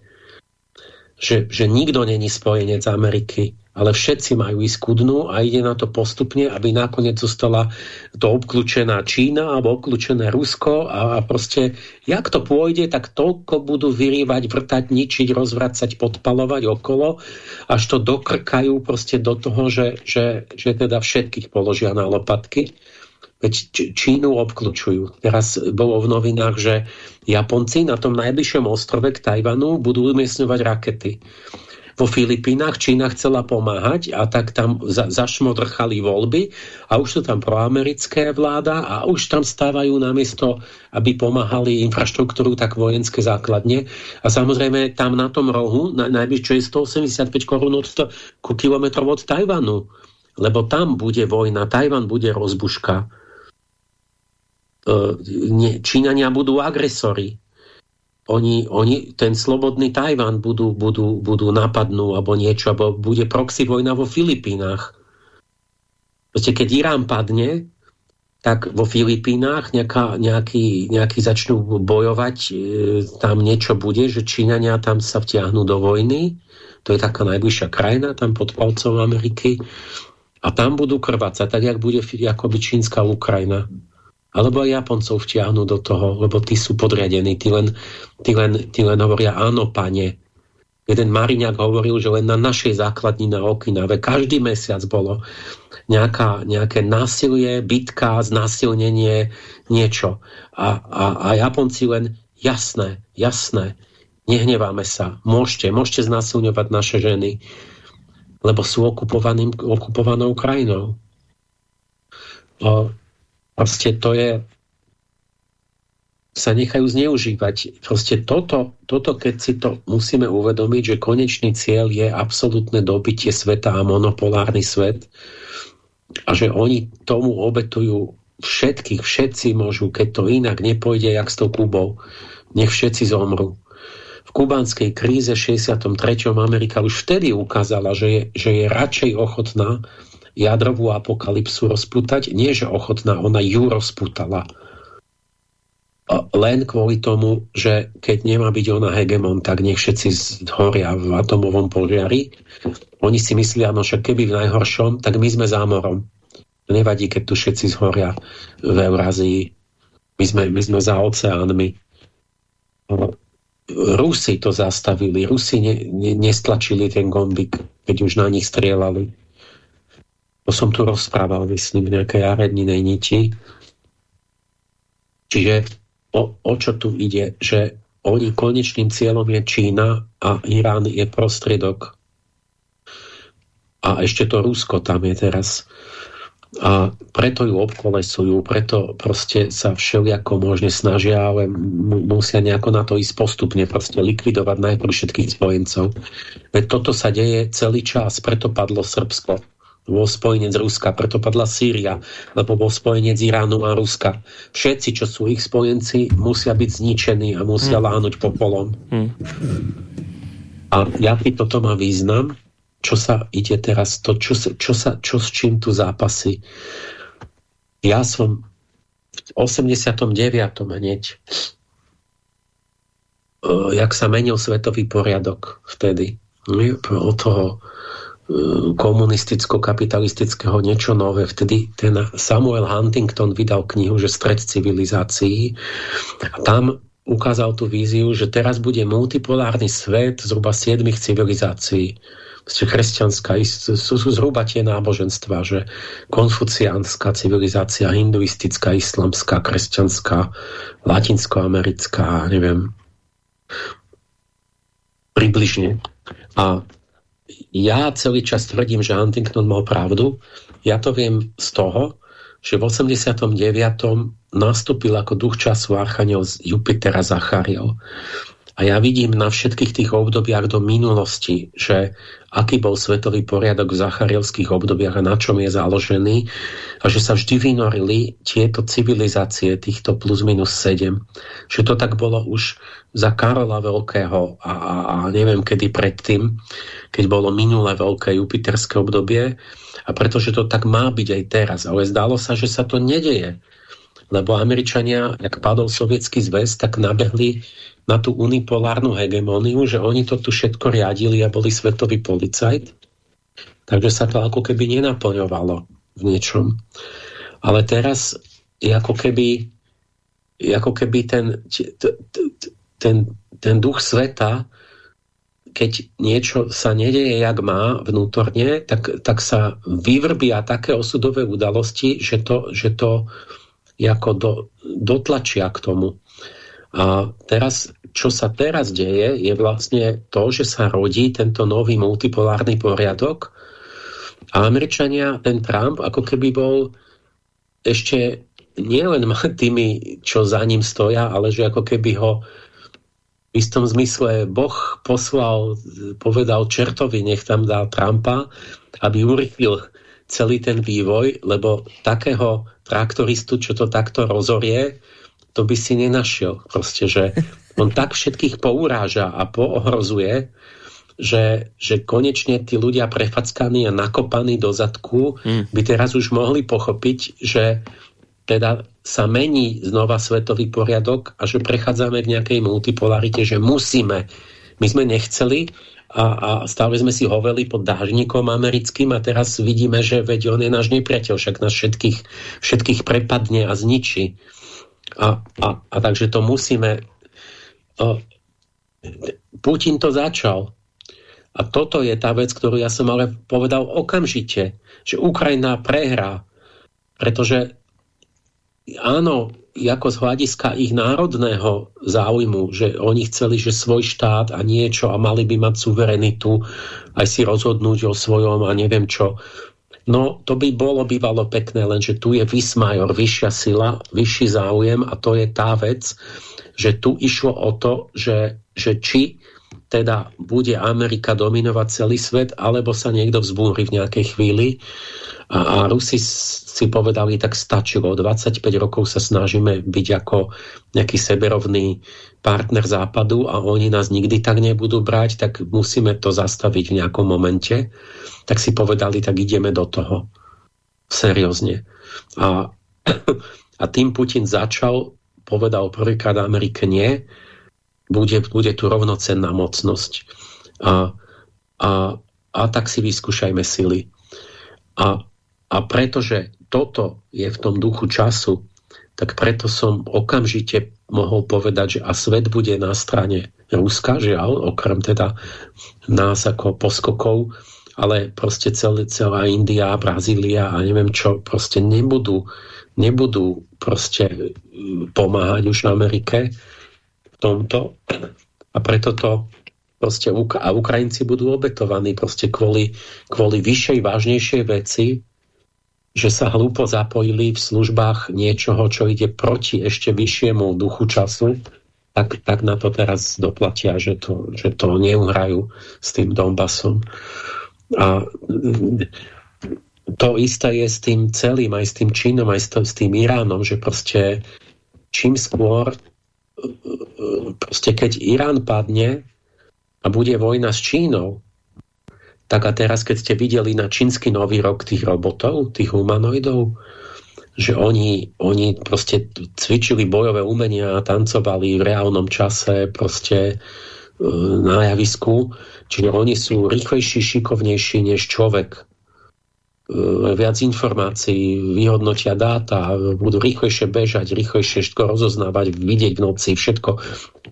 že, že nikto není spojenec Ameriky, ale všetci majú ísť ku dnu a ide na to postupne, aby nakoniec zostala to obklúčená Čína alebo obklúčené Rusko a, a proste, jak to pôjde, tak toľko budú vyrývať, vrtať, ničiť, rozvracať, podpalovať okolo, až to dokrkajú proste do toho, že, že, že teda všetkých položia na lopatky. Veď Čínu obklúčujú. Teraz bolo v novinách, že Japonci na tom najbližšom ostrove k Tajvanu budú umiestňovať rakety vo Filipínach Čína chcela pomáhať a tak tam za, zašmodrchali voľby a už sú tam proamerické vláda a už tam stávajú namiesto, aby pomáhali infraštruktúru, tak vojenské základne. A samozrejme tam na tom rohu, na, najbliž, čo je 185 korún od 100 kilometrov od Tajvanu, lebo tam bude vojna, Tajvan bude rozbuška. E, Číňania budú agresori oni, oni ten slobodný Tajván budú, budú, budú napadnú alebo niečo, alebo bude proxy vojna vo Filipínach. Proste keď Irán padne, tak vo Filipínach nejaká, nejaký, nejaký začnú bojovať, e, tam niečo bude, že Číňania tam sa vtiahnu do vojny, to je taká najbližšia krajina, tam pod palcom Ameriky, a tam budú krvácať, tak jak bude akoby čínska Ukrajina alebo aj Japoncov vtiahnu do toho, lebo tí sú podriadení, tí len, tí len, tí len hovoria áno, pane. Jeden Mariňák hovoril, že len na našej základni na Okinave každý mesiac bolo nejaká, nejaké násilie, bitka, znásilnenie, niečo. A, a, a Japonci len jasné, jasné, nehneváme sa, môžete, môžete znásilňovať naše ženy, lebo sú okupovanou krajinou. Proste to je sa nechajú zneužívať. Proste toto, toto, keď si to musíme uvedomiť, že konečný cieľ je absolútne dobitie sveta a monopolárny svet a že oni tomu obetujú všetkých, všetci môžu, keď to inak nepôjde, jak s tou Kubou, nech všetci zomru. V kubanskej kríze 63. Amerika už vtedy ukázala, že je, že je radšej ochotná jadrovú apokalypsu rozputať. Nie, že ochotná, ona ju rozputala. Len kvôli tomu, že keď nemá byť ona hegemon, tak nech všetci zhoria v atomovom požiari. Oni si myslia, no že keby v najhoršom, tak my sme zámorom. Nevadí, keď tu všetci zhoria v Eurázii. My sme, my sme za oceánmi. Rusi to zastavili. Rusi ne, ne, nestlačili ten gombik, keď už na nich strieľali. To som tu rozprával, myslím, v nejakej jaredinej niti. Čiže o, o čo tu ide? Že oni konečným cieľom je Čína a Irán je prostriedok. A ešte to Rusko tam je teraz. A preto ju obkolesujú, preto proste sa všelijako možne snažia, ale musia nejako na to ísť postupne, proste likvidovať najprv všetkých spojencov. Veď toto sa deje celý čas, preto padlo Srbsko bol spojenec Ruska, preto padla Sýria, lebo bol spojenec Iránu a Ruska. Všetci, čo sú ich spojenci, musia byť zničení a musia hmm. lánuť popolom. Hmm. A jaký toto má význam? Čo sa ide teraz, to, čo, sa, čo, sa, čo s čím tu zápasy? Ja som v 89. hneď uh, jak sa menil svetový poriadok vtedy. Od toho komunisticko-kapitalistického niečo nové. Vtedy ten Samuel Huntington vydal knihu, že stred civilizácií. A tam ukázal tú víziu, že teraz bude multipolárny svet zhruba siedmých civilizácií. Kresťanská, sú, sú zhruba tie náboženstva, že konfuciánska civilizácia, hinduistická, islamská, kresťanská, latinskoamerická, neviem, približne. A ja celý čas tvrdím, že Huntington mal pravdu. Ja to viem z toho, že v 89. nastúpil ako duch času Archaniel z Jupitera Zachariel. A ja vidím na všetkých tých obdobiach do minulosti, že aký bol svetový poriadok v zacharielských obdobiach a na čom je založený a že sa vždy vynorili tieto civilizácie, týchto plus minus 7. Že to tak bolo už za Karola Veľkého a, a, a neviem kedy predtým, keď bolo minulé veľké jupiterské obdobie a pretože to tak má byť aj teraz. Ale zdalo sa, že sa to nedeje lebo Američania, jak padol sovietský zväz, tak nabehli na tú unipolárnu hegemóniu, že oni to tu všetko riadili a boli svetový policajt. Takže sa to ako keby nenaplňovalo v niečom. Ale teraz je ako keby, ako keby ten, ten, ten duch sveta keď niečo sa nedeje, jak má vnútorne, tak, tak sa vyvrbia také osudové udalosti, že to, že to ako do, dotlačia k tomu. A teraz, čo sa teraz deje, je vlastne to, že sa rodí tento nový multipolárny poriadok a Američania, ten Trump, ako keby bol ešte nielen tými, čo za ním stoja, ale že ako keby ho v istom zmysle Boh poslal, povedal čertovi, nech tam dá Trumpa, aby urychlil celý ten vývoj, lebo takého traktoristu, čo to takto rozorie, to by si nenašiel. Proste, že on tak všetkých pouráža a poohrozuje, že, že konečne tí ľudia prefackaní a nakopaní do zadku mm. by teraz už mohli pochopiť, že teda sa mení znova svetový poriadok a že prechádzame k nejakej multipolarite, že musíme. My sme nechceli a, a stále sme si hoveli pod dážnikom americkým a teraz vidíme, že veď on je náš nepriateľ, však nás všetkých, všetkých prepadne a zničí. A, a, a takže to musíme... Putin to začal. A toto je tá vec, ktorú ja som ale povedal okamžite, že Ukrajina prehrá, pretože áno, ako z hľadiska ich národného záujmu, že oni chceli, že svoj štát a niečo a mali by mať suverenitu, aj si rozhodnúť o svojom a neviem čo. No, to by bolo bývalo pekné, lenže tu je vysmajor, vyššia sila, vyšší záujem a to je tá vec, že tu išlo o to, že, že či teda bude Amerika dominovať celý svet, alebo sa niekto vzbúri v nejakej chvíli. A, a Rusi si povedali, tak stačilo. 25 rokov sa snažíme byť ako nejaký seberovný partner západu a oni nás nikdy tak nebudú brať, tak musíme to zastaviť v nejakom momente. Tak si povedali, tak ideme do toho. Seriózne. A, a tým Putin začal, povedal prvýkrát Amerike nie, bude, bude tu rovnocenná mocnosť. A, a, a tak si vyskúšajme sily. A, a pretože toto je v tom duchu času, tak preto som okamžite mohol povedať, že a svet bude na strane Ruska, žiaľ, okrem teda nás ako poskokov, ale proste celé, celá India, Brazília a neviem čo, proste nebudú, nebudú proste pomáhať už Amerike, tomto a preto to proste a Ukrajinci budú obetovaní proste kvôli, kvôli vyššej, vážnejšej veci, že sa hlúpo zapojili v službách niečoho, čo ide proti ešte vyššiemu duchu času, tak, tak na to teraz doplatia, že to, že to neuhrajú s tým Donbasom. A to isté je s tým celým, aj s tým Čínom, aj s, to, s tým Iránom, že proste čím skôr proste keď Irán padne a bude vojna s Čínou, tak a teraz, keď ste videli na čínsky nový rok tých robotov, tých humanoidov, že oni, oni proste cvičili bojové umenia a tancovali v reálnom čase proste e, na javisku. Čiže oni sú rýchlejší, šikovnejší než človek viac informácií, vyhodnotia dáta, budú rýchlejšie bežať, rýchlejšie všetko rozoznávať, vidieť v noci, všetko.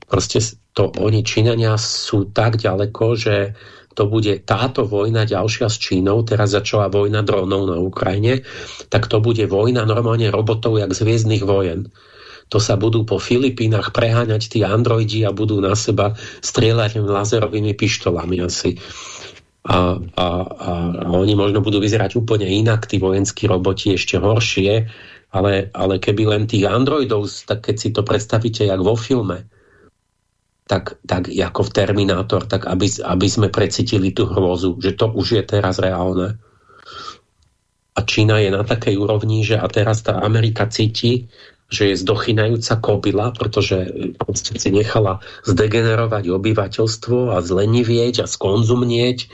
Proste to oni Číňania sú tak ďaleko, že to bude táto vojna ďalšia s Čínou, teraz začala vojna dronov na Ukrajine, tak to bude vojna normálne robotov jak z hviezdnych vojen. To sa budú po Filipínach preháňať tí androidi a budú na seba strieľať lazerovými pištolami asi a, a, a, oni možno budú vyzerať úplne inak, tí vojenskí roboti ešte horšie, ale, ale keby len tých androidov, tak keď si to predstavíte jak vo filme, tak, tak ako v Terminátor, tak aby, aby sme precítili tú hrôzu, že to už je teraz reálne. A Čína je na takej úrovni, že a teraz tá Amerika cíti, že je zdochynajúca kobila, pretože proste si nechala zdegenerovať obyvateľstvo a zlenivieť a skonzumnieť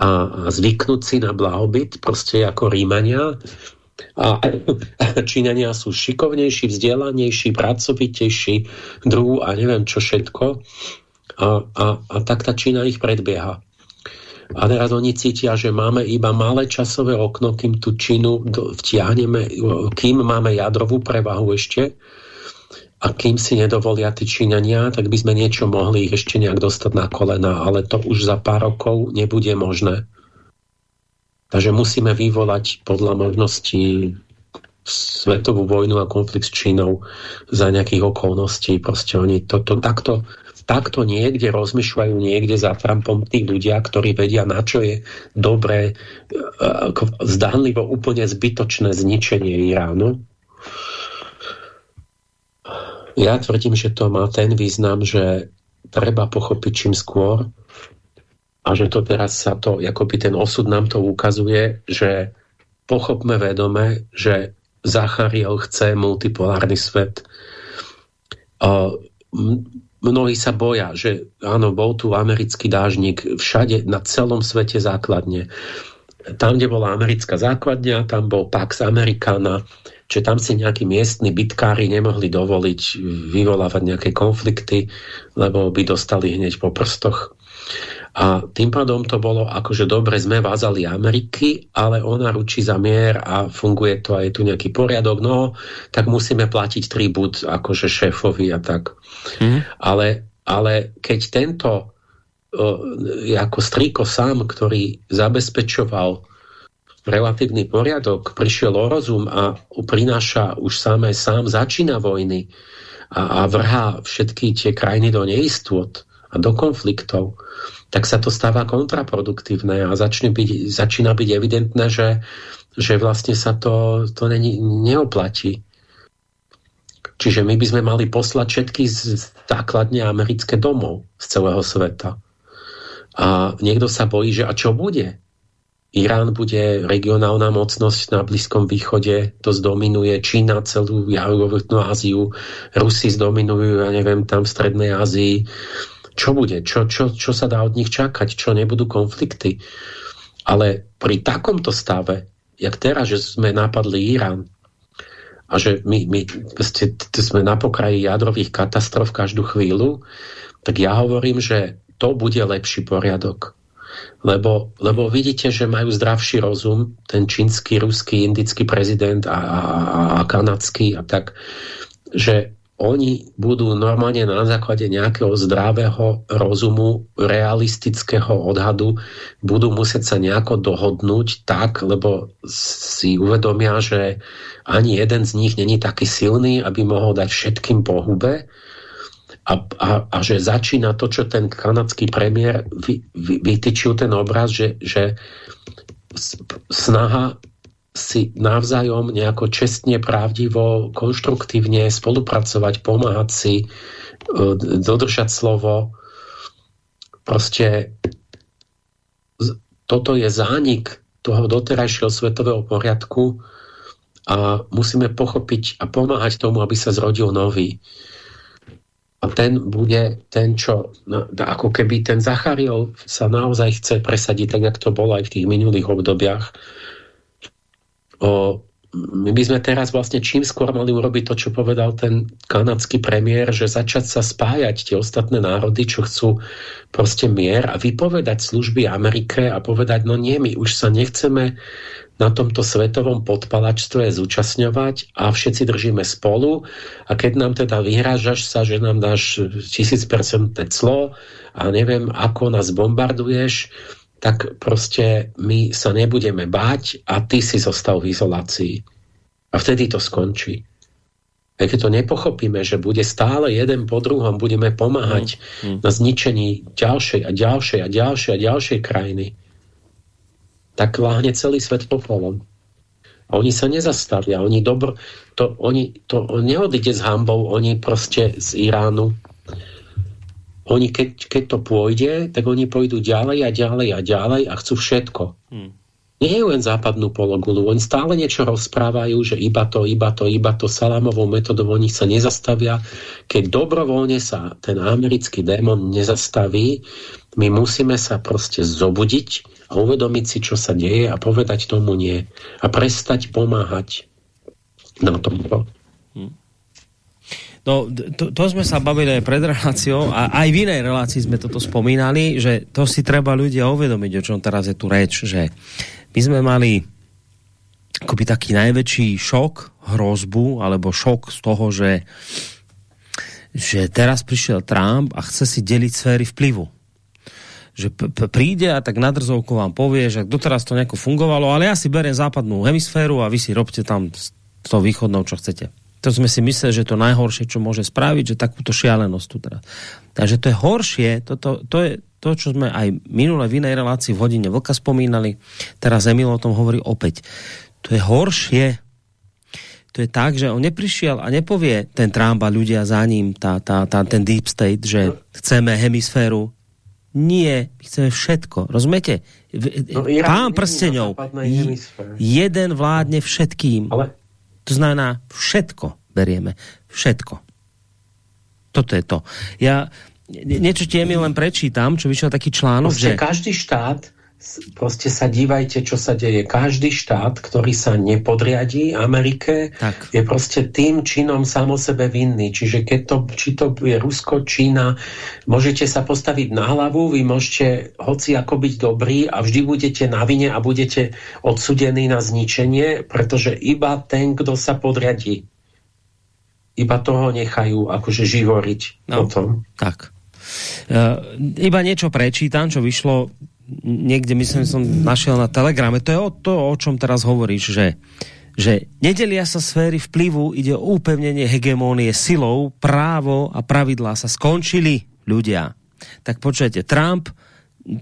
a, a zvyknúť si na blahobyt, proste ako Rímania. A Číňania sú šikovnejší, vzdelanejší, pracovitejší, druhú a neviem čo všetko. A, a, a tak tá Čína ich predbieha. A teraz oni cítia, že máme iba malé časové okno, kým tú Čínu vtiahneme, kým máme jadrovú prevahu ešte, a kým si nedovolia tí Číňania, tak by sme niečo mohli ich ešte nejak dostať na kolena, ale to už za pár rokov nebude možné. Takže musíme vyvolať podľa možností svetovú vojnu a konflikt s Čínou za nejakých okolností. Proste oni to, to, takto, takto niekde rozmýšľajú niekde za Trumpom tí ľudia, ktorí vedia, na čo je dobré, e, zdánlivo úplne zbytočné zničenie Iránu ja tvrdím, že to má ten význam, že treba pochopiť čím skôr a že to teraz sa to, akoby ten osud nám to ukazuje, že pochopme vedome, že Zachariel chce multipolárny svet. Mnohí sa boja, že áno, bol tu americký dážnik všade, na celom svete základne. Tam, kde bola americká základňa, tam bol Pax Americana, Čiže tam si nejakí miestni bitkári nemohli dovoliť vyvolávať nejaké konflikty, lebo by dostali hneď po prstoch. A tým pádom to bolo akože dobre, sme vázali Ameriky, ale ona ručí za mier a funguje to a je tu nejaký poriadok, no tak musíme platiť tribut akože šéfovi a tak. Mm. Ale, ale keď tento ako striko sám, ktorý zabezpečoval relatívny poriadok, prišiel o rozum a prináša už samé sám začína vojny a, a vrhá všetky tie krajiny do neistôt a do konfliktov, tak sa to stáva kontraproduktívne a začne byť, začína byť evidentné, že, že vlastne sa to, to není, neoplatí. Čiže my by sme mali poslať všetky základne americké domov z celého sveta. A niekto sa bojí, že a čo bude? Irán bude regionálna mocnosť na Blízkom východe, to zdominuje Čína celú Juhovotnú Áziu, Rusi zdominujú, ja neviem, tam v Strednej Ázii. Čo bude? Čo, čo, čo sa dá od nich čakať? Čo nebudú konflikty? Ale pri takomto stave, jak teraz, že sme napadli Irán a že my, my ste, sme na pokraji jadrových katastrof každú chvíľu, tak ja hovorím, že to bude lepší poriadok lebo, lebo vidíte, že majú zdravší rozum, ten čínsky, ruský, indický prezident a, a, a kanadský a tak, že oni budú normálne na základe nejakého zdravého rozumu, realistického odhadu, budú musieť sa nejako dohodnúť tak, lebo si uvedomia, že ani jeden z nich není taký silný, aby mohol dať všetkým pohube, a, a, a že začína to, čo ten kanadský premiér vy, vy, vytyčil ten obraz, že, že snaha si navzájom nejako čestne, pravdivo, konštruktívne spolupracovať, pomáhať si, e, dodržať slovo. Proste toto je zánik toho doterajšieho svetového poriadku a musíme pochopiť a pomáhať tomu, aby sa zrodil nový a ten bude ten, čo ako keby ten Zachariel sa naozaj chce presadiť, tak jak to bolo aj v tých minulých obdobiach. O, my by sme teraz vlastne čím skôr mali urobiť to, čo povedal ten kanadský premiér, že začať sa spájať tie ostatné národy, čo chcú proste mier a vypovedať služby Amerike a povedať, no nie, my už sa nechceme na tomto svetovom podpalačstve zúčastňovať a všetci držíme spolu. A keď nám teda vyhrážaš sa, že nám dáš tisícpercentné clo a neviem, ako nás bombarduješ, tak proste my sa nebudeme báť a ty si zostal v izolácii. A vtedy to skončí. A keď to nepochopíme, že bude stále jeden po druhom, budeme pomáhať mm, mm. na zničení ďalšej a ďalšej a ďalšej a ďalšej krajiny, tak láhne celý svet popolom. A oni sa nezastavia. Oni, dobro, to, oni to neodíde s hambou, oni proste z Iránu. Oni keď, keď to pôjde, tak oni pôjdu ďalej a ďalej a ďalej a chcú všetko. Hmm. nie len západnú pologulu. Oni stále niečo rozprávajú, že iba to, iba to, iba to salámovou metodou oni sa nezastavia. Keď dobrovoľne sa ten americký démon nezastaví, my musíme sa proste zobudiť a uvedomiť si, čo sa deje a povedať tomu nie. A prestať pomáhať na tomto. No, to, to sme sa bavili aj pred reláciou a aj v inej relácii sme toto spomínali, že to si treba ľudia uvedomiť, o čom teraz je tu reč, že my sme mali akoby taký najväčší šok, hrozbu, alebo šok z toho, že, že teraz prišiel Trump a chce si deliť sféry vplyvu. Že príde a tak na drzovku vám povie, že doteraz to nejako fungovalo, ale ja si beriem západnú hemisféru a vy si robte tam s tou východnou, čo chcete. To sme si mysleli, že to najhoršie, čo môže spraviť, že takúto šialenosť tu teraz. Takže to je horšie, to, to, to, je, to, čo sme aj minule v inej relácii v hodine Vlka spomínali, teraz Emil o tom hovorí opäť. To je horšie. To je tak, že on neprišiel a nepovie ten Trump a ľudia za ním, tá, tá, tá, ten deep state, že chceme hemisféru. Nie, my chceme všetko. Rozumiete? No, Pán prsteňov, jeden vládne všetkým. Ale... To znamená, všetko berieme. Všetko. Toto je to. Ja, niečo ti mi len prečítam, čo vyšiel taký článok, proste že... každý štát, proste sa dívajte, čo sa deje. Každý štát, ktorý sa nepodriadí Amerike, tak. je proste tým činom samo sebe vinný. Čiže keď to, či to je Rusko, Čína, môžete sa postaviť na hlavu, vy môžete hoci ako byť dobrý a vždy budete na vine a budete odsudení na zničenie, pretože iba ten, kto sa podriadí iba toho nechajú akože živoriť no, potom. Tak. Uh, iba niečo prečítam, čo vyšlo niekde, myslím, som našiel na telegrame. To je o to, o čom teraz hovoríš, že, že nedelia sa sféry vplyvu, ide o upevnenie hegemónie silou, právo a pravidlá sa skončili ľudia. Tak počujete, Trump,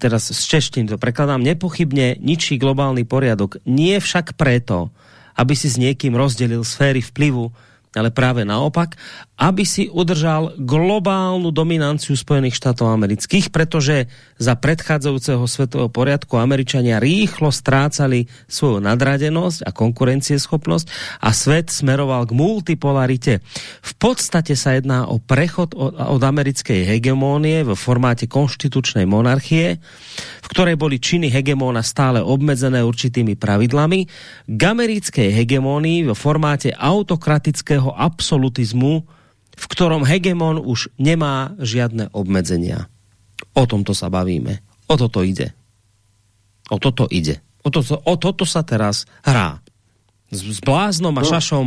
teraz s češtím to prekladám, nepochybne ničí globálny poriadok. Nie však preto, aby si s niekým rozdelil sféry vplyvu, ale práve naopak, aby si udržal globálnu dominanciu Spojených štátov amerických, pretože za predchádzajúceho svetového poriadku Američania rýchlo strácali svoju nadradenosť a konkurencieschopnosť a svet smeroval k multipolarite. V podstate sa jedná o prechod od americkej hegemónie v formáte konštitučnej monarchie, v ktorej boli činy hegemóna stále obmedzené určitými pravidlami, k americkej hegemónii v formáte autokratického absolutizmu, v ktorom hegemon už nemá žiadne obmedzenia. O tomto sa bavíme. O toto ide. O toto ide. O, to, o toto sa teraz hrá. S, s bláznom a no. šašom,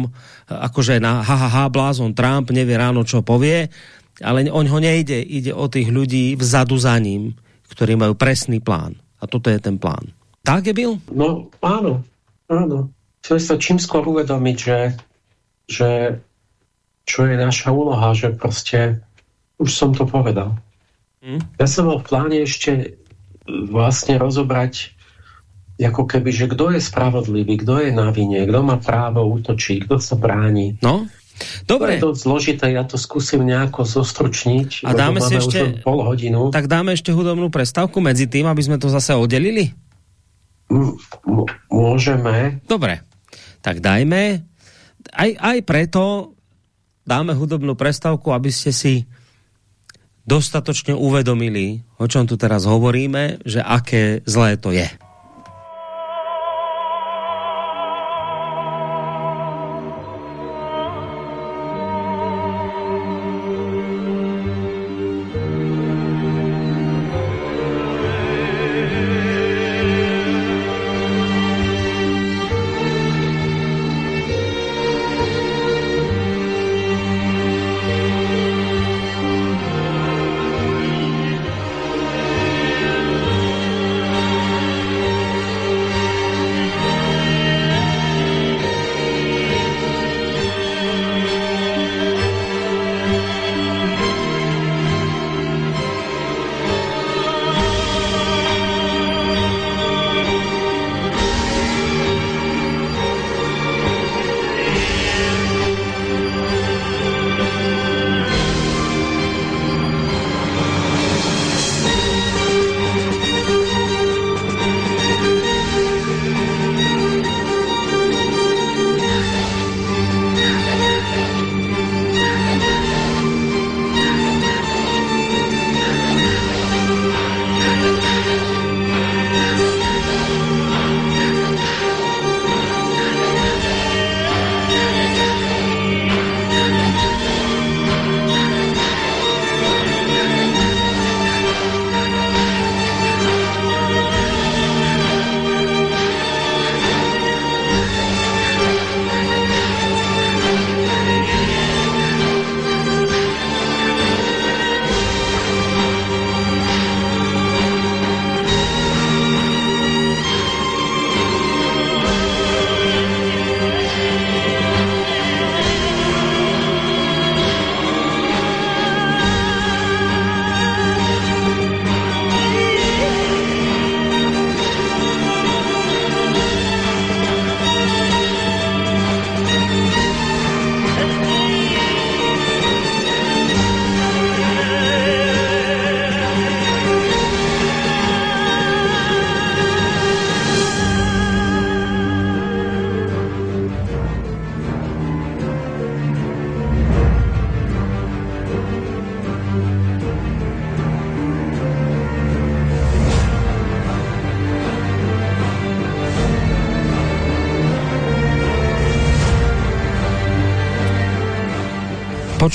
akože na ha, ha, ha, blázon Trump nevie ráno, čo povie, ale on ho nejde. Ide o tých ľudí vzadu za ním, ktorí majú presný plán. A toto je ten plán. Tak je byl? No, áno. Áno. Chcem sa čím skôr uvedomiť, že, že čo je naša úloha, že proste už som to povedal. Hmm? Ja som mal v pláne ešte e, vlastne rozobrať ako keby, že kto je spravodlivý, kto je na vine, kto má právo útočiť, kto sa bráni. No, Dobre. To je dosť zložité, ja to skúsim nejako zostručniť. A dáme si ešte, pol hodinu. Tak dáme ešte hudobnú prestávku medzi tým, aby sme to zase oddelili? M môžeme. Dobre, tak dajme. Aj, aj preto, dáme hudobnú prestávku, aby ste si dostatočne uvedomili, o čom tu teraz hovoríme, že aké zlé to je.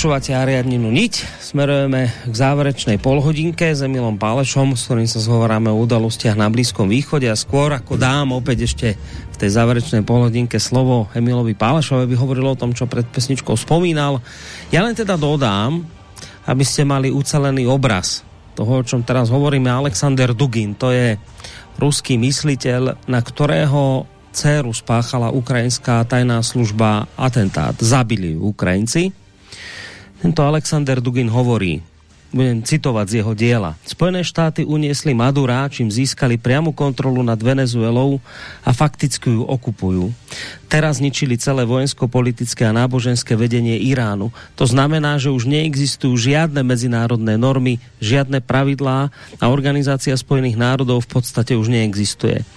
Počúvate Ariadninu niť. Smerujeme k záverečnej polhodinke s Emilom Pálešom, s ktorým sa zhovoráme o udalostiach na Blízkom východe a skôr ako dám opäť ešte v tej záverečnej polhodinke slovo Emilovi Pálešovi, by hovoril o tom, čo pred pesničkou spomínal. Ja len teda dodám, aby ste mali ucelený obraz toho, o čom teraz hovoríme, Alexander Dugin, to je ruský mysliteľ, na ktorého dceru spáchala ukrajinská tajná služba atentát. Zabili Ukrajinci tento Alexander Dugin hovorí, budem citovať z jeho diela. Spojené štáty uniesli Madura, čím získali priamu kontrolu nad Venezuelou a fakticky ju okupujú. Teraz ničili celé vojensko-politické a náboženské vedenie Iránu. To znamená, že už neexistujú žiadne medzinárodné normy, žiadne pravidlá a Organizácia Spojených národov v podstate už neexistuje.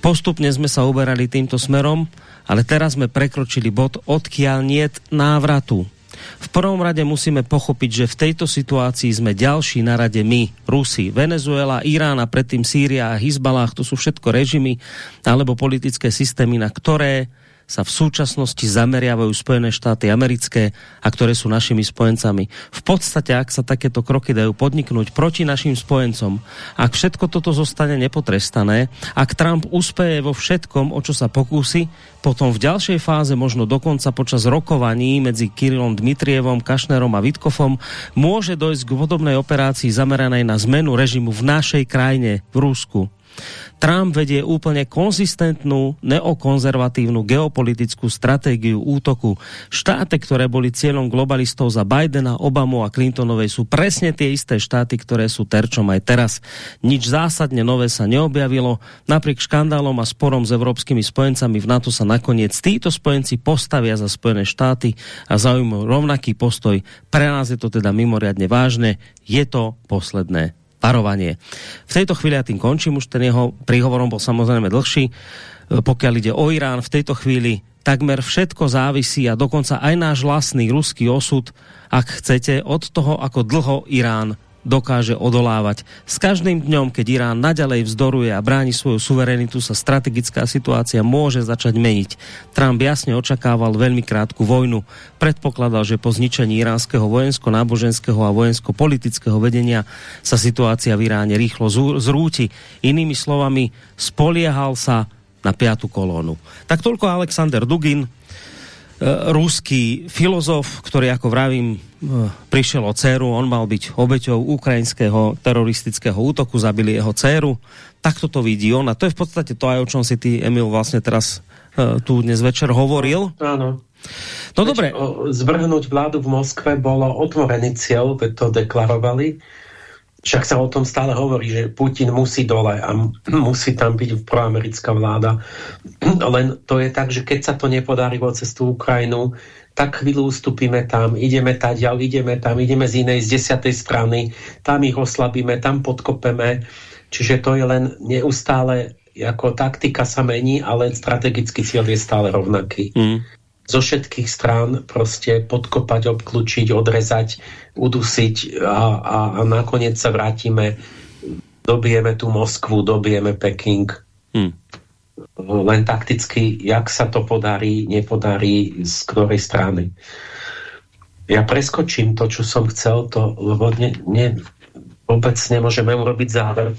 Postupne sme sa uberali týmto smerom, ale teraz sme prekročili bod, odkiaľ niet návratu v prvom rade musíme pochopiť, že v tejto situácii sme ďalší na rade my, Rusi, Venezuela, Irán a predtým Sýria a Hizbalách, to sú všetko režimy alebo politické systémy, na ktoré sa v súčasnosti zameriavajú Spojené štáty americké a ktoré sú našimi spojencami. V podstate, ak sa takéto kroky dajú podniknúť proti našim spojencom, ak všetko toto zostane nepotrestané, ak Trump uspeje vo všetkom, o čo sa pokúsi, potom v ďalšej fáze, možno dokonca počas rokovaní medzi Kirilom Dmitrievom, Kašnerom a Vitkofom, môže dojsť k vodobnej operácii zameranej na zmenu režimu v našej krajine, v Rusku. Trump vedie úplne konzistentnú neokonzervatívnu geopolitickú stratégiu útoku. Štáty, ktoré boli cieľom globalistov za Bidena, Obamu a Clintonovej sú presne tie isté štáty, ktoré sú terčom aj teraz. Nič zásadne nové sa neobjavilo. Napriek škandálom a sporom s európskymi spojencami v NATO sa nakoniec títo spojenci postavia za Spojené štáty a zaujímajú rovnaký postoj. Pre nás je to teda mimoriadne vážne. Je to posledné varovanie. V tejto chvíli ja tým končím, už ten jeho príhovorom bol samozrejme dlhší. E, pokiaľ ide o Irán, v tejto chvíli takmer všetko závisí a dokonca aj náš vlastný ruský osud, ak chcete, od toho, ako dlho Irán dokáže odolávať. S každým dňom, keď Irán naďalej vzdoruje a bráni svoju suverenitu, sa strategická situácia môže začať meniť. Trump jasne očakával veľmi krátku vojnu. Predpokladal, že po zničení iránskeho vojensko-náboženského a vojensko-politického vedenia sa situácia v Iráne rýchlo zrúti. Inými slovami, spoliehal sa na piatu kolónu. Tak toľko Alexander Dugin, ruský filozof, ktorý, ako vravím, e, prišiel o dceru, on mal byť obeťou ukrajinského teroristického útoku, zabili jeho dceru. Takto to vidí on a to je v podstate to aj, o čom si ty, Emil, vlastne teraz uh, tu dnes večer hovoril. Áno. No dobre. Zvrhnúť vládu v Moskve bolo otvorený cieľ, veď to deklarovali však sa o tom stále hovorí, že Putin musí dole a musí tam byť proamerická vláda. Len to je tak, že keď sa to nepodarí cez tú Ukrajinu, tak chvíľu ustúpime tam, ideme tadiaľ, ideme tam, ideme z inej, z desiatej strany, tam ich oslabíme, tam podkopeme. Čiže to je len neustále, ako taktika sa mení, ale strategický cieľ je stále rovnaký. Mm zo všetkých strán proste podkopať, obklúčiť, odrezať, udusiť a, a, a nakoniec sa vrátime, dobijeme tú Moskvu, dobijeme Peking. Hmm. Len takticky, jak sa to podarí, nepodarí, z ktorej strany. Ja preskočím to, čo som chcel, to, lebo ne, ne, vôbec nemôžeme urobiť záver.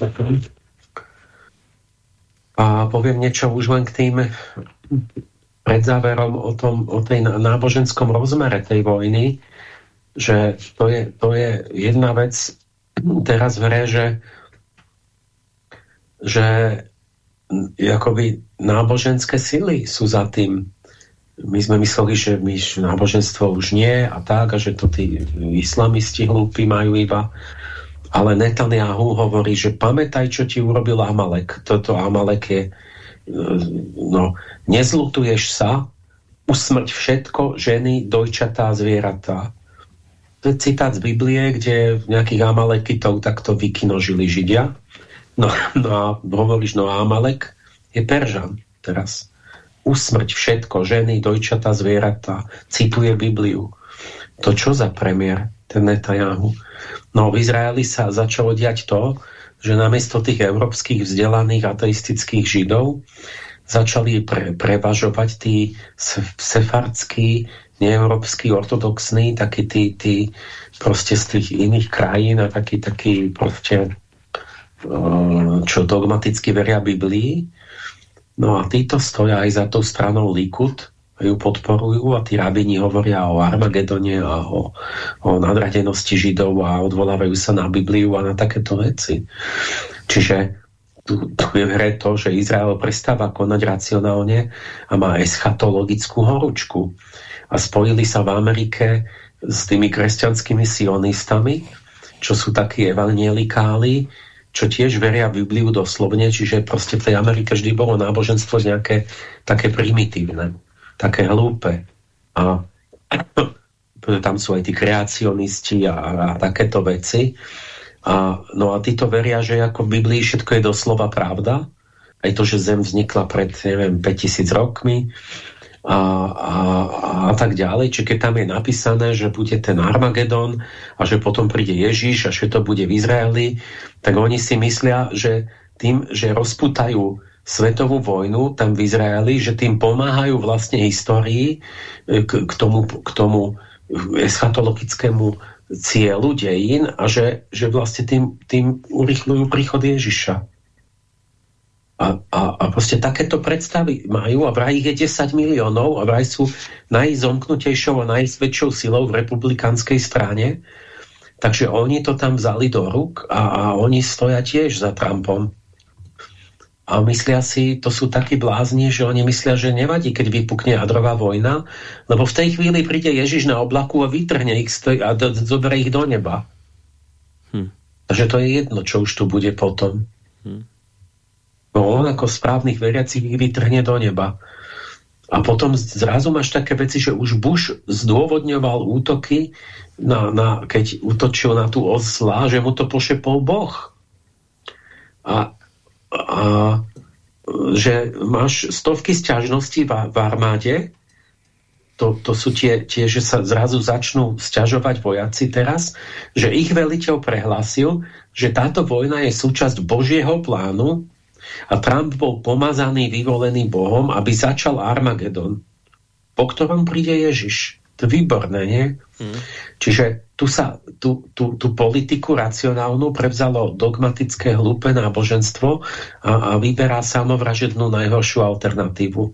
A poviem niečo už len k tým pred záverom o, tom, o tej náboženskom rozmere tej vojny, že to je, to je jedna vec teraz v hre, že, že akoby náboženské sily sú za tým. My sme mysleli, že my náboženstvo už nie a tak, a že to tí islamisti hlúpi majú iba. Ale Netanyahu hovorí, že pamätaj, čo ti urobil Amalek. Toto Amalek je, no, nezlutuješ sa, usmrť všetko, ženy, dojčatá, zvieratá. To je citát z Biblie, kde nejakých Amalekitov takto vykinožili Židia. No, no a hovoríš, no Amalek je Peržan teraz. Usmrť všetko, ženy, dojčatá, zvieratá. Cituje Bibliu. To čo za premiér, ten Netanyahu? No v Izraeli sa začalo diať to, že namiesto tých európskych vzdelaných ateistických židov začali pre, prevažovať tí sefardskí neeurópsky, ortodoxní, takí tí, tí proste z tých iných krajín a takí, takí proste čo dogmaticky veria Biblii. No a títo stoja aj za tou stranou Likud, ju podporujú a tí rabini hovoria o Armagedone a o, o nadradenosti Židov a odvolávajú sa na Bibliu a na takéto veci. Čiže tu, tu je v hre to, že Izrael prestáva konať racionálne a má eschatologickú horúčku. A spojili sa v Amerike s tými kresťanskými sionistami, čo sú takí evangelikáli, čo tiež veria v Bibliu doslovne, čiže proste v tej Amerike vždy bolo náboženstvo nejaké také primitívne, také hlúpe. A tam sú aj tí kreacionisti a, a takéto veci. A, no a títo veria, že ako v Biblii všetko je doslova pravda. Aj to, že Zem vznikla pred, neviem, 5000 rokmi, a, a, a tak ďalej. Čiže keď tam je napísané, že bude ten Armagedon a že potom príde Ježiš a že to bude v Izraeli, tak oni si myslia, že tým, že rozputajú svetovú vojnu tam v Izraeli, že tým pomáhajú vlastne histórii k, k, tomu, k tomu eschatologickému cieľu dejín a že, že vlastne tým, tým urychľujú príchod Ježiša. A, a, a proste takéto predstavy majú a vraj ich je 10 miliónov a vraj sú najzomknutejšou a najsvedčou silou v republikánskej strane. Takže oni to tam vzali do rúk a, a oni stoja tiež za Trumpom. A myslia si, to sú takí blázni, že oni myslia, že nevadí, keď vypukne jadrová vojna, lebo v tej chvíli príde Ježiš na oblaku a vytrhne ich a zoberie ich do neba. Hm. Takže to je jedno, čo už tu bude potom. Hm. No on ako správnych veriacich ich vytrhne do neba. A potom zrazu máš také veci, že už Bush zdôvodňoval útoky, na, na, keď útočil na tú osla, že mu to pošepol Boh. A, a že máš stovky sťažností v, v armáde, to, to sú tie, tie, že sa zrazu začnú sťažovať vojaci teraz, že ich veliteľ prehlásil, že táto vojna je súčasť Božieho plánu a Trump bol pomazaný, vyvolený Bohom, aby začal Armagedon, po ktorom príde Ježiš. Výborné, nie? Hmm. Čiže tu sa tú, tú, tú politiku racionálnu prevzalo dogmatické hlúpe náboženstvo a, a vyberá samovražednú najhoršiu alternatívu.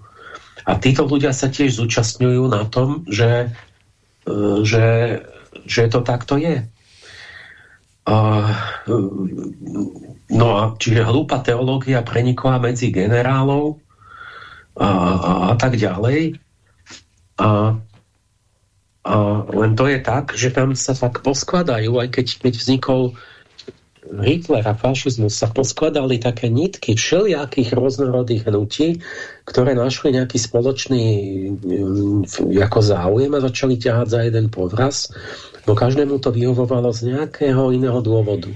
A títo ľudia sa tiež zúčastňujú na tom, že, e, že, že to takto je. Uh, no a čiže hlúpa teológia prenikla medzi generálov a, a, a tak ďalej. A, a len to je tak, že tam sa tak poskladajú, aj keď, keď vznikol Hitler a fašizmus, sa poskladali také nitky všelijakých rôznorodých hnutí, ktoré našli nejaký spoločný ako záujem a začali ťahať za jeden povraz No každému to vyhovovalo z nejakého iného dôvodu.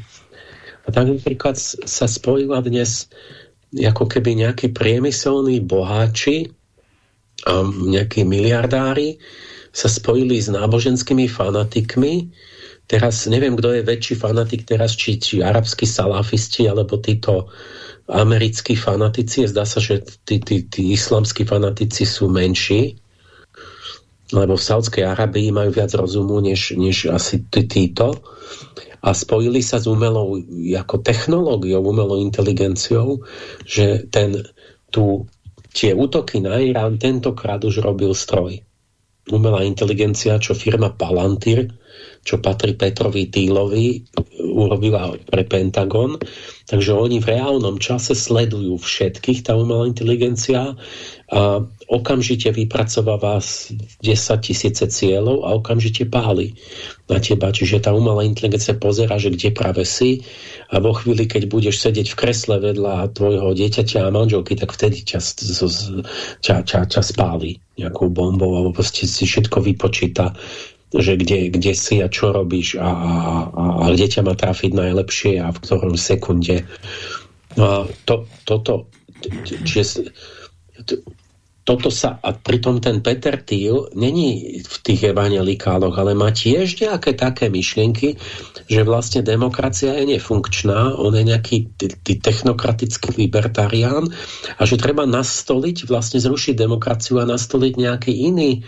A tak napríklad sa spojila dnes ako keby nejakí priemyselní boháči nejakí miliardári sa spojili s náboženskými fanatikmi. Teraz neviem, kto je väčší fanatik teraz, či, či arabskí salafisti, alebo títo americkí fanatici. Zdá sa, že tí, tí, tí islamskí fanatici sú menší lebo v Saudskej Arabii majú viac rozumu než, než asi títo a spojili sa s umelou ako technológiou, umelou inteligenciou, že ten, tu, tie útoky na Irán tentokrát už robil stroj. Umelá inteligencia, čo firma Palantir, čo patrí Petrovi Týlovi, urobila pre Pentagon. Takže oni v reálnom čase sledujú všetkých, tá umelá inteligencia, a okamžite vypracováva 10 tisíce cieľov a okamžite páli na teba. Čiže tá umelá inteligencia pozera, že kde práve si a vo chvíli, keď budeš sedieť v kresle vedľa tvojho dieťaťa a manželky, tak vtedy ťa, ťa, ťa, ťa spáli nejakou bombou alebo proste si všetko vypočíta že kde, kde si a čo robíš a, a, a, a kde ťa má trafiť najlepšie a v ktorom sekunde. No a to, toto, čiže toto sa, a pritom ten Peter Thiel není v tých evangelikáloch, ale má tiež nejaké také myšlienky, že vlastne demokracia je nefunkčná, on je nejaký technokratický libertarián a že treba nastoliť, vlastne zrušiť demokraciu a nastoliť nejaký iný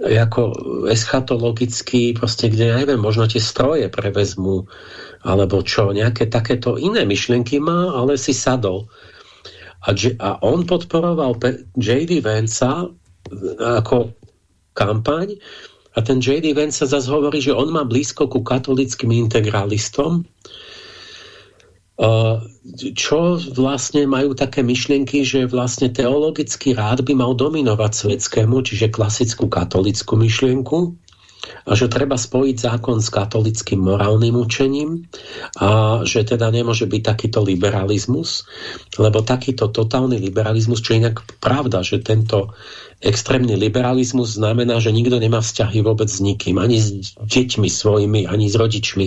ako eschatologický, proste kde, ja neviem, možno tie stroje prevezmu, alebo čo, nejaké takéto iné myšlienky má, ale si sadol. A, a on podporoval J.D. Vanca e, ako kampaň a ten J.D. Vance zase hovorí, že on má blízko ku katolickým integralistom, e, čo vlastne majú také myšlienky, že vlastne teologický rád by mal dominovať svetskému, čiže klasickú katolickú myšlienku a že treba spojiť zákon s katolickým morálnym učením a že teda nemôže byť takýto liberalizmus, lebo takýto totálny liberalizmus, čo inak pravda, že tento extrémny liberalizmus znamená, že nikto nemá vzťahy vôbec s nikým, ani s deťmi svojimi, ani s rodičmi,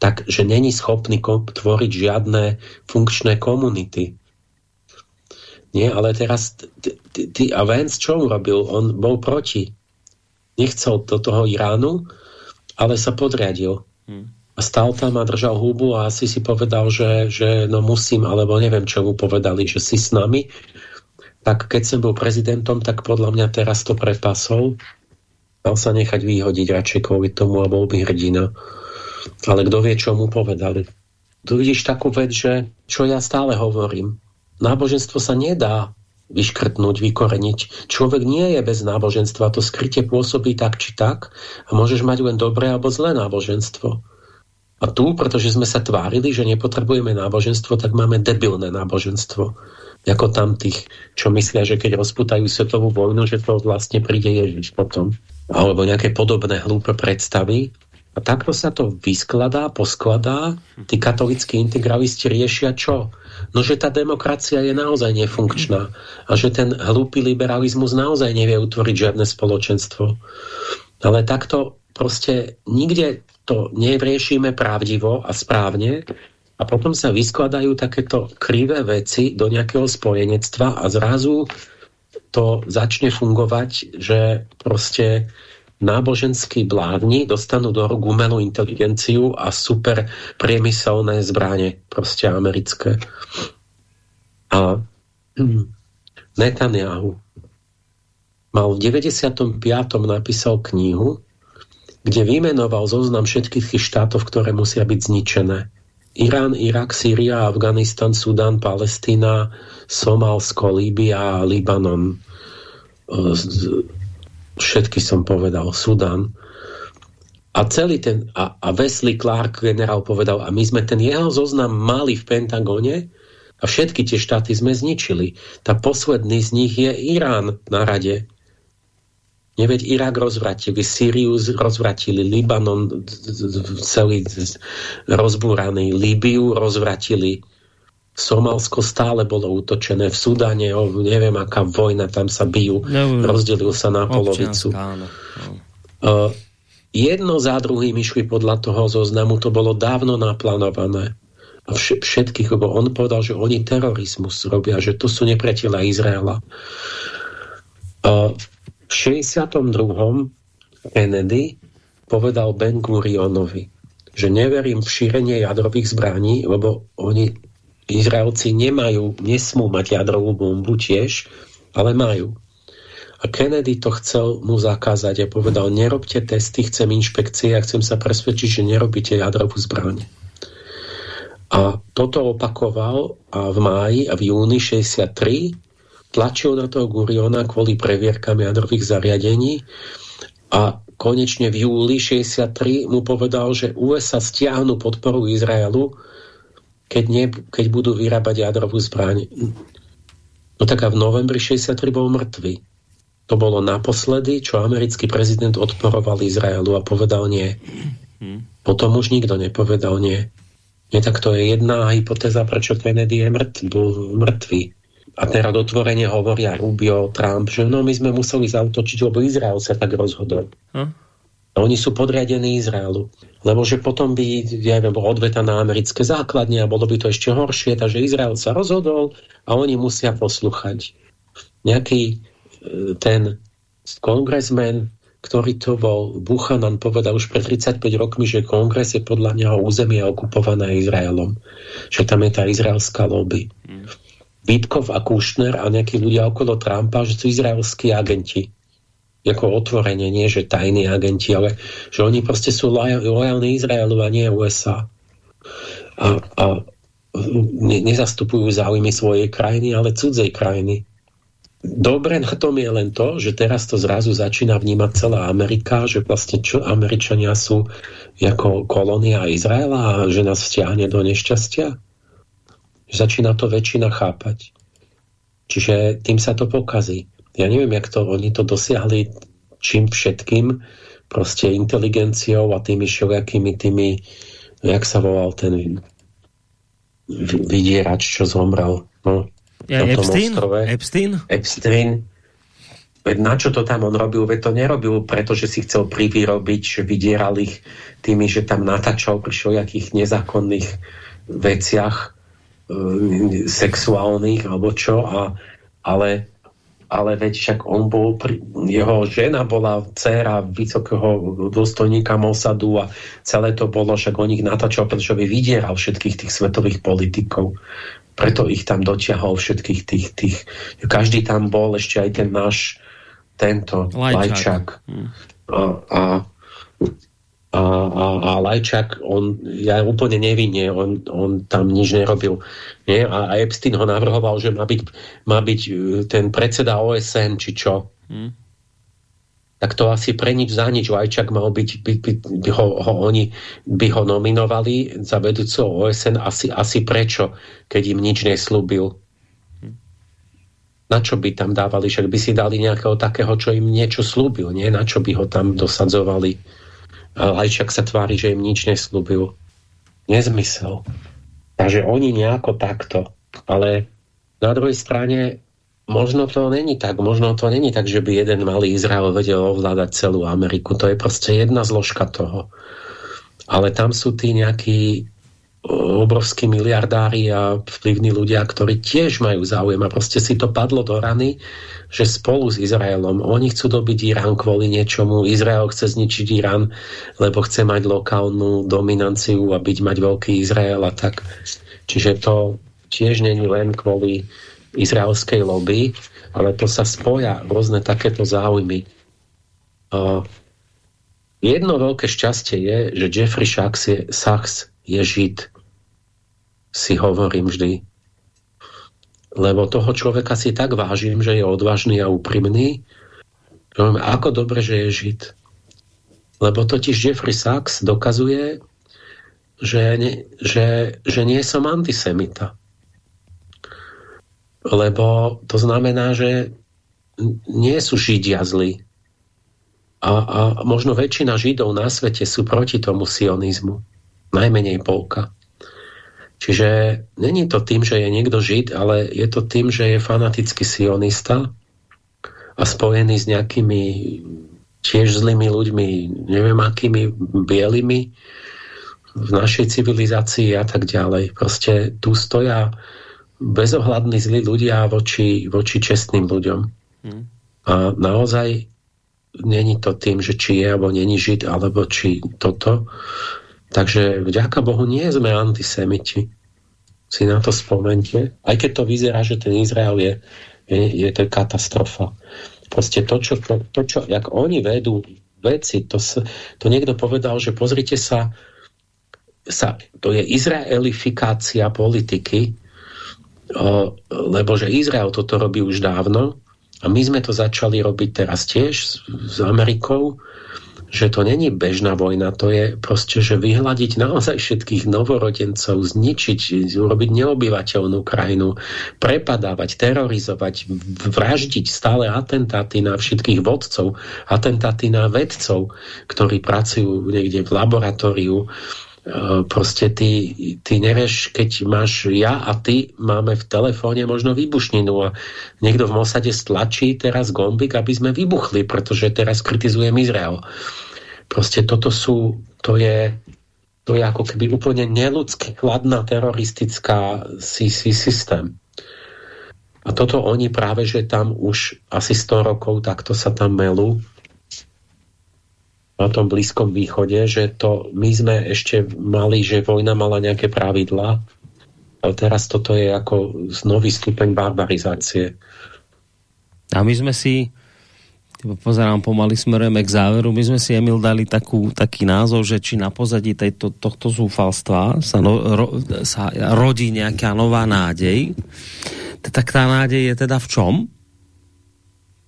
takže není schopný tvoriť žiadne funkčné komunity. Nie, ale teraz ty, a Vance čo urobil? On bol proti nechcel do toho Iránu, ale sa podriadil. Hmm. A stál tam a držal hubu a asi si povedal, že, že no musím, alebo neviem, čo mu povedali, že si s nami. Tak keď som bol prezidentom, tak podľa mňa teraz to prepasol. Mal sa nechať vyhodiť radšej kvôli tomu a bol by hrdina. Ale kto vie, čo mu povedali. Tu vidíš takú vec, že čo ja stále hovorím. Náboženstvo sa nedá vyškrtnúť, vykoreniť. Človek nie je bez náboženstva, to skrytie pôsobí tak či tak a môžeš mať len dobré alebo zlé náboženstvo. A tu, pretože sme sa tvárili, že nepotrebujeme náboženstvo, tak máme debilné náboženstvo. Ako tam tých, čo myslia, že keď rozputajú svetovú vojnu, že to vlastne príde Ježiš potom. Alebo nejaké podobné hlúpe predstavy. A takto sa to vyskladá, poskladá. Tí katolickí integralisti riešia čo? No že tá demokracia je naozaj nefunkčná a že ten hlúpy liberalizmus naozaj nevie utvoriť žiadne spoločenstvo. Ale takto proste nikde to neriešime pravdivo a správne a potom sa vyskladajú takéto krivé veci do nejakého spojenectva a zrazu to začne fungovať, že proste náboženskí bládni dostanú do rúk umelú inteligenciu a super priemyselné zbranie, proste americké. A Netanyahu mal v 95. napísal knihu, kde vymenoval zoznam všetkých tých štátov, ktoré musia byť zničené. Irán, Irak, Sýria, Afganistan, Sudan, Palestína, Somálsko, Líbia, Libanon všetky som povedal, Sudan. A celý ten, a, a Wesley Clark, generál, povedal, a my sme ten jeho zoznam mali v Pentagone a všetky tie štáty sme zničili. Tá posledný z nich je Irán na rade. Neveď Irak rozvratili, Syriu rozvratili, Libanon celý rozbúraný, Líbiu rozvratili, Somalsko stále bolo útočené, v Sudáne, o, neviem aká vojna, tam sa bijú, no, rozdelil sa na polovicu. Áno. Uh, jedno za druhým išli podľa toho zoznamu, to bolo dávno naplánované. A vš všetkých, lebo on povedal, že oni terorizmus robia, že to sú nepriateľa Izraela. Uh, v 62. Kennedy povedal Ben Gurionovi, že neverím v šírenie jadrových zbraní, lebo oni Izraelci nemajú, nesmú mať jadrovú bombu tiež, ale majú. A Kennedy to chcel mu zakázať a povedal, nerobte testy, chcem inšpekcie a chcem sa presvedčiť, že nerobíte jadrovú zbraň. A toto opakoval a v máji a v júni 63 tlačil na toho Guriona kvôli previerkam jadrových zariadení a konečne v júli 63 mu povedal, že USA stiahnu podporu Izraelu keď, nie, keď budú vyrábať jadrovú zbraň. No tak a v novembri 63 bol mŕtvy. To bolo naposledy, čo americký prezident odporoval Izraelu a povedal nie. Potom už nikto nepovedal nie. Nie, tak to je jedna hypotéza, prečo Kennedy je mŕtvy, bol mŕtvý. A teraz otvorene hovoria Rubio, Trump, že no my sme museli zautočiť, lebo Izrael sa tak rozhodol. Hm? Oni sú podriadení Izraelu. Lebo že potom by, ja neviem, bol odveta na americké základne a bolo by to ešte horšie, takže Izrael sa rozhodol a oni musia poslúchať. Nejaký ten kongresmen, ktorý to bol, Buchanan povedal už pred 35 rokmi, že kongres je podľa neho územie okupované Izraelom. Že tam je tá izraelská lobby. Mm. Vítkov a Kušner a nejakí ľudia okolo Trumpa, že sú izraelskí agenti. Ako otvorenie, nie že tajní agenti, ale že oni proste sú lojálni Izraelu a nie USA. A, a ne, nezastupujú záujmy svojej krajiny, ale cudzej krajiny. Dobre na tom je len to, že teraz to zrazu začína vnímať celá Amerika, že vlastne čo Američania sú ako kolónia Izraela a že nás vtiahne do nešťastia. Začína to väčšina chápať. Čiže tým sa to pokazí. Ja neviem, jak to oni to dosiahli čím všetkým, proste inteligenciou a tými všelijakými tými, jak sa volal ten vydierač, čo zomrel. No, ja, Epstein? Ostrove. Epstein? Epstein. Na čo to tam on robil? Veď to nerobil, pretože si chcel privyrobiť, že vydieral ich tými, že tam natáčal pri všelijakých nezákonných veciach e, sexuálnych alebo čo, a, ale ale veď však on bol, jeho žena bola dcéra vysokého dôstojníka Mossadu a celé to bolo, však on ich natáčal, pretože by vydieral všetkých tých svetových politikov. Preto ich tam dotiahol všetkých tých, tých každý tam bol, ešte aj ten náš tento Lajčák. Lajčák. Hmm. A, a a, a, a Lajčák, on, ja úplne nevinne, on, on tam nič nerobil. Nie? A, a Epstein ho navrhoval, že má byť, má byť e, ten predseda OSN, či čo. Hmm. Tak to asi pre nič za nič. Lajčák mal byť, by, by, by ho, ho, oni by ho nominovali za vedúceho OSN asi, asi prečo, keď im nič neslúbil. Hm. Na čo by tam dávali? Však by si dali nejakého takého, čo im niečo slúbil. Nie? Na čo by ho tam dosadzovali? Lajčak sa tvári, že im nič neslúbil. Nezmysel. Takže oni nejako takto. Ale na druhej strane možno to není tak. Možno to není tak, že by jeden malý Izrael vedel ovládať celú Ameriku. To je proste jedna zložka toho. Ale tam sú tí nejakí obrovskí miliardári a vplyvní ľudia, ktorí tiež majú záujem a proste si to padlo do rany, že spolu s Izraelom, oni chcú dobiť Irán kvôli niečomu, Izrael chce zničiť Irán, lebo chce mať lokálnu dominanciu a byť mať veľký Izrael a tak. Čiže to tiež není len kvôli izraelskej lobby, ale to sa spoja rôzne takéto záujmy. Jedno veľké šťastie je, že Jeffrey Sachs Sachs je Žid. Si hovorím vždy. Lebo toho človeka si tak vážim, že je odvážny a úprimný. Ako dobre, že je Žid. Lebo totiž Jeffrey Sachs dokazuje, že, že, že nie som antisemita. Lebo to znamená, že nie sú Židia zlí. A, a možno väčšina Židov na svete sú proti tomu sionizmu najmenej polka. Čiže není to tým, že je niekto žid, ale je to tým, že je fanatický sionista a spojený s nejakými tiež zlými ľuďmi, neviem akými bielými v našej civilizácii a tak ďalej. Proste tu stoja bezohľadní zlí ľudia voči, voči čestným ľuďom. Hmm. A naozaj není to tým, že či je alebo není žid, alebo či toto, Takže vďaka Bohu nie sme antisemiti. Si na to spomente. Aj keď to vyzerá, že ten Izrael je, je, je to katastrofa. Proste to, čo, to, to, čo jak oni vedú veci, to, to niekto povedal, že pozrite sa, sa to je izraelifikácia politiky, o, lebo že Izrael toto robí už dávno a my sme to začali robiť teraz tiež s, s Amerikou že to není bežná vojna, to je proste, že vyhľadiť naozaj všetkých novorodencov, zničiť, urobiť neobyvateľnú krajinu, prepadávať, terorizovať, vraždiť stále atentáty na všetkých vodcov, atentáty na vedcov, ktorí pracujú niekde v laboratóriu, proste ty, ty nevieš, keď máš ja a ty máme v telefóne možno výbušninu a niekto v Mosade stlačí teraz gombik, aby sme vybuchli, pretože teraz kritizujem Izrael. Proste toto sú, to je, to je ako keby úplne neludský, chladná, teroristická si, si systém. A toto oni práve, že tam už asi 100 rokov takto sa tam melú na tom Blízkom východe, že to my sme ešte mali, že vojna mala nejaké pravidlá, ale teraz toto je ako nový stupeň barbarizácie. A my sme si, pozerám pomaly smerujeme k záveru, my sme si, Emil, dali takú, taký názov, že či na pozadí tejto, tohto zúfalstva sa, no, ro, sa rodí nejaká nová nádej. Tak tá nádej je teda v čom?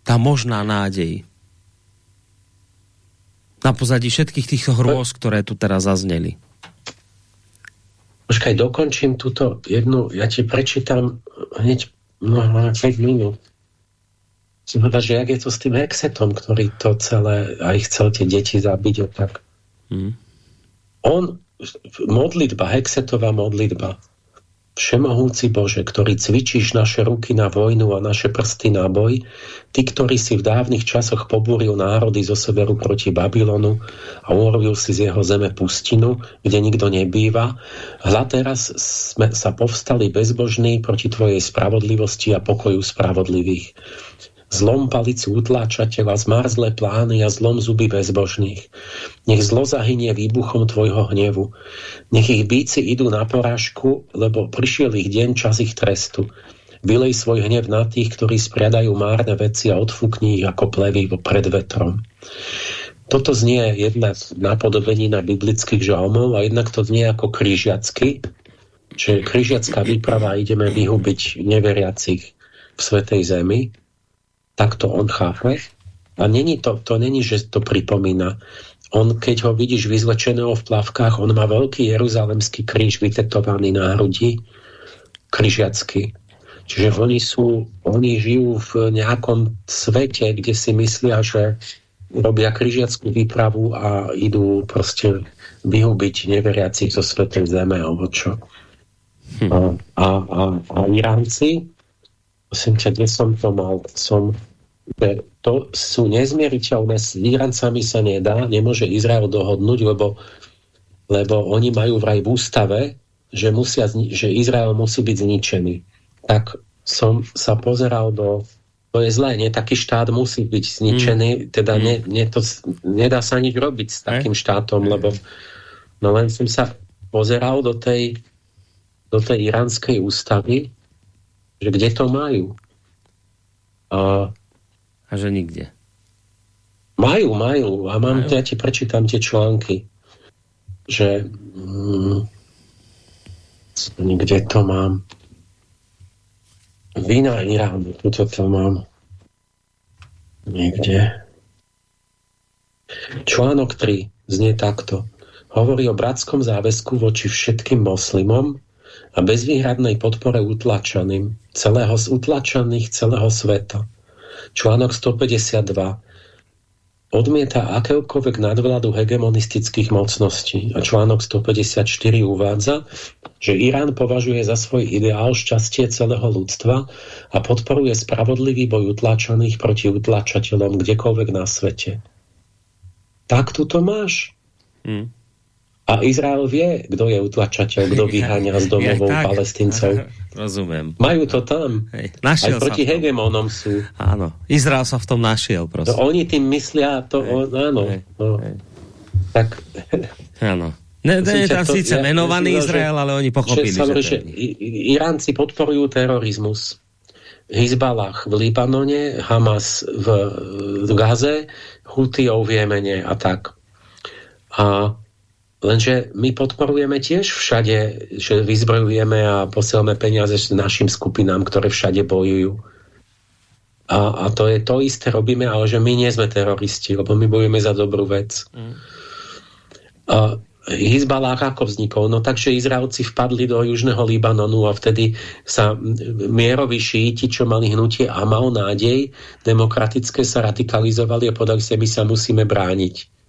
Tá možná nádej na pozadí všetkých týchto hrôz, ktoré tu teraz zazneli. Počkaj, dokončím túto jednu, ja ti prečítam hneď no, 5 minút. Hľadať, že jak je to s tým Hexetom, ktorý to celé aj chcel tie deti zabiť a tak. Hmm. On, modlitba, Hexetová modlitba, Všemohúci Bože, ktorý cvičíš naše ruky na vojnu a naše prsty na boj, Ty, ktorý si v dávnych časoch pobúril národy zo severu proti Babylonu a urobil si z jeho zeme pustinu, kde nikto nebýva, hľa teraz sme sa povstali bezbožní proti Tvojej spravodlivosti a pokoju spravodlivých zlom palicu utláčateľa, zmarzlé plány a zlom zuby bezbožných. Nech zlo zahynie výbuchom tvojho hnevu. Nech ich bíci idú na porážku, lebo prišiel ich deň, čas ich trestu. Vylej svoj hnev na tých, ktorí spriadajú márne veci a odfúkni ich ako plevy pred vetrom. Toto znie jedna napodobení na biblických žalmov a jednak to znie ako krížiacky, že krížiacká výprava ideme vyhubiť neveriacich v Svetej Zemi tak to on chápe. A není to, to není, že to pripomína. On, keď ho vidíš vyzlečeného v plavkách, on má veľký jeruzalemský kríž vytetovaný na hrudi, križiacky. Čiže oni sú, oni žijú v nejakom svete, kde si myslia, že robia križiackú výpravu a idú proste vyhubiť neveriacich zo svetej zeme, alebo čo. Hm. A, a, a, a Iránci, prosím ťa, kde som to mal? Som že to sú nezmieriteľné, s Irancami sa nedá, nemôže Izrael dohodnúť, lebo, lebo oni majú vraj v ústave, že, musia, že Izrael musí byť zničený. Tak som sa pozeral do... To je zlé, nie? Taký štát musí byť zničený, mm. teda mm. Ne, ne, to, nedá sa nič robiť s takým štátom, lebo no len som sa pozeral do tej, do tej iránskej ústavy, že kde to majú. A a že nikde. Majú, majú. A mám, majú? ja ti prečítam tie články, že mm, kde to mám. Vina Iránu, tuto to mám. Niekde. Článok 3 znie takto. Hovorí o bratskom záväzku voči všetkým moslimom a bezvýhradnej podpore utlačaným, celého, utlačaných celého sveta Článok 152 odmieta akéhokoľvek nadvládu hegemonistických mocností a článok 154 uvádza, že Irán považuje za svoj ideál šťastie celého ľudstva a podporuje spravodlivý boj utláčaných proti utláčateľom kdekoľvek na svete. Tak tu to máš. Hmm. A Izrael vie, kto je utlačateľ, kto vyháňa z domovou ja, palestincov. Rozumiem. Majú to tam. Hej, Aj proti hegemónom sú. Áno, Izrael sa v tom našiel proste. Oni tým myslia, to hej, on, áno. Hej, no. hej. Tak... Áno. Ne, ne je tam síce ja, menovaný myslím, Izrael, ale oni pochopili, že, že, že Iránci podporujú terorizmus. Hizbalách v Libanone, Hamas v, v Gaze, Hutijov v Jemene a tak. A Lenže my podporujeme tiež všade, že vyzbrojujeme a posielame peniaze našim skupinám, ktoré všade bojujú. A, a to je to isté robíme, ale že my nie sme teroristi, lebo my bojujeme za dobrú vec. Mm. A Hizbalách ako vznikol? No takže Izraelci vpadli do južného Libanonu a vtedy sa mieroví šíti, čo mali hnutie a mal nádej, demokratické sa radikalizovali a podali sa, my sa musíme brániť.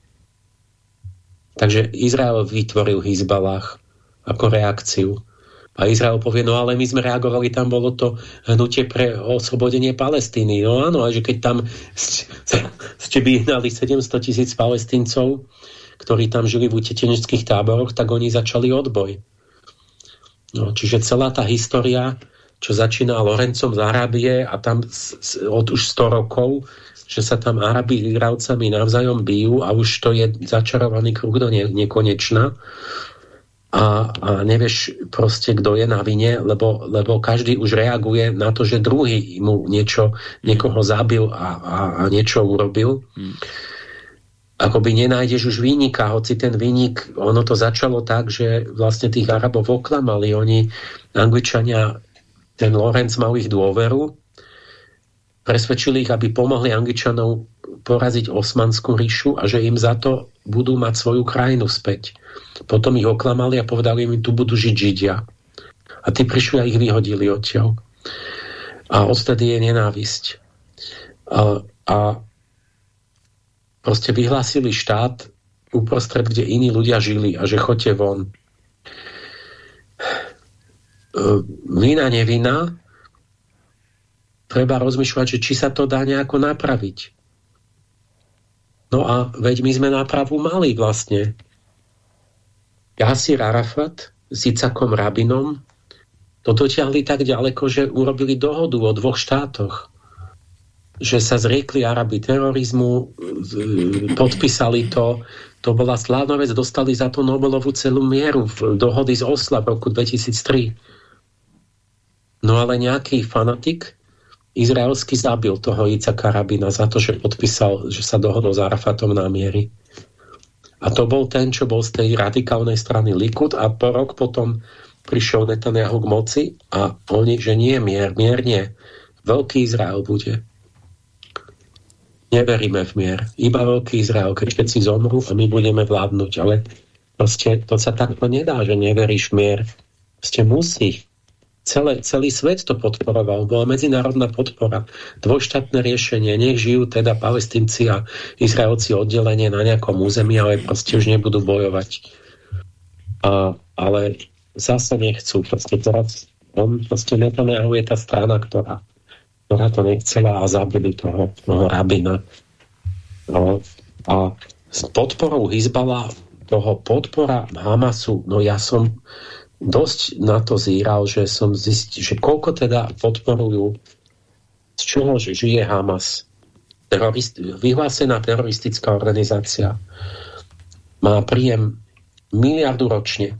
Takže Izrael vytvoril Hizbalách ako reakciu. A Izrael povie, no ale my sme reagovali, tam bolo to hnutie pre oslobodenie Palestíny. No áno, a že keď tam ste vyhnali 700 tisíc palestíncov, ktorí tam žili v utečeneckých táboroch, tak oni začali odboj. No, čiže celá tá história čo začína Lorencom z Arábie a tam od už 100 rokov, že sa tam Arabi Iravcami navzájom bijú a už to je začarovaný kruh do ne, nekonečna. A, a nevieš proste, kto je na vine, lebo, lebo každý už reaguje na to, že druhý mu niečo, niekoho zabil a, a, a niečo urobil. Hmm. Akoby nenájdeš už výnika, hoci ten výnik, ono to začalo tak, že vlastne tých Arabov oklamali, oni, Angličania, ten Lorenz mal ich dôveru, presvedčili ich, aby pomohli Angličanov poraziť Osmanskú ríšu a že im za to budú mať svoju krajinu späť. Potom ich oklamali a povedali im, tu budú žiť Židia. A tí prišli a ich vyhodili odtiaľ. A odtedy je nenávisť. A, a proste vyhlásili štát uprostred, kde iní ľudia žili a že chodte von. E, vina, nevina, treba rozmýšľať, že či sa to dá nejako napraviť. No a veď my sme nápravu mali vlastne. Jasir Arafat s Icakom Rabinom to dotiahli tak ďaleko, že urobili dohodu o dvoch štátoch že sa zriekli Arabi terorizmu, podpísali to, to bola slávna vec, dostali za to Nobelovú celú mieru v dohody z Osla v roku 2003. No ale nejaký fanatik izraelský zabil toho Ica Karabina za to, že podpísal, že sa dohodol s Arafatom na miery. A to bol ten, čo bol z tej radikálnej strany Likud a po rok potom prišiel Netanyahu k moci a oni, že nie, mier, mier nie. Veľký Izrael bude neveríme v mier. Iba veľký Izrael, keď všetci zomrú a my budeme vládnuť. Ale proste to sa takto nedá, že neveríš mier. Proste musí. Celé, celý svet to podporoval. Bola medzinárodná podpora. Dvojštátne riešenie. Nech žijú teda palestinci a Izraelci oddelenie na nejakom území, ale proste už nebudú bojovať. A, ale zase nechcú. Proste teraz on proste Netanyahu je tá strana, ktorá ktorá to nechcela a zabili toho, toho rabina. No, a s podporou Hizbala, toho podpora Hamasu, no ja som dosť na to zíral, že som zistil, že koľko teda podporujú, z čoho žije Hamas. Terorist, vyhlásená teroristická organizácia má príjem miliardu ročne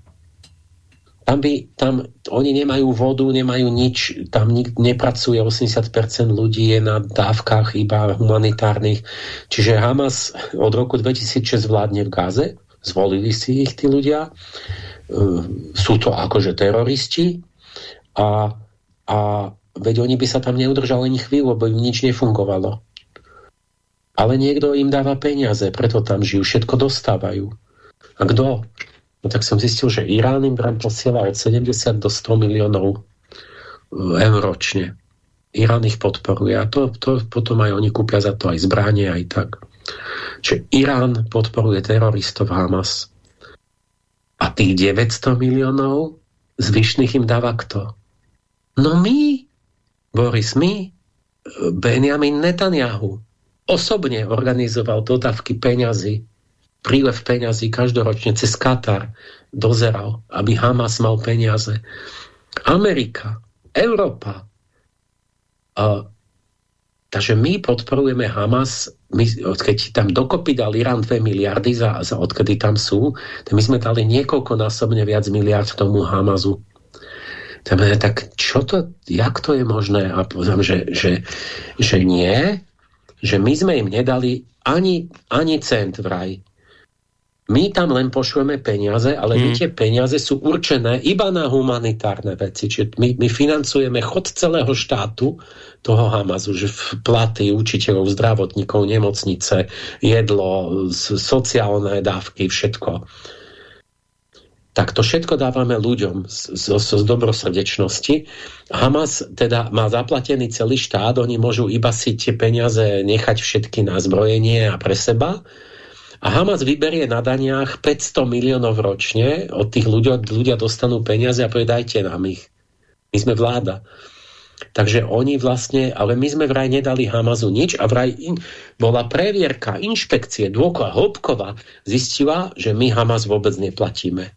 tam, by, tam oni nemajú vodu, nemajú nič, tam nik, nepracuje 80% ľudí, je na dávkach iba humanitárnych. Čiže Hamas od roku 2006 vládne v Gaze, zvolili si ich tí ľudia, sú to akože teroristi a, a veď oni by sa tam neudržali ani chvíľu, lebo im nič nefungovalo. Ale niekto im dáva peniaze, preto tam žijú, všetko dostávajú. A kto? no tak som zistil, že Irán im tam posiela od 70 do 100 miliónov e, eur ročne. Irán ich podporuje a to, to potom aj oni kúpia za to aj zbranie, aj tak. Čiže Irán podporuje teroristov Hamas. A tých 900 miliónov zvyšných im dáva kto? No my, Boris, my, Benjamin Netanyahu, osobne organizoval dodávky peňazí prílev peňazí každoročne cez Katar dozeral, aby Hamas mal peniaze. Amerika, Európa. Takže my podporujeme Hamas, my, keď tam dokopy dal Irán 2 miliardy za, za odkedy tam sú, tak my sme dali niekoľkonásobne viac miliard tomu Hamazu. Tak čo to, jak to je možné? A poviem, že, že, že nie, že my sme im nedali ani, ani cent vraj. My tam len pošleme peniaze, ale hmm. tie peniaze sú určené iba na humanitárne veci. Čiže my, my financujeme chod celého štátu toho Hamazu, že platy učiteľov, zdravotníkov, nemocnice, jedlo, sociálne dávky, všetko. Tak to všetko dávame ľuďom z, z, z dobrosrdečnosti. Hamas teda má zaplatený celý štát, oni môžu iba si tie peniaze nechať všetky na zbrojenie a pre seba, a Hamas vyberie na daniach 500 miliónov ročne, od tých ľudia, ľudia dostanú peniaze a povie, dajte nám ich. My sme vláda. Takže oni vlastne, ale my sme vraj nedali Hamazu nič a vraj in, bola previerka, inšpekcie, dôkla, hĺbková, zistila, že my Hamas vôbec neplatíme.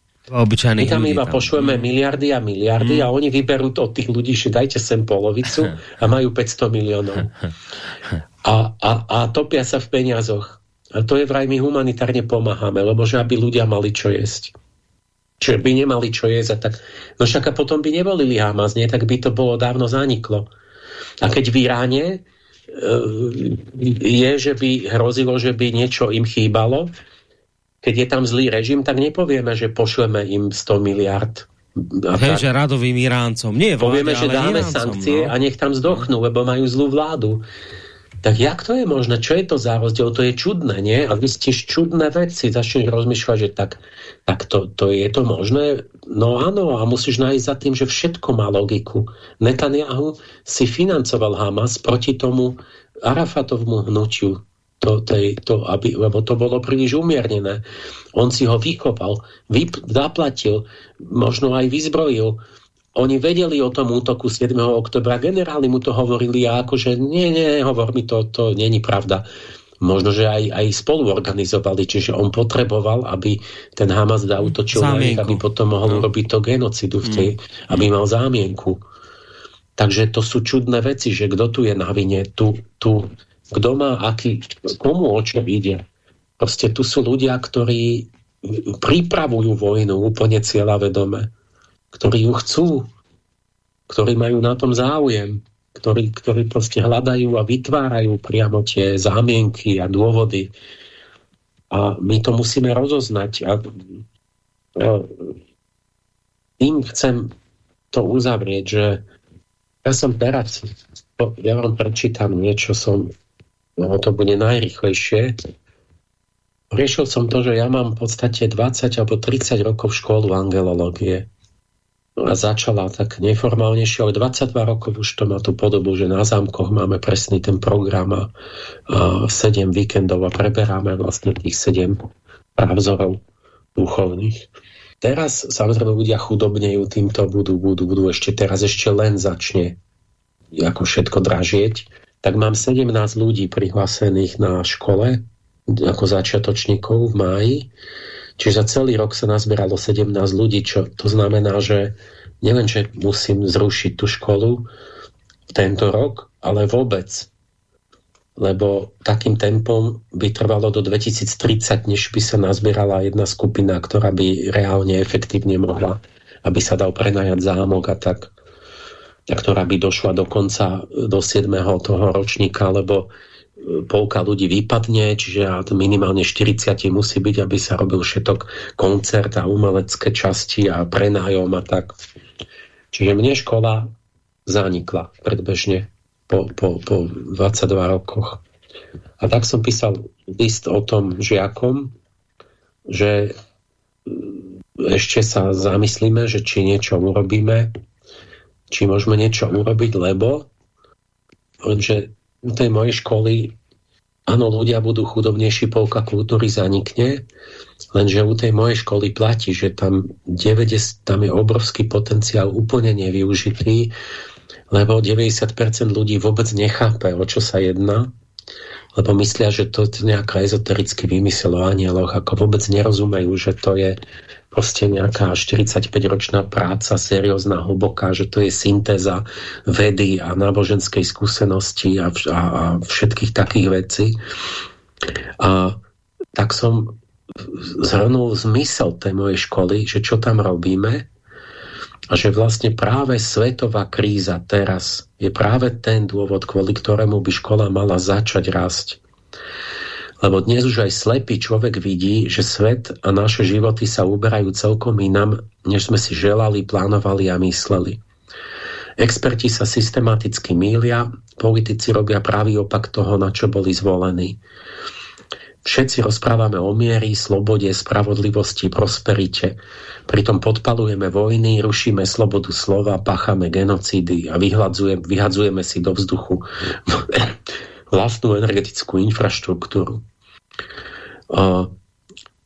My tam iba tam. pošleme miliardy a miliardy mm. a oni vyberú to od tých ľudí, že dajte sem polovicu a majú 500 miliónov. A, a, a topia sa v peniazoch. A to je vraj, my humanitárne pomáhame, lebo že aby ľudia mali čo jesť. Čiže by nemali čo jesť a tak. No však a potom by nevolili Hamas, nie? Tak by to bolo dávno zaniklo. A keď v Iráne e, je, že by hrozilo, že by niečo im chýbalo, keď je tam zlý režim, tak nepovieme, že pošleme im 100 miliard. Hej, že radovým Iráncom. Nie vláde, Povieme, že dáme Iráncom, sankcie no. a nech tam zdochnú, lebo majú zlú vládu. Tak jak to je možné? Čo je to za rozdiel? To je čudné, nie? A ste čudné veci. Začneš rozmýšľať, že tak, tak to, to je to možné? No áno, a musíš nájsť za tým, že všetko má logiku. Netanyahu si financoval Hamas proti tomu Arafatovmu hnutiu to, tej, to, aby, lebo to bolo príliš umiernené. On si ho vykopal, vyp, zaplatil, možno aj vyzbrojil. Oni vedeli o tom útoku 7. oktobra, generáli mu to hovorili a akože nie, nie, hovor mi to, to není pravda. Možno, že aj, aj spolu organizovali, čiže on potreboval, aby ten Hamas zautočil na nich, aby potom mohol no. robiť to genocidu v tej, mm. aby mal zámienku. Takže to sú čudné veci, že kto tu je na vine, tu, tu kto má aký, komu o čo ide. Proste tu sú ľudia, ktorí pripravujú vojnu úplne cieľavedome, ktorí ju chcú, ktorí majú na tom záujem, ktorí, ktorí proste hľadajú a vytvárajú priamo tie zámienky a dôvody. A my to musíme rozoznať. A, tým chcem to uzavrieť, že ja som teraz, ja vám prečítam niečo, som no to bude najrychlejšie. Riešil som to, že ja mám v podstate 20 alebo 30 rokov školu angelológie. Začala tak neformálnejšie, ale 22 rokov už to má tú podobu, že na zámkoch máme presný ten program a, a 7 víkendov a preberáme vlastne tých 7 právzorov duchovných. Teraz samozrejme ľudia chudobnejú, týmto budú, budú, budú ešte teraz ešte len začne ako všetko dražieť tak mám 17 ľudí prihlásených na škole ako začiatočníkov v máji. Čiže za celý rok sa nazbieralo 17 ľudí, čo to znamená, že nielen, že musím zrušiť tú školu tento rok, ale vôbec. Lebo takým tempom by trvalo do 2030, než by sa nazbierala jedna skupina, ktorá by reálne efektívne mohla, aby sa dal prenajať zámok a tak ktorá by došla dokonca do 7. toho ročníka, lebo polka ľudí vypadne, čiže minimálne 40 musí byť, aby sa robil všetok koncert a umelecké časti a prenájom a tak. Čiže mne škola zanikla predbežne po, po, po 22 rokoch. A tak som písal list o tom žiakom, že e, ešte sa zamyslíme, že či niečo urobíme, či môžeme niečo urobiť, lebo lenže tej mojej školy áno, ľudia budú chudobnejší, polka kultúry zanikne, lenže u tej mojej školy platí, že tam, 90, tam je obrovský potenciál úplne nevyužitý, lebo 90% ľudí vôbec nechápe, o čo sa jedná, lebo myslia, že to je nejaká ezoterický vymysel o anieloch, ako vôbec nerozumejú, že to je proste nejaká 45-ročná práca, seriózna, hlboká, že to je syntéza vedy a náboženskej skúsenosti a, a, a všetkých takých vecí. A tak som zhrnul zmysel tej mojej školy, že čo tam robíme a že vlastne práve svetová kríza teraz je práve ten dôvod, kvôli ktorému by škola mala začať rásť. Lebo dnes už aj slepý človek vidí, že svet a naše životy sa uberajú celkom inam, než sme si želali, plánovali a mysleli. Experti sa systematicky mília, politici robia pravý opak toho, na čo boli zvolení. Všetci rozprávame o miery, slobode, spravodlivosti, prosperite. Pritom podpalujeme vojny, rušíme slobodu slova, pacháme genocídy a vyhadzujeme si do vzduchu vlastnú energetickú infraštruktúru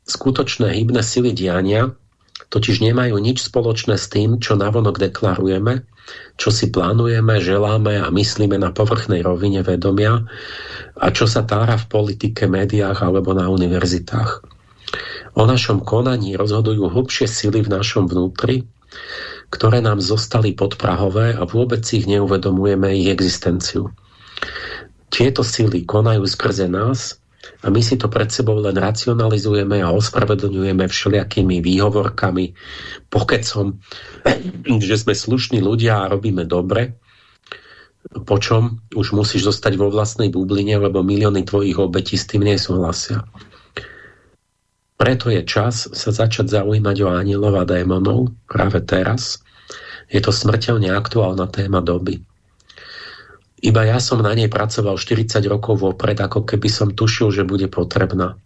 skutočné hybné sily diania totiž nemajú nič spoločné s tým, čo navonok deklarujeme, čo si plánujeme, želáme a myslíme na povrchnej rovine vedomia a čo sa tára v politike, médiách alebo na univerzitách. O našom konaní rozhodujú hlbšie sily v našom vnútri, ktoré nám zostali podprahové a vôbec ich neuvedomujeme ich existenciu. Tieto sily konajú skrze nás a my si to pred sebou len racionalizujeme a ospravedlňujeme všelijakými výhovorkami, pokecom, že sme slušní ľudia a robíme dobre, po čom už musíš zostať vo vlastnej bubline, lebo milióny tvojich obetí s tým nesúhlasia. Preto je čas sa začať zaujímať o anielov a démonov práve teraz. Je to smrteľne aktuálna téma doby. Iba ja som na nej pracoval 40 rokov vopred, ako keby som tušil, že bude potrebná.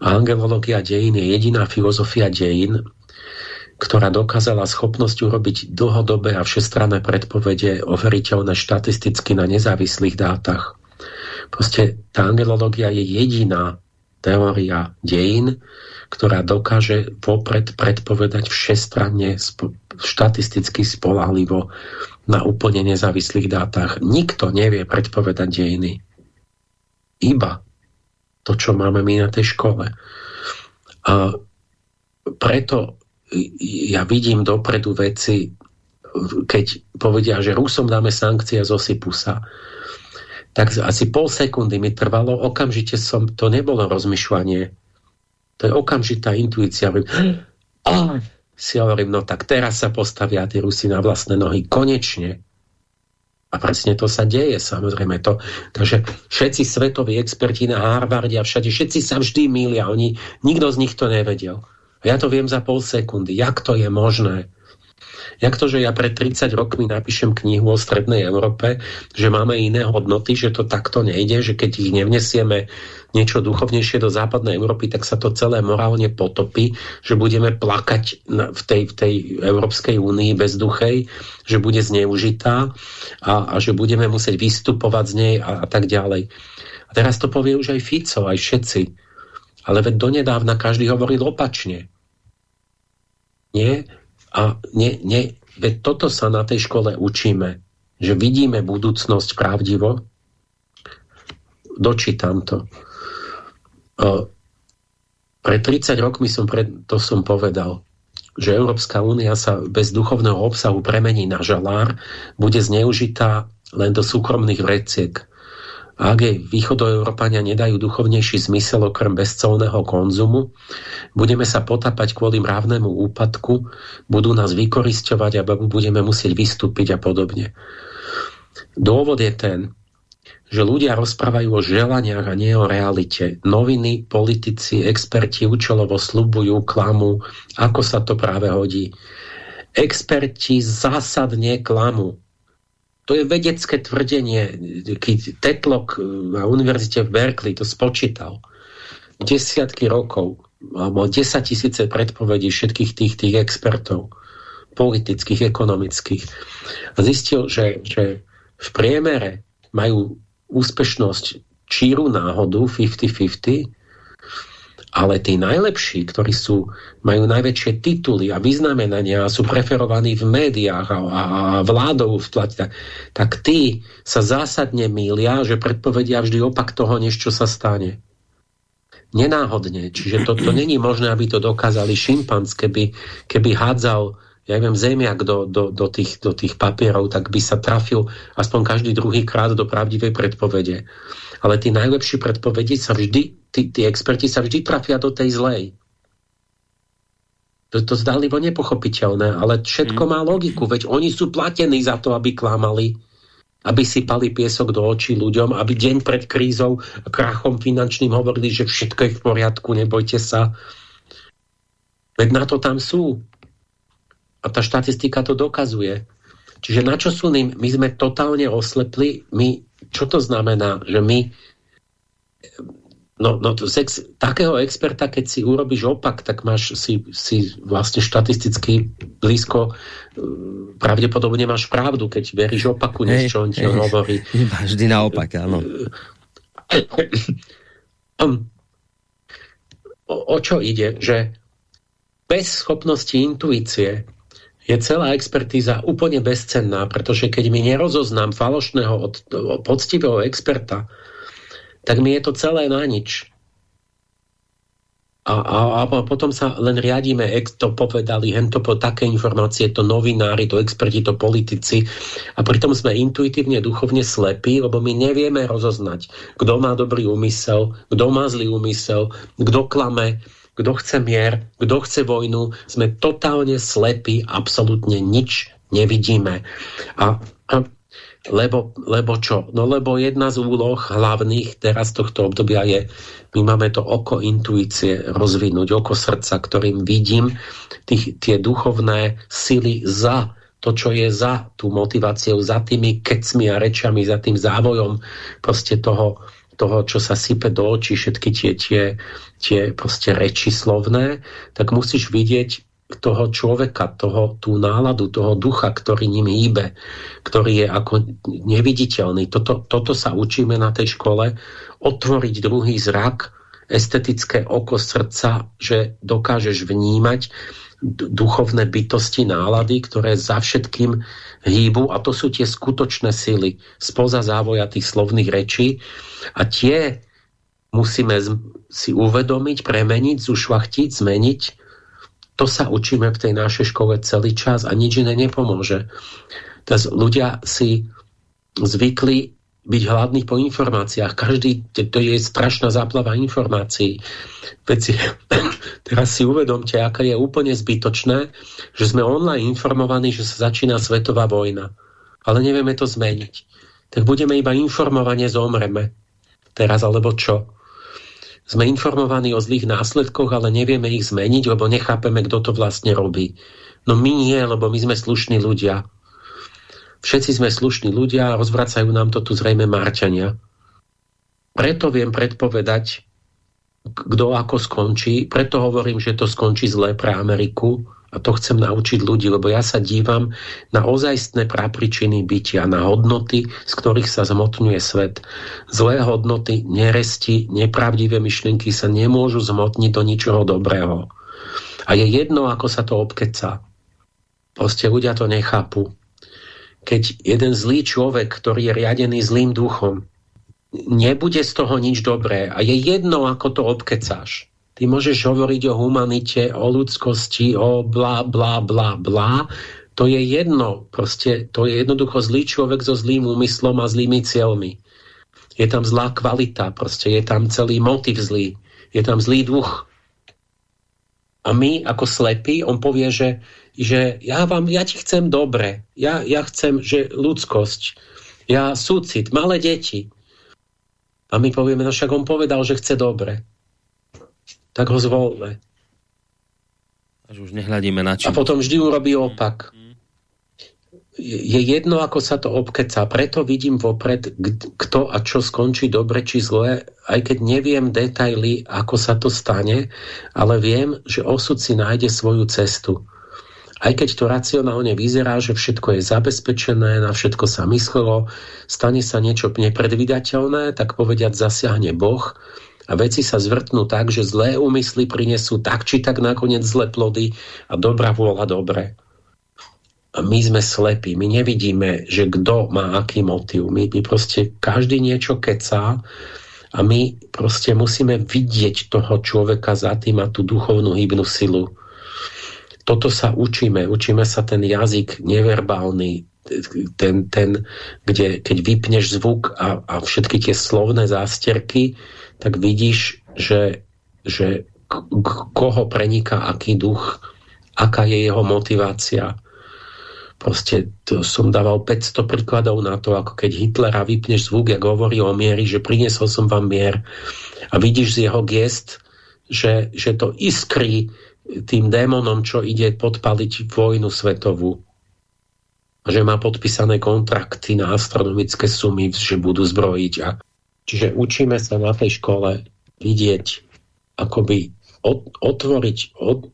A angelológia dejín je jediná filozofia dejín, ktorá dokázala schopnosť urobiť dlhodobé a všestranné predpovede overiteľné štatisticky na nezávislých dátach. Proste tá angelológia je jediná teória dejín, ktorá dokáže vopred predpovedať všestranne štatisticky spolahlivo na úplne nezávislých dátach. Nikto nevie predpovedať dejiny. Iba to, čo máme my na tej škole. A preto ja vidím dopredu veci, keď povedia, že Rusom dáme sankcie zo Sipusa tak asi pol sekundy mi trvalo, okamžite som, to nebolo rozmýšľanie, to je okamžitá intuícia. A si hovorím, no tak teraz sa postavia tie Rusy na vlastné nohy, konečne. A presne to sa deje, samozrejme. To, takže všetci svetoví experti na Harvarde a všade, všetci sa vždy mília, oni, nikto z nich to nevedel. A ja to viem za pol sekundy. Jak to je možné? Jak to, že ja pred 30 rokmi napíšem knihu o Strednej Európe, že máme iné hodnoty, že to takto nejde, že keď ich nevnesieme niečo duchovnejšie do západnej Európy, tak sa to celé morálne potopí, že budeme plakať v tej, v tej Európskej únii bezduchej, že bude zneužitá a, a že budeme musieť vystupovať z nej a, a tak ďalej. A teraz to povie už aj Fico, aj všetci. Ale veď donedávna každý hovoril opačne. Nie? A ne, ne, veď toto sa na tej škole učíme, že vidíme budúcnosť pravdivo. Dočítam to. Pred 30 rokmi som pred, to som povedal, že Európska únia sa bez duchovného obsahu premení na žalár, bude zneužitá len do súkromných vreciek ak jej východoeurópania nedajú duchovnejší zmysel okrem bezcolného konzumu, budeme sa potapať kvôli mravnému úpadku, budú nás vykorisťovať a budeme musieť vystúpiť a podobne. Dôvod je ten, že ľudia rozprávajú o želaniach a nie o realite. Noviny, politici, experti účelovo slubujú, klamu, ako sa to práve hodí. Experti zásadne klamu to je vedecké tvrdenie. Keď Tetlok na univerzite v Berkeley to spočítal, desiatky rokov, alebo 10 tisíce predpovedí všetkých tých, tých expertov, politických, ekonomických. A zistil, že, že v priemere majú úspešnosť číru náhodu 50-50 ale tí najlepší, ktorí sú, majú najväčšie tituly a vyznamenania a sú preferovaní v médiách a, a, a vládou v tlati, tak, tí sa zásadne mília, že predpovedia vždy opak toho, než čo sa stane. Nenáhodne. Čiže to, to není možné, aby to dokázali šimpanz, keby, keby hádzal ja neviem, zemiak do, do, do, tých, do tých papierov, tak by sa trafil aspoň každý druhý krát do pravdivej predpovede ale tí najlepší predpovedi sa vždy, tí, tí experti sa vždy trafia do tej zlej. To to zdálivo nepochopiteľné, ale všetko mm. má logiku, veď oni sú platení za to, aby klamali, aby si pali piesok do očí ľuďom, aby deň pred krízou a krachom finančným hovorili, že všetko je v poriadku, nebojte sa. Veď na to tam sú. A tá štatistika to dokazuje. Čiže na čo sú my? My sme totálne oslepli, my čo to znamená, že my No, no z ex, takého experta, keď si urobíš opak, tak máš si, si vlastne štatisticky blízko e, pravdepodobne máš pravdu, keď veríš opaku, než čo on ti hovorí. Vždy naopak, áno. O, o čo ide? Že bez schopnosti intuície je celá expertíza úplne bezcenná, pretože keď mi nerozoznám falošného od, poctivého experta, tak mi je to celé na nič. a, a, a potom sa len riadíme, ex to povedali, hen po také informácie, to novinári, to experti, to politici. A pritom sme intuitívne, duchovne slepí, lebo my nevieme rozoznať, kto má dobrý úmysel, kto má zlý úmysel, kto klame, kto chce mier, kto chce vojnu. Sme totálne slepí, absolútne nič nevidíme. A, a lebo, lebo čo? No lebo jedna z úloh hlavných teraz tohto obdobia je, my máme to oko intuície rozvinúť, oko srdca, ktorým vidím tých, tie duchovné sily za to, čo je za tú motiváciou, za tými kecmi a rečami, za tým závojom proste toho, toho, čo sa sype do očí, všetky tie, tie, tie proste reči slovné, tak musíš vidieť toho človeka, toho, tú náladu, toho ducha, ktorý ním hýbe, ktorý je ako neviditeľný. Toto, toto sa učíme na tej škole, otvoriť druhý zrak, estetické oko srdca, že dokážeš vnímať duchovné bytosti, nálady, ktoré za všetkým hýbu a to sú tie skutočné sily spoza závoja tých slovných rečí a tie musíme si uvedomiť, premeniť, zušvachtiť, zmeniť to sa učíme v tej našej škole celý čas a nič iné nepomôže. Teraz ľudia si zvykli byť hladní po informáciách. Každý, to je strašná záplava informácií. Veď si, teraz si uvedomte, aká je úplne zbytočné, že sme online informovaní, že sa začína svetová vojna. Ale nevieme to zmeniť. Tak budeme iba informovane zomreme. Teraz alebo čo? Sme informovaní o zlých následkoch, ale nevieme ich zmeniť, lebo nechápeme, kto to vlastne robí. No my nie, lebo my sme slušní ľudia. Všetci sme slušní ľudia a rozvracajú nám to tu zrejme Marťania. Preto viem predpovedať, kto ako skončí. Preto hovorím, že to skončí zle pre Ameriku, a to chcem naučiť ľudí, lebo ja sa dívam na ozajstné prapričiny bytia, na hodnoty, z ktorých sa zmotňuje svet. Zlé hodnoty, neresti, nepravdivé myšlienky sa nemôžu zmotniť do ničoho dobrého. A je jedno, ako sa to obkeca. Proste ľudia to nechápu. Keď jeden zlý človek, ktorý je riadený zlým duchom, nebude z toho nič dobré a je jedno, ako to obkecáš Ty môžeš hovoriť o humanite, o ľudskosti, o bla, bla, bla, bla. To je jedno. Proste, to je jednoducho zlý človek so zlým úmyslom a zlými cieľmi. Je tam zlá kvalita, proste je tam celý motiv zlý. Je tam zlý duch. A my, ako slepí, on povie, že, že ja, vám, ja ti chcem dobre. Ja, ja chcem, že ľudskosť. Ja súcit, malé deti. A my povieme, no však on povedal, že chce dobre tak ho zvolme. Až už nehľadíme na čím. A potom vždy urobí opak. Je jedno, ako sa to obkeca. Preto vidím vopred, kto a čo skončí dobre či zle, aj keď neviem detaily, ako sa to stane, ale viem, že osud si nájde svoju cestu. Aj keď to racionálne vyzerá, že všetko je zabezpečené, na všetko sa myslelo, stane sa niečo nepredvydateľné, tak povediať zasiahne Boh a veci sa zvrtnú tak, že zlé úmysly prinesú tak či tak nakoniec zlé plody a dobrá vôľa dobre. A my sme slepí, my nevidíme, že kto má aký motiv. My, my proste každý niečo kecá a my proste musíme vidieť toho človeka za tým a tú duchovnú hybnú silu. Toto sa učíme. Učíme sa ten jazyk neverbálny, ten, ten kde keď vypneš zvuk a, a všetky tie slovné zásterky, tak vidíš, že, že koho preniká aký duch, aká je jeho motivácia. Proste to som dával 500 príkladov na to, ako keď Hitlera vypneš zvuk, jak hovorí o miery, že priniesol som vám mier a vidíš z jeho gest, že, že to iskrí tým démonom, čo ide podpaliť vojnu svetovú. Že má podpísané kontrakty na astronomické sumy, že budú zbrojiť a Čiže učíme sa na tej škole vidieť, akoby otvoriť od,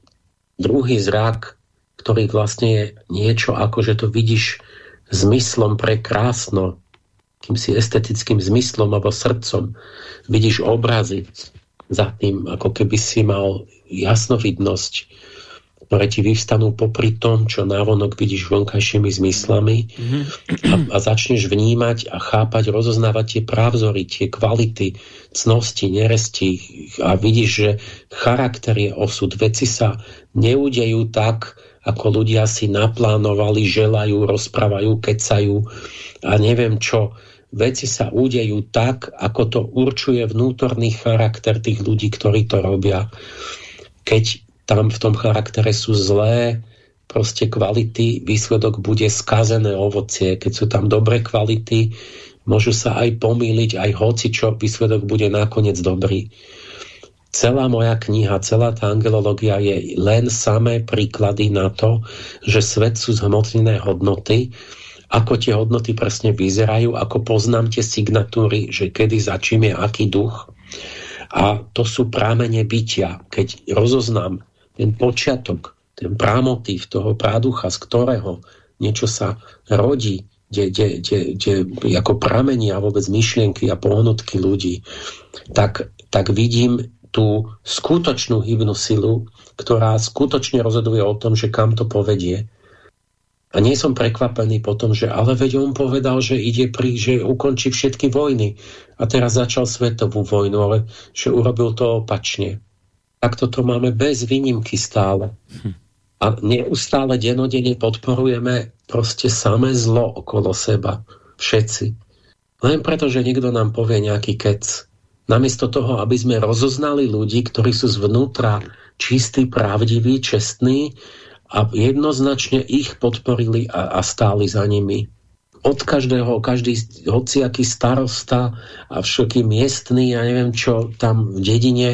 druhý zrak, ktorý vlastne je niečo ako, že to vidíš zmyslom pre krásno, si estetickým zmyslom alebo srdcom. Vidíš obrazy za tým, ako keby si mal jasnovidnosť ktoré ti vyvstanú popri tom, čo návonok vidíš vonkajšími zmyslami mm-hmm. a, a začneš vnímať a chápať, rozoznávať tie právzory, tie kvality, cnosti, neresti a vidíš, že charakter je osud. Veci sa neudejú tak, ako ľudia si naplánovali, želajú, rozprávajú, kecajú a neviem čo. Veci sa udejú tak, ako to určuje vnútorný charakter tých ľudí, ktorí to robia. Keď tam v tom charaktere sú zlé proste kvality, výsledok bude skazené ovocie. Keď sú tam dobré kvality, môžu sa aj pomýliť, aj hoci čo, výsledok bude nakoniec dobrý. Celá moja kniha, celá tá angelológia je len samé príklady na to, že svet sú zhmotnené hodnoty, ako tie hodnoty presne vyzerajú, ako poznám tie signatúry, že kedy začíme aký duch. A to sú prámene bytia. Keď rozoznám ten počiatok, ten prámotív toho práducha, z ktorého niečo sa rodí, kde, kde, kde, kde ako pramenia vôbec myšlienky a pohnutky ľudí, tak, tak vidím tú skutočnú hybnú silu, ktorá skutočne rozhoduje o tom, že kam to povedie. A nie som prekvapený potom, že ale veď on povedal, že ide pri, že ukončí všetky vojny. A teraz začal svetovú vojnu, ale že urobil to opačne. Tak toto máme bez výnimky stále. A neustále denodene podporujeme proste samé zlo okolo seba. Všetci. Len preto, že niekto nám povie nejaký kec. Namiesto toho, aby sme rozoznali ľudí, ktorí sú zvnútra čistí, pravdiví, čestní a jednoznačne ich podporili a, a stáli za nimi. Od každého, každý hociaký starosta a všetky miestný, ja neviem čo, tam v dedine,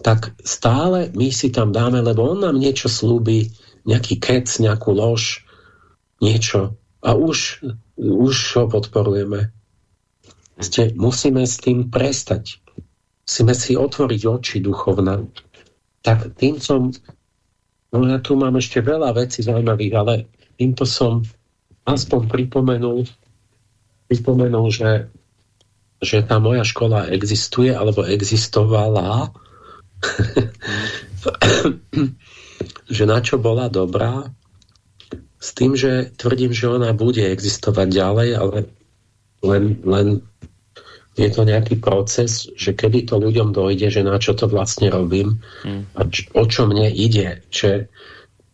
tak stále my si tam dáme, lebo on nám niečo slúbi, nejaký kec, nejakú lož, niečo. A už, už ho podporujeme. Ste, musíme s tým prestať musíme si otvoriť oči duchovna. Tak tým som, no ja tu mám ešte veľa vecí zaujímavých, ale týmto som aspoň pripomenul, pripomenul, že, že tá moja škola existuje, alebo existovala, že na čo bola dobrá, s tým, že tvrdím, že ona bude existovať ďalej, ale len, len je to nejaký proces, že kedy to ľuďom dojde, že na čo to vlastne robím mm. a o čo mne ide, že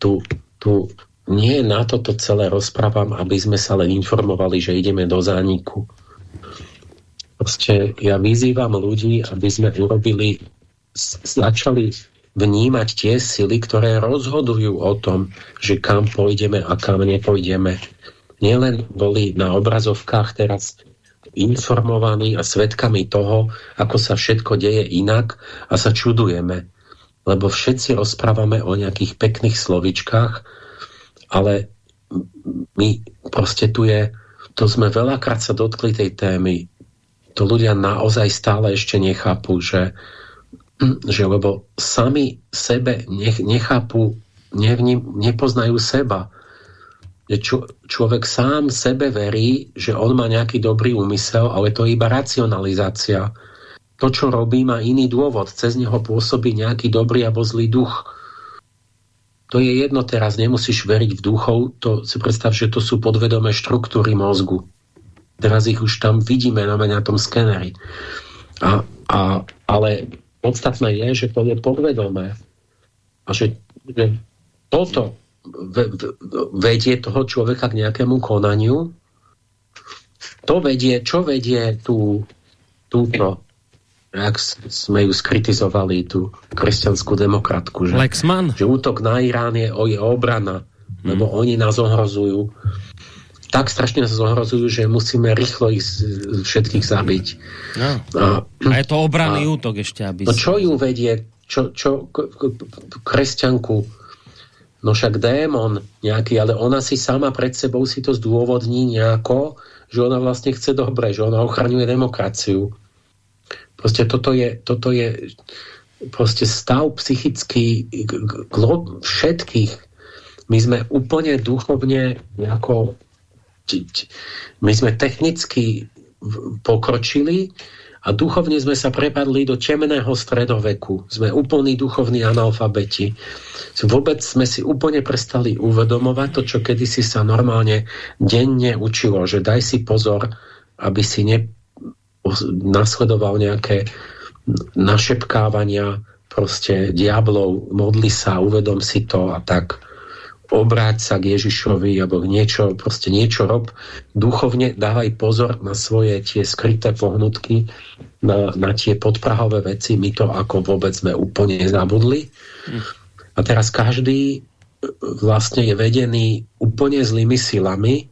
tu, tu nie na toto celé rozprávam, aby sme sa len informovali, že ideme do zániku. Proste ja vyzývam ľudí, aby sme urobili, začali vnímať tie sily, ktoré rozhodujú o tom, že kam pôjdeme a kam nepôjdeme. Nielen boli na obrazovkách teraz informovaní a svetkami toho, ako sa všetko deje inak a sa čudujeme. Lebo všetci rozprávame o nejakých pekných slovičkách, ale my proste tu je, to sme veľakrát sa dotkli tej témy, to ľudia naozaj stále ešte nechápu, že, že lebo sami sebe nech, nechápu, nevním, nepoznajú seba že človek sám sebe verí, že on má nejaký dobrý úmysel, ale to je iba racionalizácia. To, čo robí, má iný dôvod. Cez neho pôsobí nejaký dobrý alebo zlý duch. To je jedno teraz, nemusíš veriť v duchov, to si predstav, že to sú podvedomé štruktúry mozgu. Teraz ich už tam vidíme na, na tom skeneri. A, a, ale podstatné je, že to je podvedomé. A že, že toto vedie toho človeka k nejakému konaniu. To vedie, čo vedie tú, túto, jak sme ju skritizovali, tú kresťanskú demokratku, že, Lexman. že útok na Irán je, je obrana, hmm. lebo oni nás ohrozujú. Tak strašne nás ohrozujú, že musíme rýchlo ich všetkých zabiť. No. A, a je to obranný a, útok ešte, aby... No čo ju vedie, čo, čo kresťanku No však démon nejaký, ale ona si sama pred sebou si to zdôvodní nejako, že ona vlastne chce dobre, že ona ochraňuje demokraciu. Proste toto je, toto je proste stav psychický všetkých. My sme úplne duchovne nejako my sme technicky pokročili a duchovne sme sa prepadli do temného stredoveku. Sme úplní duchovní analfabeti. Vôbec sme si úplne prestali uvedomovať to, čo kedysi sa normálne denne učilo, že daj si pozor, aby si nasledoval nejaké našepkávania proste diablov, modli sa, uvedom si to a tak obráť sa k Ježišovi alebo niečo, proste niečo rob. Duchovne dávaj pozor na svoje tie skryté pohnutky, na, na tie podprahové veci. My to ako vôbec sme úplne zabudli. A teraz každý vlastne je vedený úplne zlými silami,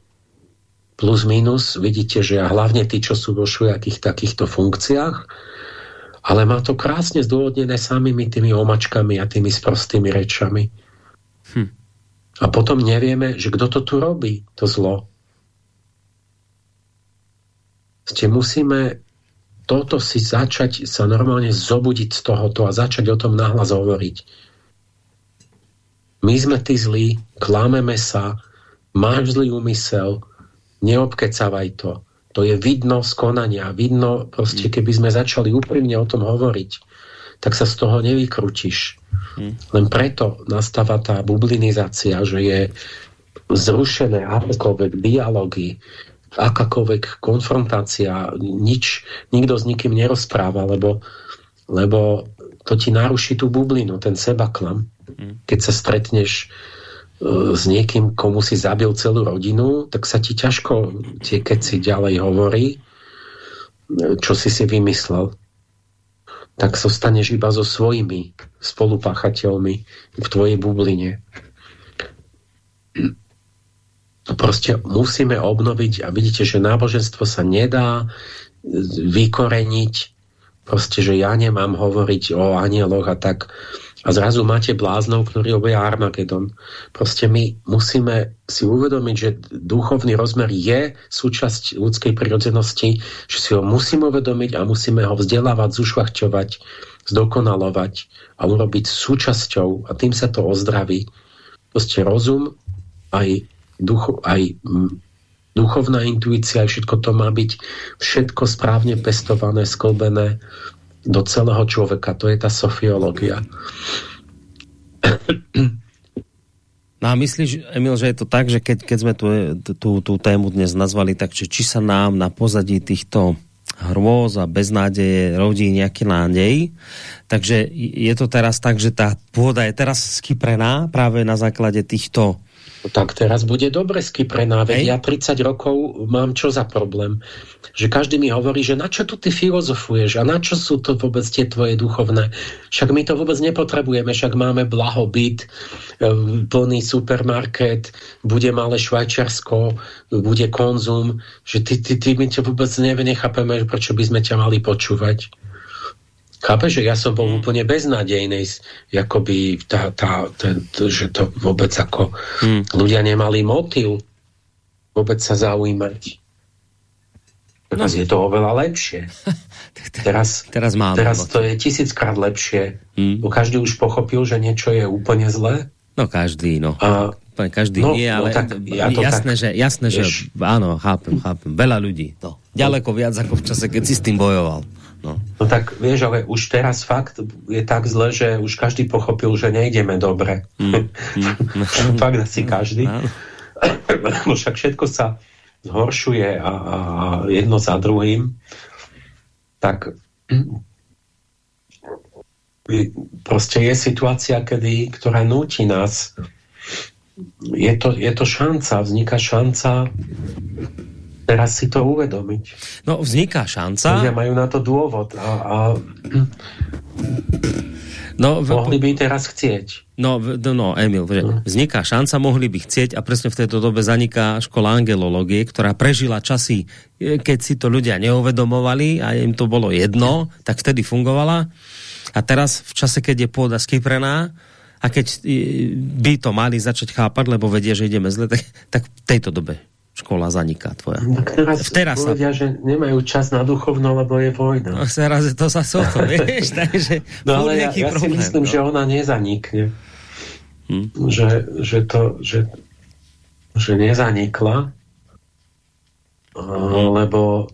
plus minus, vidíte, že hlavne tí, čo sú vo všelijakých takýchto funkciách, ale má to krásne zdôvodnené samými tými omačkami a tými sprostými rečami. A potom nevieme, že kto to tu robí, to zlo. Ste musíme toto si začať sa normálne zobudiť z tohoto a začať o tom nahlas hovoriť. My sme tí zlí, klameme sa, máš zlý úmysel, neobkecavaj to. To je vidno z konania, vidno proste, keby sme začali úprimne o tom hovoriť, tak sa z toho nevykručíš. Hmm. Len preto nastáva tá bublinizácia, že je zrušené akékoľvek dialógy, akákoľvek konfrontácia, nič, nikto s nikým nerozpráva, lebo, lebo to ti naruší tú bublinu, ten sebaklam. Hmm. Keď sa stretneš e, s niekým, komu si zabil celú rodinu, tak sa ti ťažko tie keci ďalej hovorí, e, čo si si vymyslel tak zostaneš iba so svojimi spolupáchateľmi v tvojej bubline. Proste musíme obnoviť a vidíte, že náboženstvo sa nedá vykoreniť, proste, že ja nemám hovoriť o anieloch a tak a zrazu máte bláznov, ktorí robia Armagedon. Proste my musíme si uvedomiť, že duchovný rozmer je súčasť ľudskej prirodzenosti, že si ho musíme uvedomiť a musíme ho vzdelávať, zušľachťovať, zdokonalovať a urobiť súčasťou a tým sa to ozdraví. Proste rozum, aj, ducho, aj duchovná intuícia, aj všetko to má byť všetko správne pestované, sklbené do celého človeka. To je tá sofiológia. No a myslíš, Emil, že je to tak, že keď, keď sme tú, tú, tú tému dnes nazvali tak, že či sa nám na pozadí týchto hrôz a beznádeje rodí nejaký nádej. Takže je to teraz tak, že tá pôda je teraz skyprená práve na základe týchto tak teraz bude dobre skyprená, veď ja 30 rokov mám čo za problém. Že každý mi hovorí, že na čo tu ty filozofuješ a na čo sú to vôbec tie tvoje duchovné. Však my to vôbec nepotrebujeme, však máme blahobyt, e, plný supermarket, bude malé Švajčiarsko, bude konzum, že ty, ty, ty my ťa vôbec nechápeme, prečo by sme ťa mali počúvať. Chápeš, že ja som bol mm. úplne beznádejný, akoby tá, tá, ten, že to vôbec ako mm. ľudia nemali motiv vôbec sa zaujímať. Teraz no. je to oveľa lepšie. Teraz, teraz, máme teraz to je tisíckrát lepšie. Mm. Každý už pochopil, že niečo je úplne zlé. No každý, no. A, každý no, nie, no ale no, tak, ja jasné, tak, že, jasné že áno, chápem, chápem. Veľa ľudí. To. Ďaleko viac ako v čase, keď si s tým bojoval. No. no tak vieš, ale už teraz fakt je tak zle, že už každý pochopil, že nejdeme dobre. Mm. Mm. fakt asi každý. Lebo však všetko sa zhoršuje a, a jedno za druhým. Tak proste je situácia, kedy, ktorá núti nás. Je to, je to šanca, vzniká šanca teraz si to uvedomiť. No, vzniká šanca. Ľudia majú na to dôvod a, a no, v... mohli by teraz chcieť. No, no Emil, hm. vzniká šanca, mohli by chcieť a presne v tejto dobe zaniká škola angelológie, ktorá prežila časy, e, keď si to ľudia neuvedomovali a im to bolo jedno, tak vtedy fungovala. A teraz v čase, keď je pôda skyprená, a keď e, by to mali začať chápať, lebo vedie, že ideme zle, tak, tak v tejto dobe škola zaniká tvoja. No, teraz, teraz povedia, sa... že nemajú čas na duchovno, lebo je vojna. No, teraz je to zase o to, vieš, takže no, ale ja, ja problém, si myslím, no. že ona nezanikne. Hm? Že, že to, že, že nezanikla, hm. lebo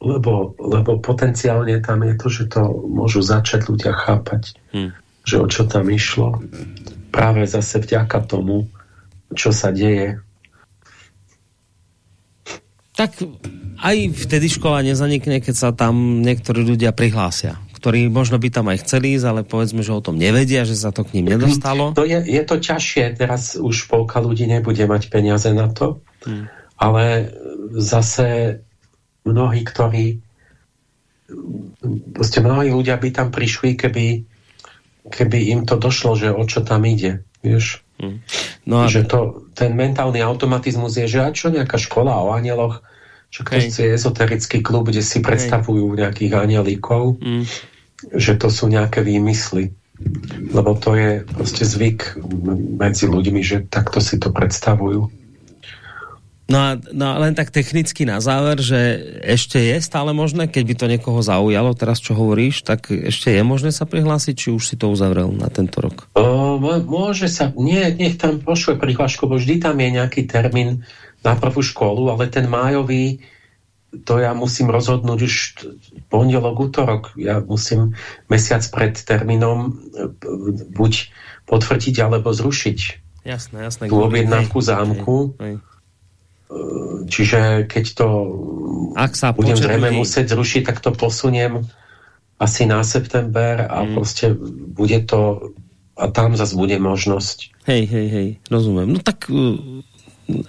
lebo, lebo potenciálne tam je to, že to môžu začať ľudia chápať, hmm. že o čo tam išlo. Práve zase vďaka tomu, čo sa deje. Tak aj vtedy škola nezanikne, keď sa tam niektorí ľudia prihlásia ktorí možno by tam aj chceli ísť, ale povedzme, že o tom nevedia, že sa to k ním nedostalo. To je, je to ťažšie, teraz už polka ľudí nebude mať peniaze na to, hmm. ale zase mnohí, ktorí proste mnohí ľudia by tam prišli, keby, keby im to došlo, že o čo tam ide, vieš. Hmm. No a... Že to, ten mentálny automatizmus je, že a čo nejaká škola o anieloch, čo keď je ezoterický klub, kde si predstavujú nejakých anielíkov, mm. že to sú nejaké výmysly. Lebo to je proste zvyk medzi ľuďmi, že takto si to predstavujú. No a, no a len tak technicky na záver, že ešte je stále možné, keď by to niekoho zaujalo, teraz čo hovoríš, tak ešte je možné sa prihlásiť, či už si to uzavrel na tento rok? O, môže sa, nie, nech tam pošle prihlášku, bo vždy tam je nejaký termín na prvú školu, ale ten májový, to ja musím rozhodnúť už pondelok, útorok. Ja musím mesiac pred termínom e, buď potvrdiť, alebo zrušiť jasné, jasné, tú objednávku zámku. Hej, hej. E, čiže keď to Ak sa budem zrejme musieť zrušiť, tak to posuniem asi na september a mm. proste bude to a tam zase bude možnosť. Hej, hej, hej, rozumiem. No tak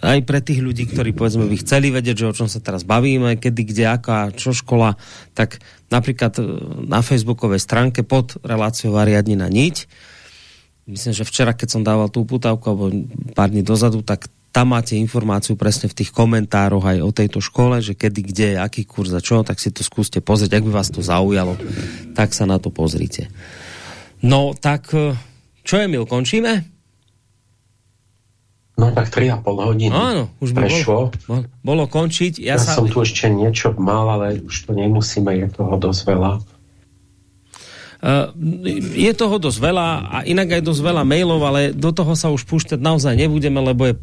aj pre tých ľudí, ktorí povedzme by chceli vedieť, že o čom sa teraz bavíme, kedy, kde, aká, čo škola, tak napríklad e, na facebookovej stránke pod reláciou Variadnina niť, myslím, že včera, keď som dával tú putávku, alebo pár dní dozadu, tak tam máte informáciu presne v tých komentároch aj o tejto škole, že kedy, kde, aký kurz a čo, tak si to skúste pozrieť. Ak by vás to zaujalo, tak sa na to pozrite. No, tak e, čo je, Mil, končíme? No tak 3,5 hodiny Áno, už by prešlo. Bolo, bolo končiť. Ja, ja sa... som tu ešte niečo mal, ale už to nemusíme, je toho dosť veľa. Uh, je toho dosť veľa a inak aj dosť veľa mailov, ale do toho sa už púšťať naozaj nebudeme, lebo je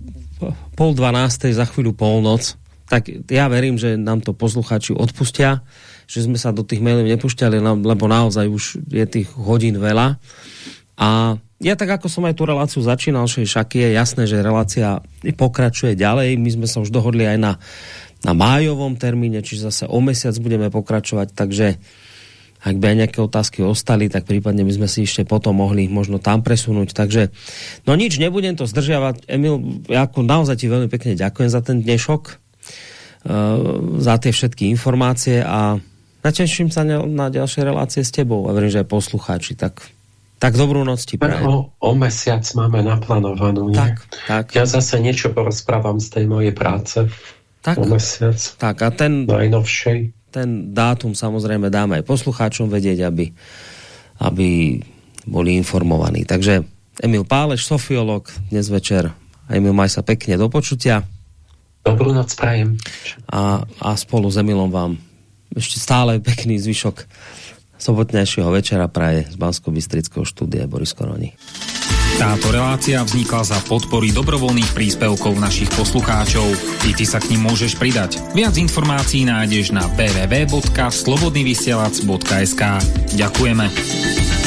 pol dvanástej, za chvíľu polnoc. Tak ja verím, že nám to poslucháči odpustia, že sme sa do tých mailov nepúšťali, lebo naozaj už je tých hodín veľa. A ja tak ako som aj tú reláciu začínal, však je jasné, že relácia pokračuje ďalej. My sme sa už dohodli aj na, na májovom termíne, čiže zase o mesiac budeme pokračovať, takže ak by aj nejaké otázky ostali, tak prípadne by sme si ešte potom mohli možno tam presunúť. Takže, no nič, nebudem to zdržiavať. Emil, ja ako naozaj ti veľmi pekne ďakujem za ten dnešok, uh, za tie všetky informácie a nateším sa na ďalšie relácie s tebou a verím, že aj poslucháči, tak tak dobrú noc ti prajem. O, o mesiac máme naplánovanú. Tak, tak. Ja zase niečo porozprávam z tej mojej práce. Tak, o mesiac. Tak a ten... Najnovšej. Ten dátum samozrejme dáme aj poslucháčom vedieť, aby, aby boli informovaní. Takže Emil Páleš, sofiolog, dnes večer. Emil, maj sa pekne do počutia. Dobrú noc prajem. A, a spolu s Emilom vám ešte stále pekný zvyšok sobotnejšieho večera praje z bansko bystrického štúdia Boris Koroni. Táto relácia vznikla za podpory dobrovoľných príspevkov našich poslucháčov. I ty sa k ním môžeš pridať. Viac informácií nájdeš na www.slobodnyvysielac.sk Ďakujeme.